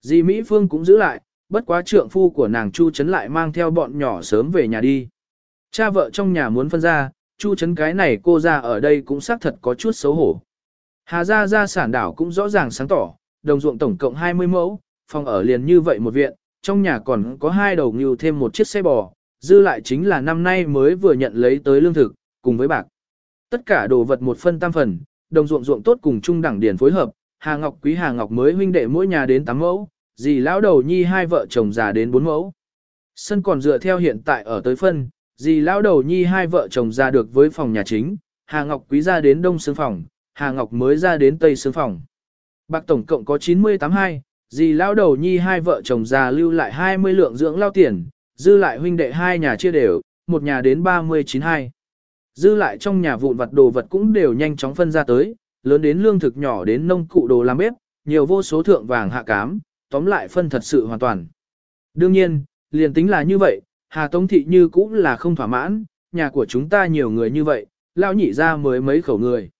Dì Mỹ Phương cũng giữ lại, bất quá trượng phu của nàng Chu Trấn lại mang theo bọn nhỏ sớm về nhà đi. Cha vợ trong nhà muốn phân ra, Chu Trấn cái này cô ra ở đây cũng xác thật có chút xấu hổ. Hà gia gia sản đảo cũng rõ ràng sáng tỏ, đồng ruộng tổng cộng 20 mẫu, phòng ở liền như vậy một viện, trong nhà còn có hai đầu ngưu thêm một chiếc xe bò, dư lại chính là năm nay mới vừa nhận lấy tới lương thực, cùng với bạc. Tất cả đồ vật một phân tam phần, đồng ruộng ruộng tốt cùng trung đẳng điển phối hợp, Hà Ngọc Quý Hà Ngọc mới huynh đệ mỗi nhà đến 8 mẫu, dì lão đầu nhi hai vợ chồng già đến 4 mẫu. Sân còn dựa theo hiện tại ở tới phân, dì lão đầu nhi hai vợ chồng ra được với phòng nhà chính, Hà Ngọc Quý ra đến đông xương phòng, Hà Ngọc mới ra đến tây xương phòng. Bạc tổng cộng có 98 hai, dì lão đầu nhi hai vợ chồng già lưu lại 20 lượng dưỡng lao tiền, dư lại huynh đệ hai nhà chia đều, một nhà đến 39 hai. Dư lại trong nhà vụn vặt đồ vật cũng đều nhanh chóng phân ra tới, lớn đến lương thực nhỏ đến nông cụ đồ làm bếp, nhiều vô số thượng vàng hạ cám, tóm lại phân thật sự hoàn toàn. Đương nhiên, liền tính là như vậy, Hà Tống Thị như cũng là không thỏa mãn, nhà của chúng ta nhiều người như vậy, Lão nhị ra mới mấy khẩu người.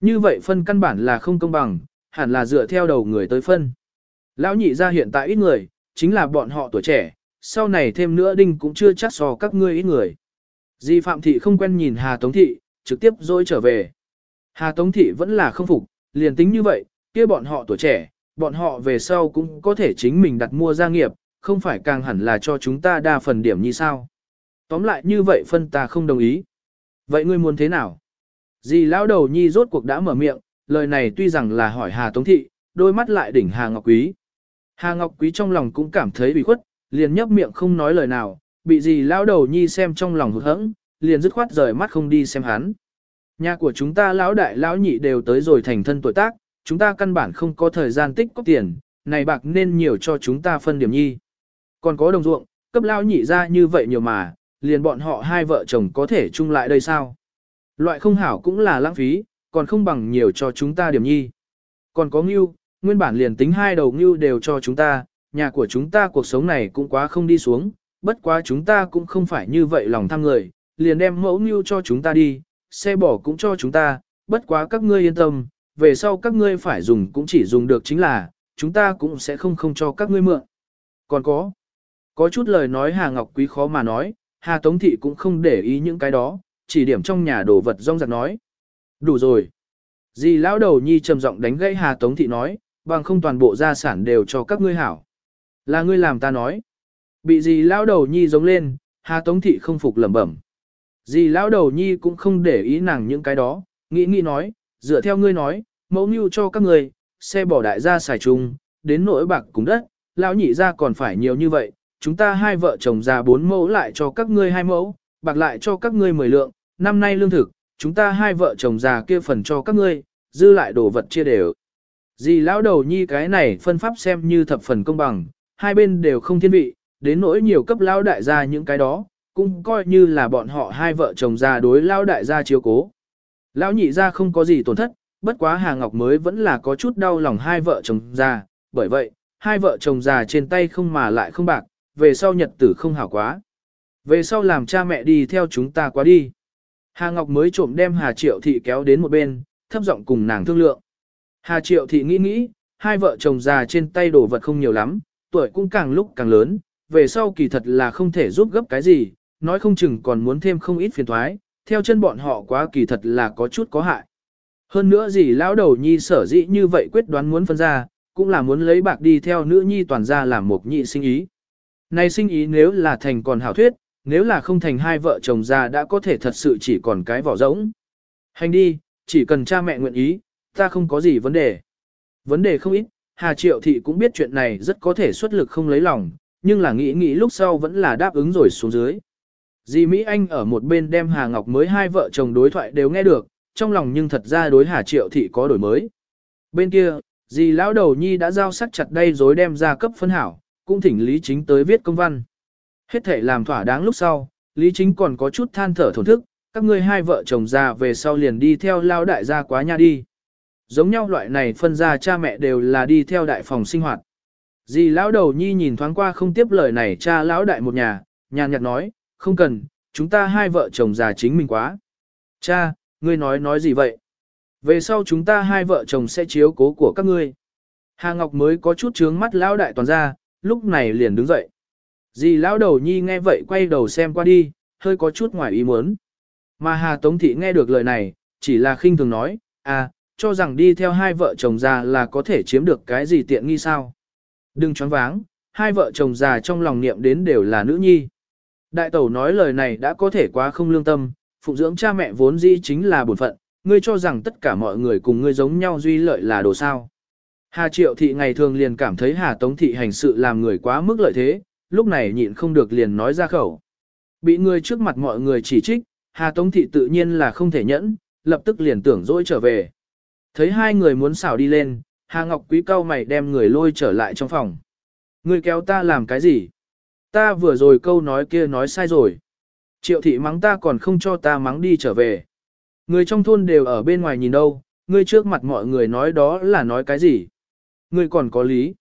Như vậy phân căn bản là không công bằng, hẳn là dựa theo đầu người tới phân. Lão nhị ra hiện tại ít người, chính là bọn họ tuổi trẻ, sau này thêm nữa đinh cũng chưa chắc so các ngươi ít người. Di Phạm Thị không quen nhìn Hà Tống Thị, trực tiếp dối trở về. Hà Tống Thị vẫn là không phục, liền tính như vậy, kia bọn họ tuổi trẻ, bọn họ về sau cũng có thể chính mình đặt mua gia nghiệp, không phải càng hẳn là cho chúng ta đa phần điểm như sao. Tóm lại như vậy phân ta không đồng ý. Vậy ngươi muốn thế nào? Dì lão đầu nhi rốt cuộc đã mở miệng, lời này tuy rằng là hỏi Hà Tống Thị, đôi mắt lại đỉnh Hà Ngọc Quý. Hà Ngọc Quý trong lòng cũng cảm thấy bị khuất, liền nhấp miệng không nói lời nào, bị dì lão đầu nhi xem trong lòng hụt hẫng, liền dứt khoát rời mắt không đi xem hắn. Nhà của chúng ta lão đại lão nhị đều tới rồi thành thân tuổi tác, chúng ta căn bản không có thời gian tích có tiền, này bạc nên nhiều cho chúng ta phân điểm nhi. Còn có đồng ruộng, cấp lao nhị ra như vậy nhiều mà, liền bọn họ hai vợ chồng có thể chung lại đây sao? Loại không hảo cũng là lãng phí, còn không bằng nhiều cho chúng ta điểm nhi. Còn có ngưu, nguyên bản liền tính hai đầu ngưu đều cho chúng ta, nhà của chúng ta cuộc sống này cũng quá không đi xuống, bất quá chúng ta cũng không phải như vậy lòng tham người, liền đem mẫu ngưu cho chúng ta đi, xe bỏ cũng cho chúng ta, bất quá các ngươi yên tâm, về sau các ngươi phải dùng cũng chỉ dùng được chính là, chúng ta cũng sẽ không không cho các ngươi mượn. Còn có, có chút lời nói Hà Ngọc Quý khó mà nói, Hà Tống Thị cũng không để ý những cái đó, chỉ điểm trong nhà đồ vật rong giặc nói. Đủ rồi. Dì lão đầu nhi trầm giọng đánh gãy Hà Tống Thị nói, bằng không toàn bộ gia sản đều cho các ngươi hảo. Là ngươi làm ta nói. Bị dì lão đầu nhi giống lên, Hà Tống Thị không phục lẩm bẩm. Dì lão đầu nhi cũng không để ý nàng những cái đó, nghĩ nghĩ nói, Dựa theo ngươi nói, mẫu mưu cho các ngươi, xe bỏ đại gia xài chung, đến nỗi bạc cùng đất, lão nhị ra còn phải nhiều như vậy, chúng ta hai vợ chồng già bốn mẫu lại cho các ngươi hai mẫu, bạc lại cho các ngươi mười lượng, năm nay lương thực, chúng ta hai vợ chồng già kia phần cho các ngươi, dư lại đồ vật chia đều. Dì lão đầu nhi cái này phân pháp xem như thập phần công bằng, hai bên đều không thiên vị, đến nỗi nhiều cấp lão đại gia những cái đó, cũng coi như là bọn họ hai vợ chồng già đối lão đại gia chiếu cố. Lão nhị gia không có gì tổn thất, bất quá Hà Ngọc mới vẫn là có chút đau lòng hai vợ chồng già, bởi vậy, hai vợ chồng già trên tay không mà lại không bạc, về sau nhật tử không hảo quá. Về sau làm cha mẹ đi theo chúng ta quá đi. Hà Ngọc mới trộm đem Hà Triệu Thị kéo đến một bên, thấp giọng cùng nàng thương lượng. Hà Triệu Thị nghĩ nghĩ, hai vợ chồng già trên tay đồ vật không nhiều lắm, tuổi cũng càng lúc càng lớn, về sau kỳ thật là không thể giúp gấp cái gì, nói không chừng còn muốn thêm không ít phiền thoái, theo chân bọn họ quá kỳ thật là có chút có hại. Hơn nữa gì lão đầu nhi sở dĩ như vậy quyết đoán muốn phân ra, cũng là muốn lấy bạc đi theo nữ nhi toàn ra làm một nhị sinh ý. Này sinh ý nếu là thành còn hảo thuyết, nếu là không thành hai vợ chồng già đã có thể thật sự chỉ còn cái vỏ rỗng. Hành đi, chỉ cần cha mẹ nguyện ý, ta không có gì vấn đề. Vấn đề không ít, Hà Triệu Thị cũng biết chuyện này rất có thể xuất lực không lấy lòng, nhưng là nghĩ nghĩ lúc sau vẫn là đáp ứng rồi xuống dưới. Dì Mỹ Anh ở một bên đem Hà Ngọc mới hai vợ chồng đối thoại đều nghe được, trong lòng nhưng thật ra đối Hà Triệu Thị có đổi mới. Bên kia, dì lão đầu nhi đã giao sắc chặt đây rồi đem ra cấp phân hảo, cũng thỉnh Lý Chính tới viết công văn. Hết thể làm thỏa đáng lúc sau, Lý Chính còn có chút than thở thổn thức, các ngươi hai vợ chồng già về sau liền đi theo lao đại gia quá nha đi. Giống nhau loại này phân ra cha mẹ đều là đi theo đại phòng sinh hoạt. Dì lão đầu nhi nhìn thoáng qua không tiếp lời này cha lão đại một nhà, nhàn nhạt nói, không cần, chúng ta hai vợ chồng già chính mình quá. Cha, ngươi nói nói gì vậy? Về sau chúng ta hai vợ chồng sẽ chiếu cố của các ngươi. Hà Ngọc mới có chút trướng mắt lão đại toàn ra, lúc này liền đứng dậy. Dì lão đầu nhi nghe vậy quay đầu xem qua đi, hơi có chút ngoài ý muốn. Mà Hà Tống Thị nghe được lời này, chỉ là khinh thường nói, à, cho rằng đi theo hai vợ chồng già là có thể chiếm được cái gì tiện nghi sao. Đừng choáng váng, hai vợ chồng già trong lòng niệm đến đều là nữ nhi. Đại tẩu nói lời này đã có thể quá không lương tâm, phụ dưỡng cha mẹ vốn dĩ chính là bổn phận, ngươi cho rằng tất cả mọi người cùng ngươi giống nhau duy lợi là đồ sao. Hà Triệu Thị ngày thường liền cảm thấy Hà Tống Thị hành sự làm người quá mức lợi thế, lúc này nhịn không được liền nói ra khẩu. Bị người trước mặt mọi người chỉ trích, Hà Tống Thị tự nhiên là không thể nhẫn, lập tức liền tưởng dỗi trở về. Thấy hai người muốn xảo đi lên, Hà Ngọc Quý cao mày đem người lôi trở lại trong phòng. Người kéo ta làm cái gì? Ta vừa rồi câu nói kia nói sai rồi. Triệu thị mắng ta còn không cho ta mắng đi trở về. Người trong thôn đều ở bên ngoài nhìn đâu, ngươi trước mặt mọi người nói đó là nói cái gì? Ngươi còn có lý.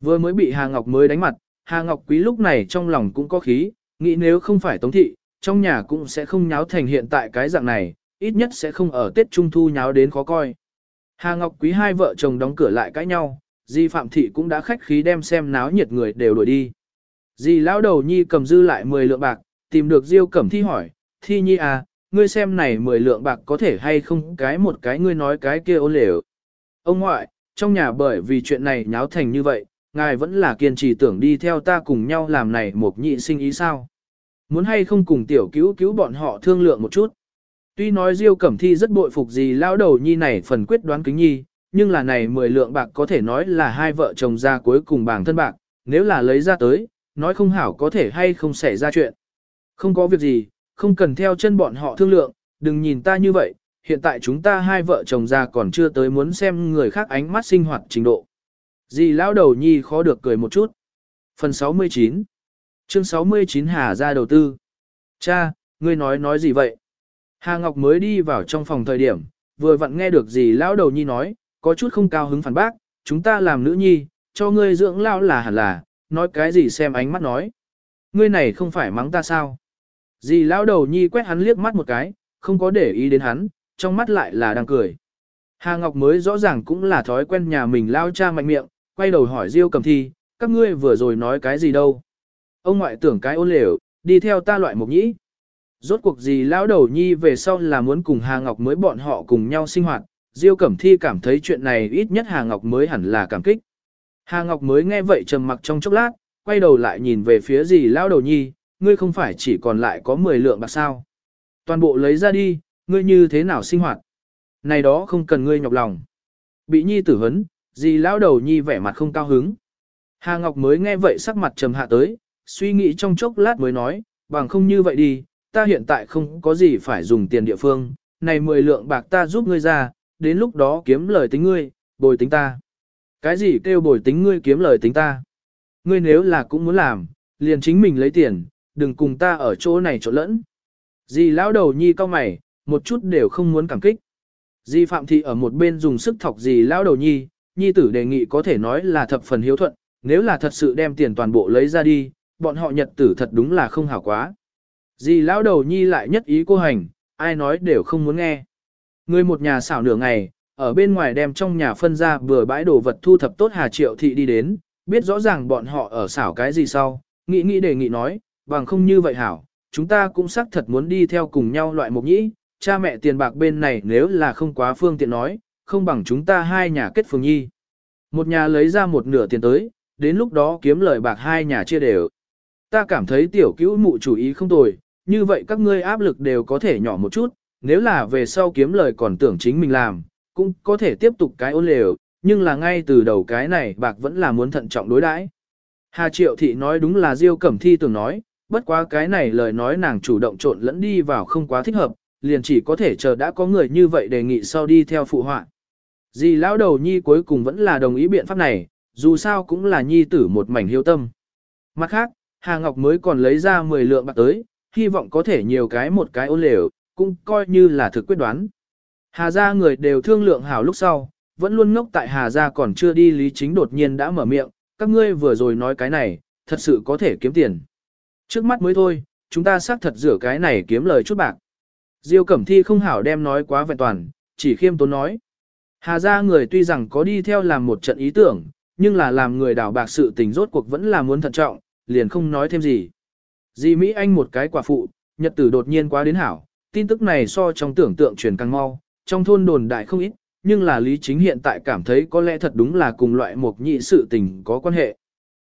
Vừa mới bị Hà Ngọc mới đánh mặt, Hà Ngọc Quý lúc này trong lòng cũng có khí, nghĩ nếu không phải Tống Thị, trong nhà cũng sẽ không nháo thành hiện tại cái dạng này, ít nhất sẽ không ở Tết Trung Thu nháo đến khó coi. Hà Ngọc Quý hai vợ chồng đóng cửa lại cãi nhau, Di Phạm Thị cũng đã khách khí đem xem náo nhiệt người đều đuổi đi. Di lão đầu nhi cầm dư lại 10 lượng bạc, tìm được Diêu Cẩm Thi hỏi, Thi nhi à, ngươi xem này 10 lượng bạc có thể hay không cái một cái ngươi nói cái kia ô lều. Ông ngoại, trong nhà bởi vì chuyện này nháo thành như vậy, ngài vẫn là kiên trì tưởng đi theo ta cùng nhau làm này một nhị sinh ý sao. Muốn hay không cùng tiểu cứu cứu bọn họ thương lượng một chút. Tuy nói Diêu Cẩm Thi rất bội phục gì lão đầu nhi này phần quyết đoán kính nhi, nhưng là này 10 lượng bạc có thể nói là hai vợ chồng ra cuối cùng bảng thân bạc, nếu là lấy ra tới, nói không hảo có thể hay không xảy ra chuyện. Không có việc gì, không cần theo chân bọn họ thương lượng, đừng nhìn ta như vậy, hiện tại chúng ta hai vợ chồng già còn chưa tới muốn xem người khác ánh mắt sinh hoạt trình độ. Dì lão đầu nhi khó được cười một chút. Phần 69 Chương 69 Hà ra đầu tư. Cha, ngươi nói nói gì vậy? Hà Ngọc mới đi vào trong phòng thời điểm, vừa vặn nghe được dì lão đầu nhi nói, có chút không cao hứng phản bác, chúng ta làm nữ nhi, cho ngươi dưỡng lão là hẳn là, nói cái gì xem ánh mắt nói. Ngươi này không phải mắng ta sao? Dì lão đầu nhi quét hắn liếc mắt một cái, không có để ý đến hắn, trong mắt lại là đang cười. Hà Ngọc mới rõ ràng cũng là thói quen nhà mình lao cha mạnh miệng, quay đầu hỏi Diêu cầm thi, các ngươi vừa rồi nói cái gì đâu. Ông ngoại tưởng cái ôn lều, đi theo ta loại mục nhĩ. Rốt cuộc gì lão đầu nhi về sau là muốn cùng Hà Ngọc mới bọn họ cùng nhau sinh hoạt, Diêu Cẩm Thi cảm thấy chuyện này ít nhất Hà Ngọc mới hẳn là cảm kích. Hà Ngọc mới nghe vậy trầm mặc trong chốc lát, quay đầu lại nhìn về phía gì lão đầu nhi, ngươi không phải chỉ còn lại có 10 lượng bạc sao. Toàn bộ lấy ra đi, ngươi như thế nào sinh hoạt. Này đó không cần ngươi nhọc lòng. Bị nhi tử hấn, gì lão đầu nhi vẻ mặt không cao hứng. Hà Ngọc mới nghe vậy sắc mặt trầm hạ tới, suy nghĩ trong chốc lát mới nói, bằng không như vậy đi, ta hiện tại không có gì phải dùng tiền địa phương, này 10 lượng bạc ta giúp ngươi ra, đến lúc đó kiếm lời tính ngươi, bồi tính ta. Cái gì kêu bồi tính ngươi kiếm lời tính ta? Ngươi nếu là cũng muốn làm, liền chính mình lấy tiền, đừng cùng ta ở chỗ này trộn lẫn. Dì lão đầu nhi cao mày, một chút đều không muốn cảm kích. Di Phạm Thị ở một bên dùng sức thọc gì lão đầu nhi, nhi tử đề nghị có thể nói là thập phần hiếu thuận, nếu là thật sự đem tiền toàn bộ lấy ra đi, bọn họ nhật tử thật đúng là không hảo quá. Di lão đầu nhi lại nhất ý cô hành, ai nói đều không muốn nghe. Người một nhà xảo nửa ngày, ở bên ngoài đem trong nhà phân ra vừa bãi đồ vật thu thập tốt Hà Triệu Thị đi đến, biết rõ ràng bọn họ ở xảo cái gì sau, nghĩ nghĩ đề nghị nói, bằng không như vậy hảo, chúng ta cũng xác thật muốn đi theo cùng nhau loại mục nhĩ, cha mẹ tiền bạc bên này nếu là không quá phương tiện nói, không bằng chúng ta hai nhà kết phường nhi. Một nhà lấy ra một nửa tiền tới, đến lúc đó kiếm lời bạc hai nhà chia đều. Ta cảm thấy tiểu cứu mụ chủ ý không tồi, như vậy các ngươi áp lực đều có thể nhỏ một chút, nếu là về sau kiếm lời còn tưởng chính mình làm, cũng có thể tiếp tục cái ôn lều, nhưng là ngay từ đầu cái này bạc vẫn là muốn thận trọng đối đãi. Hà Triệu Thị nói đúng là Diêu Cẩm Thi từng nói, bất quá cái này lời nói nàng chủ động trộn lẫn đi vào không quá thích hợp, liền chỉ có thể chờ đã có người như vậy đề nghị sau đi theo phụ họa. Dì lão đầu nhi cuối cùng vẫn là đồng ý biện pháp này, dù sao cũng là nhi tử một mảnh hiếu tâm. Mặt khác, Hà Ngọc mới còn lấy ra 10 lượng bạc tới, hy vọng có thể nhiều cái một cái ôn lều, cũng coi như là thực quyết đoán. Hà gia người đều thương lượng hảo lúc sau, vẫn luôn ngốc tại Hà gia còn chưa đi Lý Chính đột nhiên đã mở miệng, các ngươi vừa rồi nói cái này, thật sự có thể kiếm tiền. Trước mắt mới thôi, chúng ta xác thật rửa cái này kiếm lời chút bạc. Diêu Cẩm Thi không hảo đem nói quá vẹn toàn, chỉ khiêm tốn nói. Hà gia người tuy rằng có đi theo làm một trận ý tưởng, nhưng là làm người đảo bạc sự tình rốt cuộc vẫn là muốn thận trọng, liền không nói thêm gì. Di Mỹ Anh một cái quả phụ, nhật tử đột nhiên quá đến hảo, tin tức này so trong tưởng tượng truyền càng mau, trong thôn đồn đại không ít, nhưng là Lý Chính hiện tại cảm thấy có lẽ thật đúng là cùng loại một nhị sự tình có quan hệ.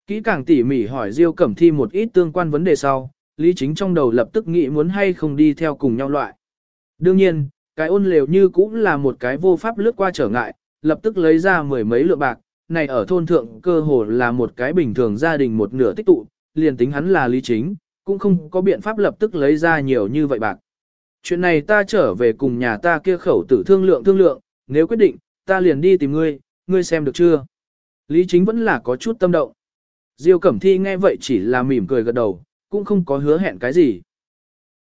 Kỹ càng tỉ mỉ hỏi Diêu Cẩm Thi một ít tương quan vấn đề sau, Lý Chính trong đầu lập tức nghĩ muốn hay không đi theo cùng nhau loại. Đương nhiên, cái ôn lều như cũng là một cái vô pháp lướt qua trở ngại, lập tức lấy ra mười mấy lượng bạc, này ở thôn thượng cơ hồ là một cái bình thường gia đình một nửa tích tụ, liền tính hắn là Lý Chính, cũng không có biện pháp lập tức lấy ra nhiều như vậy bạc. Chuyện này ta trở về cùng nhà ta kia khẩu tử thương lượng thương lượng, nếu quyết định, ta liền đi tìm ngươi, ngươi xem được chưa? Lý Chính vẫn là có chút tâm động. Diêu Cẩm Thi nghe vậy chỉ là mỉm cười gật đầu, cũng không có hứa hẹn cái gì.